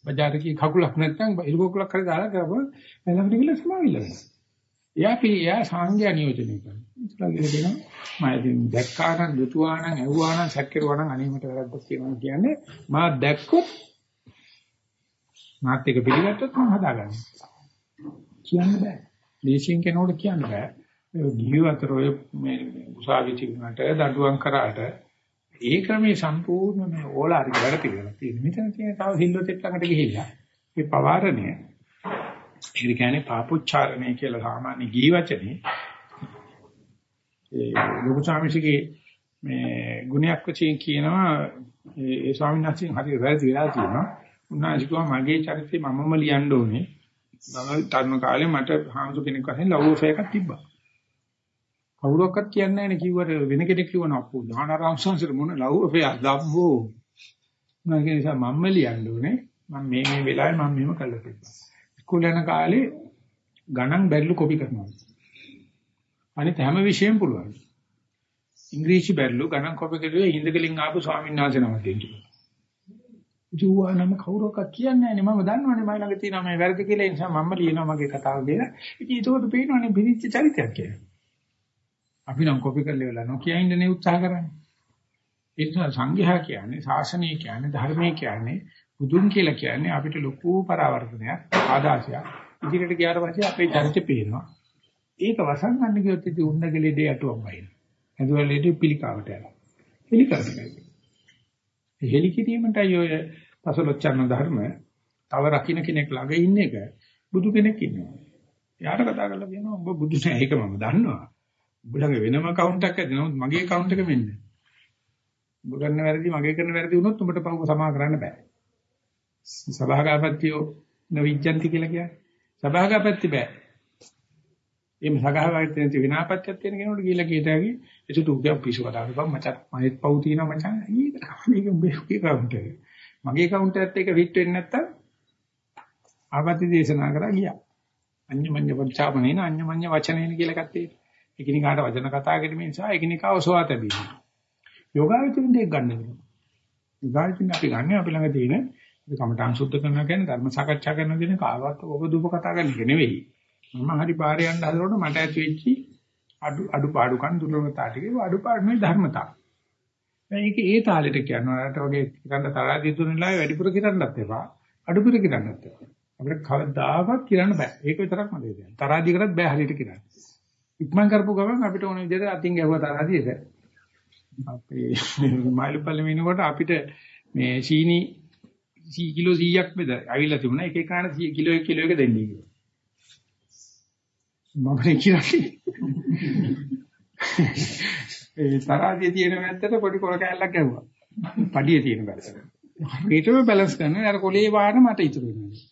බජාරකේ කකුලක් නැත්නම් එළු කකුලක් හරි දාලා කරපුවා එළකට ගිහලා සමාවිල්ල වෙනවා. එයා පි එයා සංඝයා නියෝජනය කරනවා. ඉස්ලාගේ දෙනවා මම ඉතින් දැක්කා නම් දුතුවා නම් ඇහුවා නම් සැක්කිරුවා නම් අනේ මට වැරද්දක් තියෙනවා කියන්නේ මා දැක්කොත් මාත් එක පිළිගත්තොත් මම හදාගන්නවා. කියන්න බෑ. දේශින් කෙනෙකුට කියන්න බෑ. ගිහිව අතර ඔය මේ උසාවි චිකනට දඬුවම් කරාට ඒ ක්‍රමයේ සම්පූර්ණ මේ ඕලාරික වැඩ පිළිවෙලක් තියෙනවා. මෙතන තියෙන තව හිල්ලොතෙක් ළඟට ගිහිල්ලා මේ පවාරණය ඒ කියන්නේ පාපොච්චාරණය කියලා සාමාන්‍ය ගිහි වචනේ ඒ ලොකු ස්වාමීන්ගේ මේ ගුණයක් වශයෙන් කියනවා ඒ ස්වාමීන් වහන්සේ හරි වැරදි වෙලා තියෙනවා. උන්වහන්සේ කිව්වා මගේ චරිතය මමම ලියන්න ඕනේ. මම තරුණ කාලේ මට හාමුදුර කෙනෙක් වශයෙන් ලව් ඔෆර් එකක් තිබ්බා. කවුරක්වත් කියන්නේ නැහැ නේ කිව්වට වෙන කෙනෙක් කිව්වන අප්පු ඥානාරාම සංසාර මොන ලව් ඔෆර් දබ්බෝ. මම කියන නිසා මම්ම ලියන්න ඕනේ. මම මේ මේ වෙලාවේ මම මෙහෙම කළා තිබ්බා. ඉස්කෝලේ යන කාලේ ගණන් බැරිලු කොපි කරනවා. අනිත් හැම විෂයෙම පුළුවන්. ඉංග්‍රීසි බැරිලු ගණන් කොපි කරුවේ හින්දකලින් ආපු ස්වාමීන් වහන්සේ නමක් දෙන්න. ජුවා නම කවුරක්වත් කියන්නේ නැහැ මම දන්නවනේ මම ළඟ තියෙනවා මේ වැරදි කියලා ඒ නිසා මම ලියනවා මගේ කතාව කියලා. ඉතින් ඒකට පේනවනේ බිරිච්ච චරිතයක් කියලා. අපි නම් කොපි කරලා ඉවලා නොකිය ඉන්නනේ උත්සාහ කරන්නේ. ඒ නිසා සංඝයා කියන්නේ ශාසනය කියන්නේ ධර්මය කියන්නේ බුදුන් කියලා කියන්නේ අපිට ලොකු පරාවර්තනයක් ආදාසයක්. ඉදිරියට ගියාට පස්සේ අපේ චරිතය පේනවා. ඒක වසන් ගන්න කියොත් ඉතින් උන්නගලේ දෙය අටුවක් වයින්. ඇදුවලේදී පිළිකාවට යනවා. පිළිකාවට යනවා. හෙලි කිරීමටයි ඔය පසලොච්චන ධර්ම තව රකින්න කෙනෙක් ළඟ ඉන්න එක බුදු කෙනෙක් ඉන්නවා. එයාට කතා කරලා කියනවා ඔබ බුදු නෑ ඒක මම දන්නවා. ඔබ ළඟ වෙනම account එකක් ඇති නමුත් මගේ account එක මෙන්න. ඔබ කරන වැරදි මගේ කරන වැරදි වුණොත් උඹට පව සමා කරන්න බෑ. සභාගාපත්‍යෝ නවිජ්ජන්ති කියලා කියන්නේ. සභාගාපත්‍ය බෑ. එම් සගහවයිතෙන් විනාපත්‍යයක් තියෙන කෙනෙකුට කියලා කීයටයි ඒක උගිය පිසු කතා කරපම් මචං මහෙත් පව් තියෙනවා මචං ඊට මේක උඹේ කවුන්ට් එක මගේ කවුන්ට් එකත් එක ෆිට වෙන්නේ නැත්තම් ආපත්‍ය දේශනා කරා ගියා අඤ්ඤමඤ්ඤ පරිචාපනේන අඤ්ඤමඤ්ඤ වචනේන කියලා එකක් තියෙනවා එකිනෙකාට වචන කතා කිරීම නිසා එකිනෙකාව සෝවා තැබීම යෝගාවචරින් දෙයක් ගන්න වෙනවා යෝගාවචරින් අපි ගන්න අපි ළඟ තියෙන අපි කමඨාන් සුද්ධ කරනවා කියන්නේ ධර්ම සාකච්ඡා කරනවා කියන කාවත් ඔබ දුප කතා කරන එක නෙවෙයි මම හරි පාරේ යන්න හදනකොට මට ඇති වෙච්චි අඩු අඩු පාඩුකම් දුර්වලතා ටික අඩු පාඩුනේ ධර්මතා. මේක ඒ තාලෙට කියනවා රට වගේ කිරන්න තරහදී තුනලා වැඩිපුර කිරන්නත් එපා අඩුපුර කිරන්නත් එපා. අපිට කවදාකවත් කිරන්න බෑ. ඒක විතරක් මම දෙන්නේ. තරහදී කරත් බෑ හරියට කිරන්න. ඉක්මන් කරපු ගමන් අපිට ඕන විදිහට අතින් ගැහුවා තරහදීද. අපේ මයිලුපල්ලෙ මිනකොට අපිට මේ සීනි කිලෝ 100ක් බෙද අවිලා තිබුණා. එක එකන 100 කිලෝ 1 කිලෝ එක දෙන්නේ කියලා. මම කියන්නේ ඒ තරහදී තියෙන වැත්තට පොඩි කොල කැල්ලක් ගැහුවා. පඩියේ තියෙන පැත්තට. මේකම බැලන්ස් කරනවා. අර කොලේ වාහන මට ඉතුරු වෙනවා.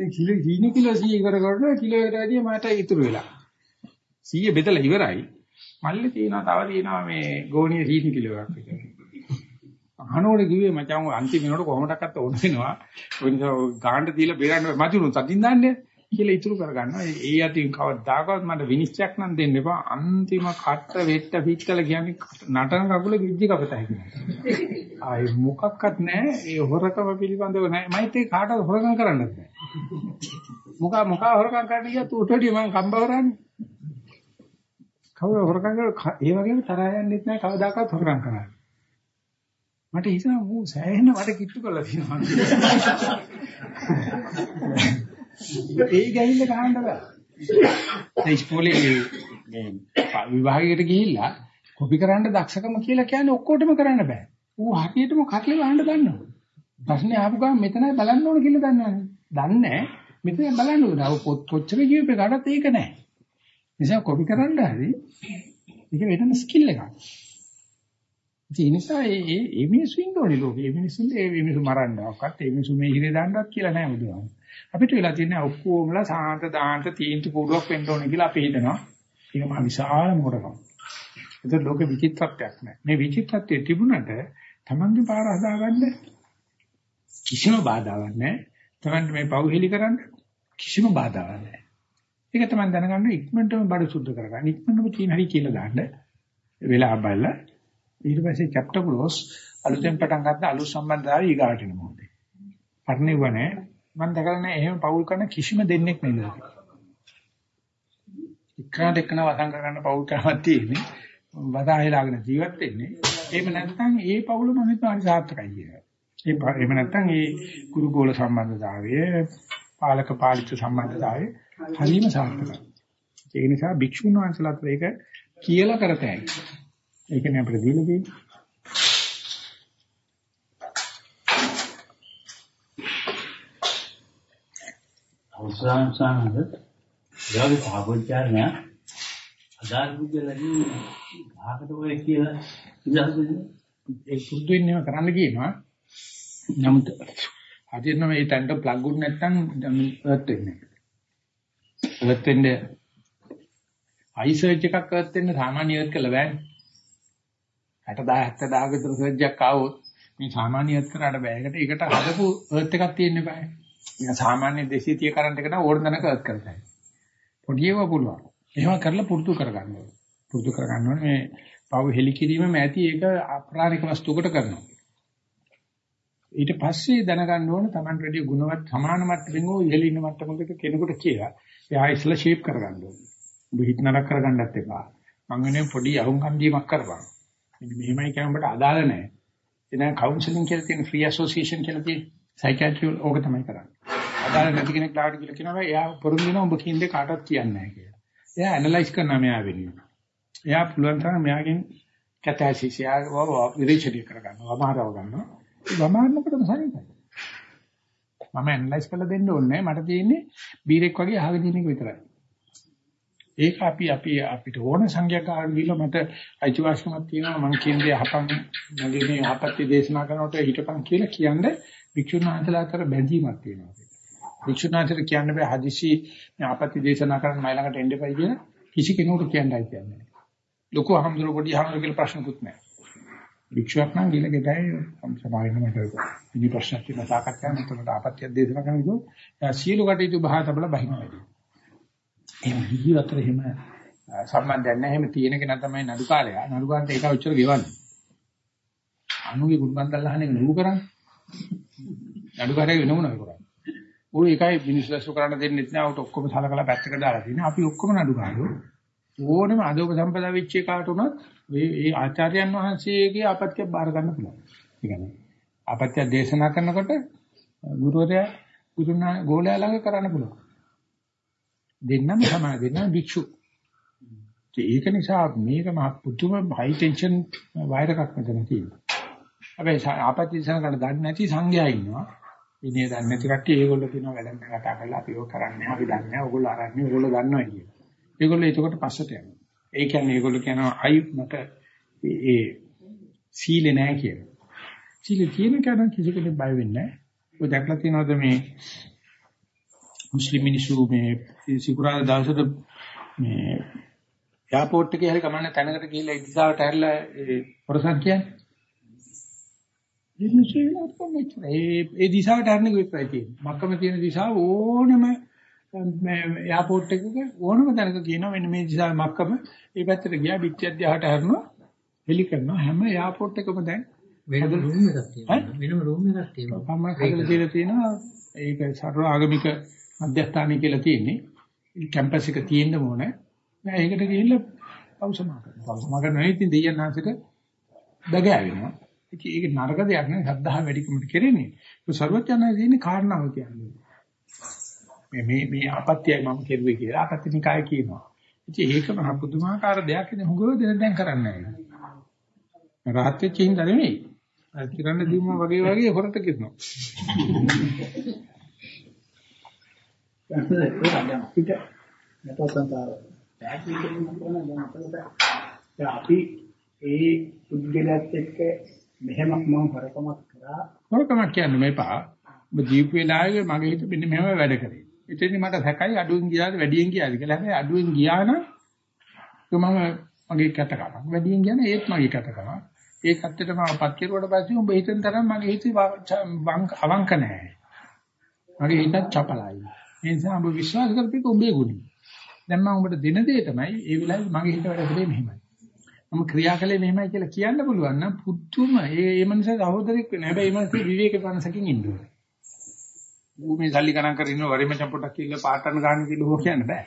ඒ කිලෝ කීන කිලෝ 100 ඉවර කරනවා කිලෝ එකට වැඩිය මට ඉතුරු වෙලා. 100 බෙදලා ඉවරයි. මල්ලේ තියෙනවා තව තියෙනවා මේ ගෝණිය 100 කිලෝ එකක් විතර. අහනෝනේ කිව්වේ මචං අන්තිම වෙනකොට කොහොමඩක්වත් ඕන වෙනවා. ඔය නිසා ගාන්න දීලා බේරන්න මතුණු තදින් දාන්නේ. කියලා ඉතුරු කරගන්නවා. ඒ අතින් කවදාකවත් මට විනිශ්චයක් නම් දෙන්න එපා. අන්තිම කට වෙට්ට පිටකල කියන්නේ නටන කකුල ගිජ්ජි කපතයි කියන්නේ. <laughs> ආයි මොකක්වත් නැහැ. ඒ හොරකම පිළිබඳව නැහැ. මයිත් ඒ කාටවත් හොරකම් කරන්නත් නැහැ. <laughs> මොකා මොකා හොරකම් කරන්න ගියත් උටටි මම කම්බවරන්නේ. කවුරු හොරකම් කරා ඒ වගේම තරහ යන්නෙත් නැහැ කවදාකවත් හොරකම් කරන්නේ. මට හිතෙනවා මූ සෑහෙන මට කිට්ටු කරලා තියෙනවා. <laughs> ඒ ගැහිල්ල ගහන්න බෑ. ඒ ඉස්කෝලේ මේ විභාගයකට ගිහිල්ලා කොපි කරන්න දක්ෂකම කියලා කියන්නේ ඔක්කොටම කරන්න බෑ. ඌ හරියටම කටලේ වහන්න දන්නවා. ප්‍රශ්නේ ආපු ගමන් මෙතනයි බලන්න ඕන කියලා දන්නවනේ. දන්නේ මෙතන බලන්න ඕන. අව පොත් කොච්චර කියුවේ කාටත් ඒක නැහැ. නිසා කොපි කරන්න හරි ඒක වෙනම ස්කිල් එකක්. ඒ නිසා ඒ ඒ මිනිස්සු ඉන්න ඕනේ ලෝකේ. ඒ මිනිස්සුන්ට ඒ මිනිස්සු මරන්නවක්වත් ඒ මිනිස්සු මේ හිරේ දාන්නවත් කියලා නෑ බුදුහාම. අපිට වෙලා තියෙන ඔක්කොමලා සාන්ත දාන්ත තීන්තු කුඩුවක් වෙන්න ඕනේ කියලා අපි හිතනවා. ඒක මහ විශාල මොරකම. ඒක ලෝක විචිත්‍රත්වයක් නෑ. මේ විචිත්‍රත්වයේ තිබුණට Tamange පාර හදාගන්න කිසිම බාධාවක් නෑ. Tamange මේ පව් හෙලි කරන්න කිසිම බාධාවක් නෑ. ඒක තමයි දැනගන්න ඉක්මනටම බඩ සුද්ධ කරගන්න. ඉක්මනටම තියෙන හැටි කියලා දාන්න. වෙලා බලලා ඊට පස්සේ chapter close අලුතෙන් පටන් ගන්න අලුත් සම්බන්ධතාවය ඊගාට එන මොහොතේ. පරිණිව නැහැ. මම දැකලා නැහැ එහෙම පවුල් කරන කිසිම දෙන්නෙක් නෑ ලෝකේ. එක්කනට එක්කන වසංග කරන්න පවුල් කරමක් තියෙන්නේ. වදාහෙලාගෙන ජීවත් වෙන්නේ. එහෙම නැත්නම් ඒ පවුලම හිතන සාර්ථකයි කියලා. ඒ එහෙම නැත්නම් ඒ ගුරුගෝල සම්බන්ධතාවය පාලක පාලිත සම්බන්ධතාවය හරිම සාර්ථකයි. ඒ නිසා භික්ෂුන් වහන්සේලාත් මේක කියලා කරතයි. ඒකනේ අපිට දීලා තියෙන්නේ. අවසාන සානද යාවි පාපොච්චාරණය අදාළ බුද්ධලදී භාගට ඔය කියලා ඉඳහදුනේ ඒ සුද්ධ වෙන්නම කරන්න කියනවා. නමුත් හදින්න මේ තැන්ට ප්ලග් උන් නැත්නම් අර්ත් වෙන්නේ. අර්ත් වෙන්නේ අයිසර්ච් එකක් අර්ත් වෙන්න සාමාන්‍ය අර්ත් කළ බෑනේ. 60000 70000 විතර සර්ච් එකක් ආවොත් මේ සාමාන්‍ය අර්ත් කරාට බෑ. ඒකට ඒකට හදපු අර්ත් එකක් තියෙන්න බෑ. නිකන් සාමාන්‍ය 230 කරන්ට් එක නම් ඕන දණක අර්ත් කරතයි. පොඩි ඒවා පුළුවන්. එහෙම කරලා පුරුදු කරගන්න ඕනේ. පුරුදු කරගන්න ඕනේ මේ පව හෙලි කිරීමම ඇති ඒක අප්‍රාණික වස්තුවකට කරනවා. ඊට පස්සේ දැනගන්න ඕනේ Taman රෙඩි ගුණවත් සමාන මට්ටමින් ඕ ඉහළ ඉන්න මට්ටමකට කෙනෙකුට කියලා. එයා ඉස්සලා ෂේප් කරගන්න ඕනේ. ඔබ හිත නරක කරගන්නත් එපා. මං වෙනේ පොඩි අහුම්කම් දීමක් කරපන්. මෙන්න මෙහෙමයි කියන ඔබට අදාළ නැහැ. එතන කවුන්සලින් කියලා තියෙන ෆ්‍රී ඇසෝසියේෂන් කියලා තියෙන සයිකියාට්‍රි ඕක තමයි කරන්නේ. අදාළ නැති කෙනෙක් ලාවට කියලා කියනවා එයා පොරුන් දෙනවා ඔබ කින්ද කාටවත් කියන්නේ නැහැ කියලා. එයා ඇනලයිස් කරනවා මෙයා වෙනුවෙන්. එයා පුළුවන් තරම් මෙයාගෙන් කැතැසිස් යාව විරේචනය කරගන්නවා. වමාරව ගන්නවා. වමාරනකොටම සනිපයි. මම ඇනලයිස් කරලා දෙන්න ඕනේ මට තියෙන්නේ බීරෙක් වගේ අහගෙන ඉන්න එක විතරයි. ඒක අපි අපි අපිට ඕන සංඛ්‍යා කාරණ දීලා මට අයිතිවාසිකමක් තියෙනවා මම කියන දේ අහපන් මගේ මේ ආපත්‍ය දේශනා කරනකොට හිටපන් කියලා කියන්නේ වික්ෂුන් වහන්සේලා අතර බැඳීමක් තියෙනවා. වික්ෂුන් වහන්සේලා කියන්න බෑ හදිසි මේ ආපත්‍ය දේශනා කරන්න මයි ළඟට එන්න එපයි කියලා කිසි කෙනෙකුට කියන්නයි කියන්නේ. ලොකු අහම්දුර පොඩි අහම්දුර කියලා ප්‍රශ්නකුත් නැහැ. වික්ෂුවක් නම් ගිල ගෙදයි සමාවෙන්න මට ඉනි ප්‍රශ්නක් තියෙන සාකච්ඡා මෙතනට ආපත්‍ය දේශනා කරනකොට සියලු කටයුතු බහ තබලා බහිනවා. එහෙම ජීවිතතර එහෙම සම්බන්ධයක් නැහැ. එහෙම තියෙන කෙනා තමයි නඩුකාරයා. නඩුකාරන්ට ඒක උච්චර ගෙවන්නේ. අනුගේ ගුණබන්දල් අහන එක නුඹ කරන්නේ. නඩුකාරයා වෙන මොනවද කරන්නේ? ඌ ඒකයි මිනිස්සු දැසු කරන්න දෙන්නේ නැහැ. උට ඔක්කොම සලකලා පැත්තක දාලා තියෙනවා. අපි ඔක්කොම නඩුකාරයෝ. ඕනෙම අදෝප සම්පදා වෙච්ච එකාට උනත් මේ ඒ ආචාර්යයන් වහන්සේගේ අපත්‍ය බාර ගන්න පුළුවන්. ඒ කියන්නේ අපත්‍ය දේශනා කරනකොට ගුරුවරයා ගුරුනා ගෝලයා ළඟ කරන්න පුළුවන්. දෙන්නම සමාන දෙන්නම භික්ෂු. ඒක නිසා මේක මහ පුදුම හයි ටෙන්ෂන් වයර් එකක් මෙතන තියෙනවා. හැබැයි ආපත්‍ය දිසන ගන්න දන්නේ නැති සංඝයා ඉන්නවා. විනය දන්නේ නැති කට්ටිය ඒගොල්ලෝ කියනවා වැඩක් කතා කරලා අපි ඒක කරන්නේ නැහැ. අපි දන්නේ නැහැ. ඕගොල්ලෝ අරන්නේ ඕගොල්ලෝ දන්නවා කියලා. ඒගොල්ලෝ එතකොට පස්සට යනවා. ඒ කියන්නේ ඒගොල්ලෝ කියනවා අයි මට ඒ සීලේ නැහැ කියලා. සීලේ තියෙන කෙනා කිසි කෙනෙක් බය වෙන්නේ නැහැ. ඔය දැක්ලා තියෙනවද මේ මුස්ලිම් මිනිස්සු මේ සිකුරාදා දවසට මේ එයාපෝට් එකේ හරි කමන්න තැනකට ගිහිල්ලා ඒ දිශාවට හැරිලා ඒ පොරසක් කියන්නේ. ඒ ඒ දිශාවට හැරෙන විතරයි තියෙන්නේ. මක්කම තියෙන දිශාව ඕනම මේ එයාපෝට් එකක ඕනම තැනක කියනවා මෙන්න මේ දිශාවේ මක්කම ඒ පැත්තට ගියා පිටියක් දිහාට හැරෙනවා හෙලි කරනවා හැම එයාපෝට් එකම දැන් වෙනම රූම් එකක් තියෙනවා. වෙනම රූම් එකක් තියෙනවා. පම්මක් හදලා තියලා තියෙනවා. ඒක සර්ව ආගමික මධ්‍යස්ථානය කියලා තියෙන්නේ. කැම්පස් එක තියෙන්න ඕනේ. නෑ ඒකට ගිහිල්ලා පෞසමා කරනවා. පෞසමා කරනවා ඉතින් දෙයයන් ආසිට දගෑවෙනවා. ඒක නරක දෙයක් නෙවෙයි සද්ධා වැඩිකමට කෙරෙන්නේ. ඒ සර්වඥාණන් තියෙන්නේ කාරණාව කියන්නේ. මේ මේ මේ අපත්‍යයි මම කෙරුවේ කියලා අපත්‍යනිකාය කියනවා. ඉතින් ඒක මහ පුදුමාකාර දෙයක් ඉතින් හුඟව දෙන දැන් කරන්නේ නැහැ. රහත් වෙච්ච හින්දා නෙමෙයි. අර කිරන්න දීම වගේ වගේ හොරට කරනවා. අපිට නැතසන්තාව පැහැදිලි කරන්න ඕන දැන් අපිට අපි ඒ පුද්ගලයාත් එක්ක මෙහෙම මම හරකමක් කරා හොරකමක් කියන්නේ මේපා. ඔබ ජීවිත වේලාවේ මගේ හිත මෙන්න මෙහෙම වැඩ කරේ. එතෙන්දි මට සැකයි අඩුවෙන් ගියාද වැඩියෙන් ගියාද කියලා. හැබැයි අඩුවෙන් ගියා නම් මම මගේ කැතකමක්. වැඩියෙන් ගියා නම් ඒත් මගේ කැතකමක්. ඒ කත්තට මම පත් කෙරුවට පස්සේ උඹ හිතෙන් තරම් මගේ හිතේ අවංක නැහැ. මගේ හිතත් චපලයි. ඒ නිසා ඔබ විශ්වාස කරපේක ඔබේ ගුණය. දැන් මම ඔබට දෙන දේ තමයි ඒ වෙලාවේ මගේ හිත වැඩ කරේ මෙහෙමයි. මම ක්‍රියා කළේ මෙහෙමයි කියලා කියන්න පුළුවන් නම් පුදුම ඒ ඒ මනස සහෝදරෙක් වෙන. හැබැයි මේ මනස විවේක පනසකින් ඉන්න ඕනේ. ඌ මේ සල්ලි ගණන් කරගෙන ඉන්න වරෙම චම්පොටක් කියලා පාටන ගන්න කියලා හො කියන්න බෑ.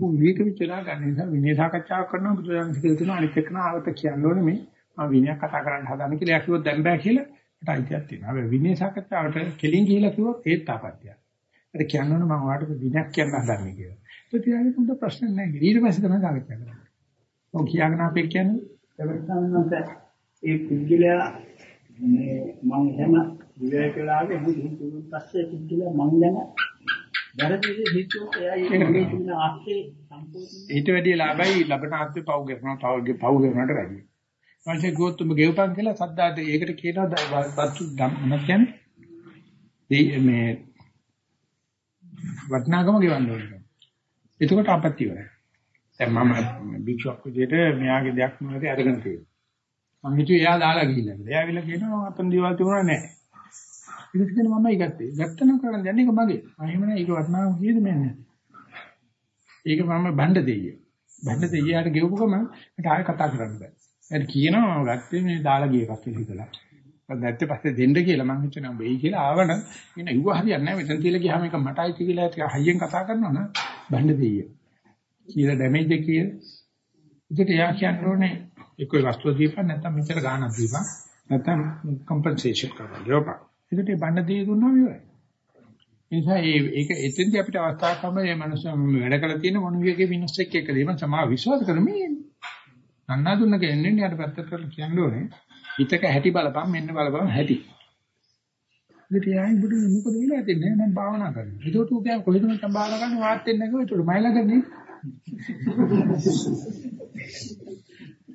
ඌ විවේක විචාරා ගන්න නිසා විනය සාකච්ඡාවක් කරනවා බුදුරජාණන් කියලා තියෙනවා අනිත් එක්කන ආවත කියන්න ඕනේ මේ මම විනයක් කතා කරන්න හදන කියලා කිව්වොත් දැන් බෑ කියලා මට අයිතියක් තියෙනවා. හැබැයි විනය සාකච්ඡාවට කෙලින් ගිහිලා කිව්වොත් ඒත් ආපත්‍යයක්. ඒක කියන්න ඕනේ මම ඔයාලට විනයක් කියන්න හදන්නේ කියලා. ඒක තියාගෙන මුද ප්‍රශ්න නැහැ. ඊට පස්සේ තමයි සාකච්ඡා කරන්නේ. ඔව් කියාගෙන අපි කියන්නේ එවර්තනන්ත ඒ පුද්ගලයා මේ මම එහෙම විවේක වෙලාවේ මොකද හිතුවොත් පස්සේ පුද්ගලයා මම ගැන වැරදි හිතුවොත් එයා ඒක මේ තිබෙන ආස්තේ සම්පූර්ණ ඊට වැඩිය ලාභයි ලබන ආත්මේ පව් කරනවා තව පව් කරනවට වැඩිය. ඊපස්සේ ගියොත් උඹ ගෙවපන් කියලා සද්දාට ඒකට කියනවා වස්තු මොනවද කියන්නේ? මේ වටනාගම ගෙවන්න ඕනේ. එතකොට අපත්‍ය වෙනවා. දැන් මම භික්ෂුවක් විදිහට මෙයාගේ දෙයක් මොනවද අරගෙන තියෙනවා. මම හිතුවේ එයා දාලා ගිහිල්ලා. එයා ඇවිල්ලා කියනවා මම අතන දේවල් තිබුණා නැහැ. ඊට පස්සේ මම ඒකත්තේ. ගත්තනම් කරන්න දැන් ඒක මගේ. මම එහෙම නෑ ඒක වටනාගම කීයද මෙන්නේ. ඒක මම බණ්ඩ දෙයිය. බන්න දෙයියට ගෙවපු ගමන් මට ආයෙ කතා කරන්න බෑ. එයාට කියනවා ගත්තේ මේ දාලා ගිය එකක් කියලා හිතලා. මම දැත්තේ පස්සේ දෙන්න කියලා මං හිතනවා වෙයි කියලා ආවනම් ඉන්න ඉුව හරියන්නේ නැහැ මෙතන තියලා ගියාම එක මට අයිති කියලා ටික හයියෙන් කතා කරනවා නම් බන්න දෙයිය. කියලා ඩැමේජ් එක කියලා. ඒකට එයා කියන්නේ එක්ක වස්තුව දීපන් නැත්නම් මෙච්චර ගාණක් දීපන් නැත්නම් කම්පෙන්සේෂන් කරනවා. යෝපා. ඒකට බන්න දෙයි දුන්නා විවරයි. නිසා ඒ ඒක එතෙන්දී අපිට අවස්ථාවක් තමයි මේ මනුස්සය වැඩ කළ තියෙන මොනුවියගේ මිනිස් එක්ක එක දෙයම සමා විශ්වාස කරමින් නන්නා දුන්න කෙනෙන්නේ යාට පැත්තට කරලා කියන්න ඕනේ. හිතක හැටි බලපන් මෙන්න බලපන් හැටි ඉතින් යායි බුදු මොකද වෙලා තින්නේ මම භාවනා කරනවා. ඒක උතු කියන් කොහෙද මම භාවනා කරන්නේ? වාත් වෙන්නේ නැගෝ ඒක මයිලගන්නේ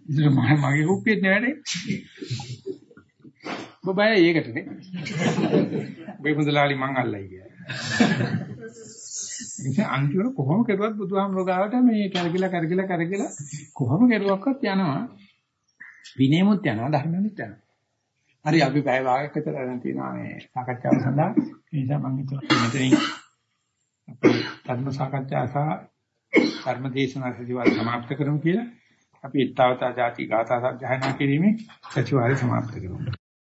ඉතින් මම මගේ කුප්පියෙත් නෙවෙයි බබයි ඒකටනේ බෙමුදලාලි මං අල්ලයි කියලා ඉතින් අන්තිමට කොහොම කෙරුවත් බුදුහාමුදුරුවෝ ගාවට මේ කරකිලා කරකිලා කරකිලා කොහොම කෙරුවක්වත් යනවා විනයමුත් යනවා ධර්මමුත් යනවා. හරි අපි පැය භාගයක් විතර ගන්න තියෙනවා මේ සාකච්ඡාව සඳහා. ඒ නිසා මම හිතුවා මෙතනින් අපි ධර්ම සාකච්ඡා සහ ධර්ම දේශනා සතිවාරය සමාප්ත කරමු කියලා. අපි ඊතාවතා ಜಾති ගාථා සජ්ජායනා කිරීමේ සතිවාරය සමාප්ත කරමු.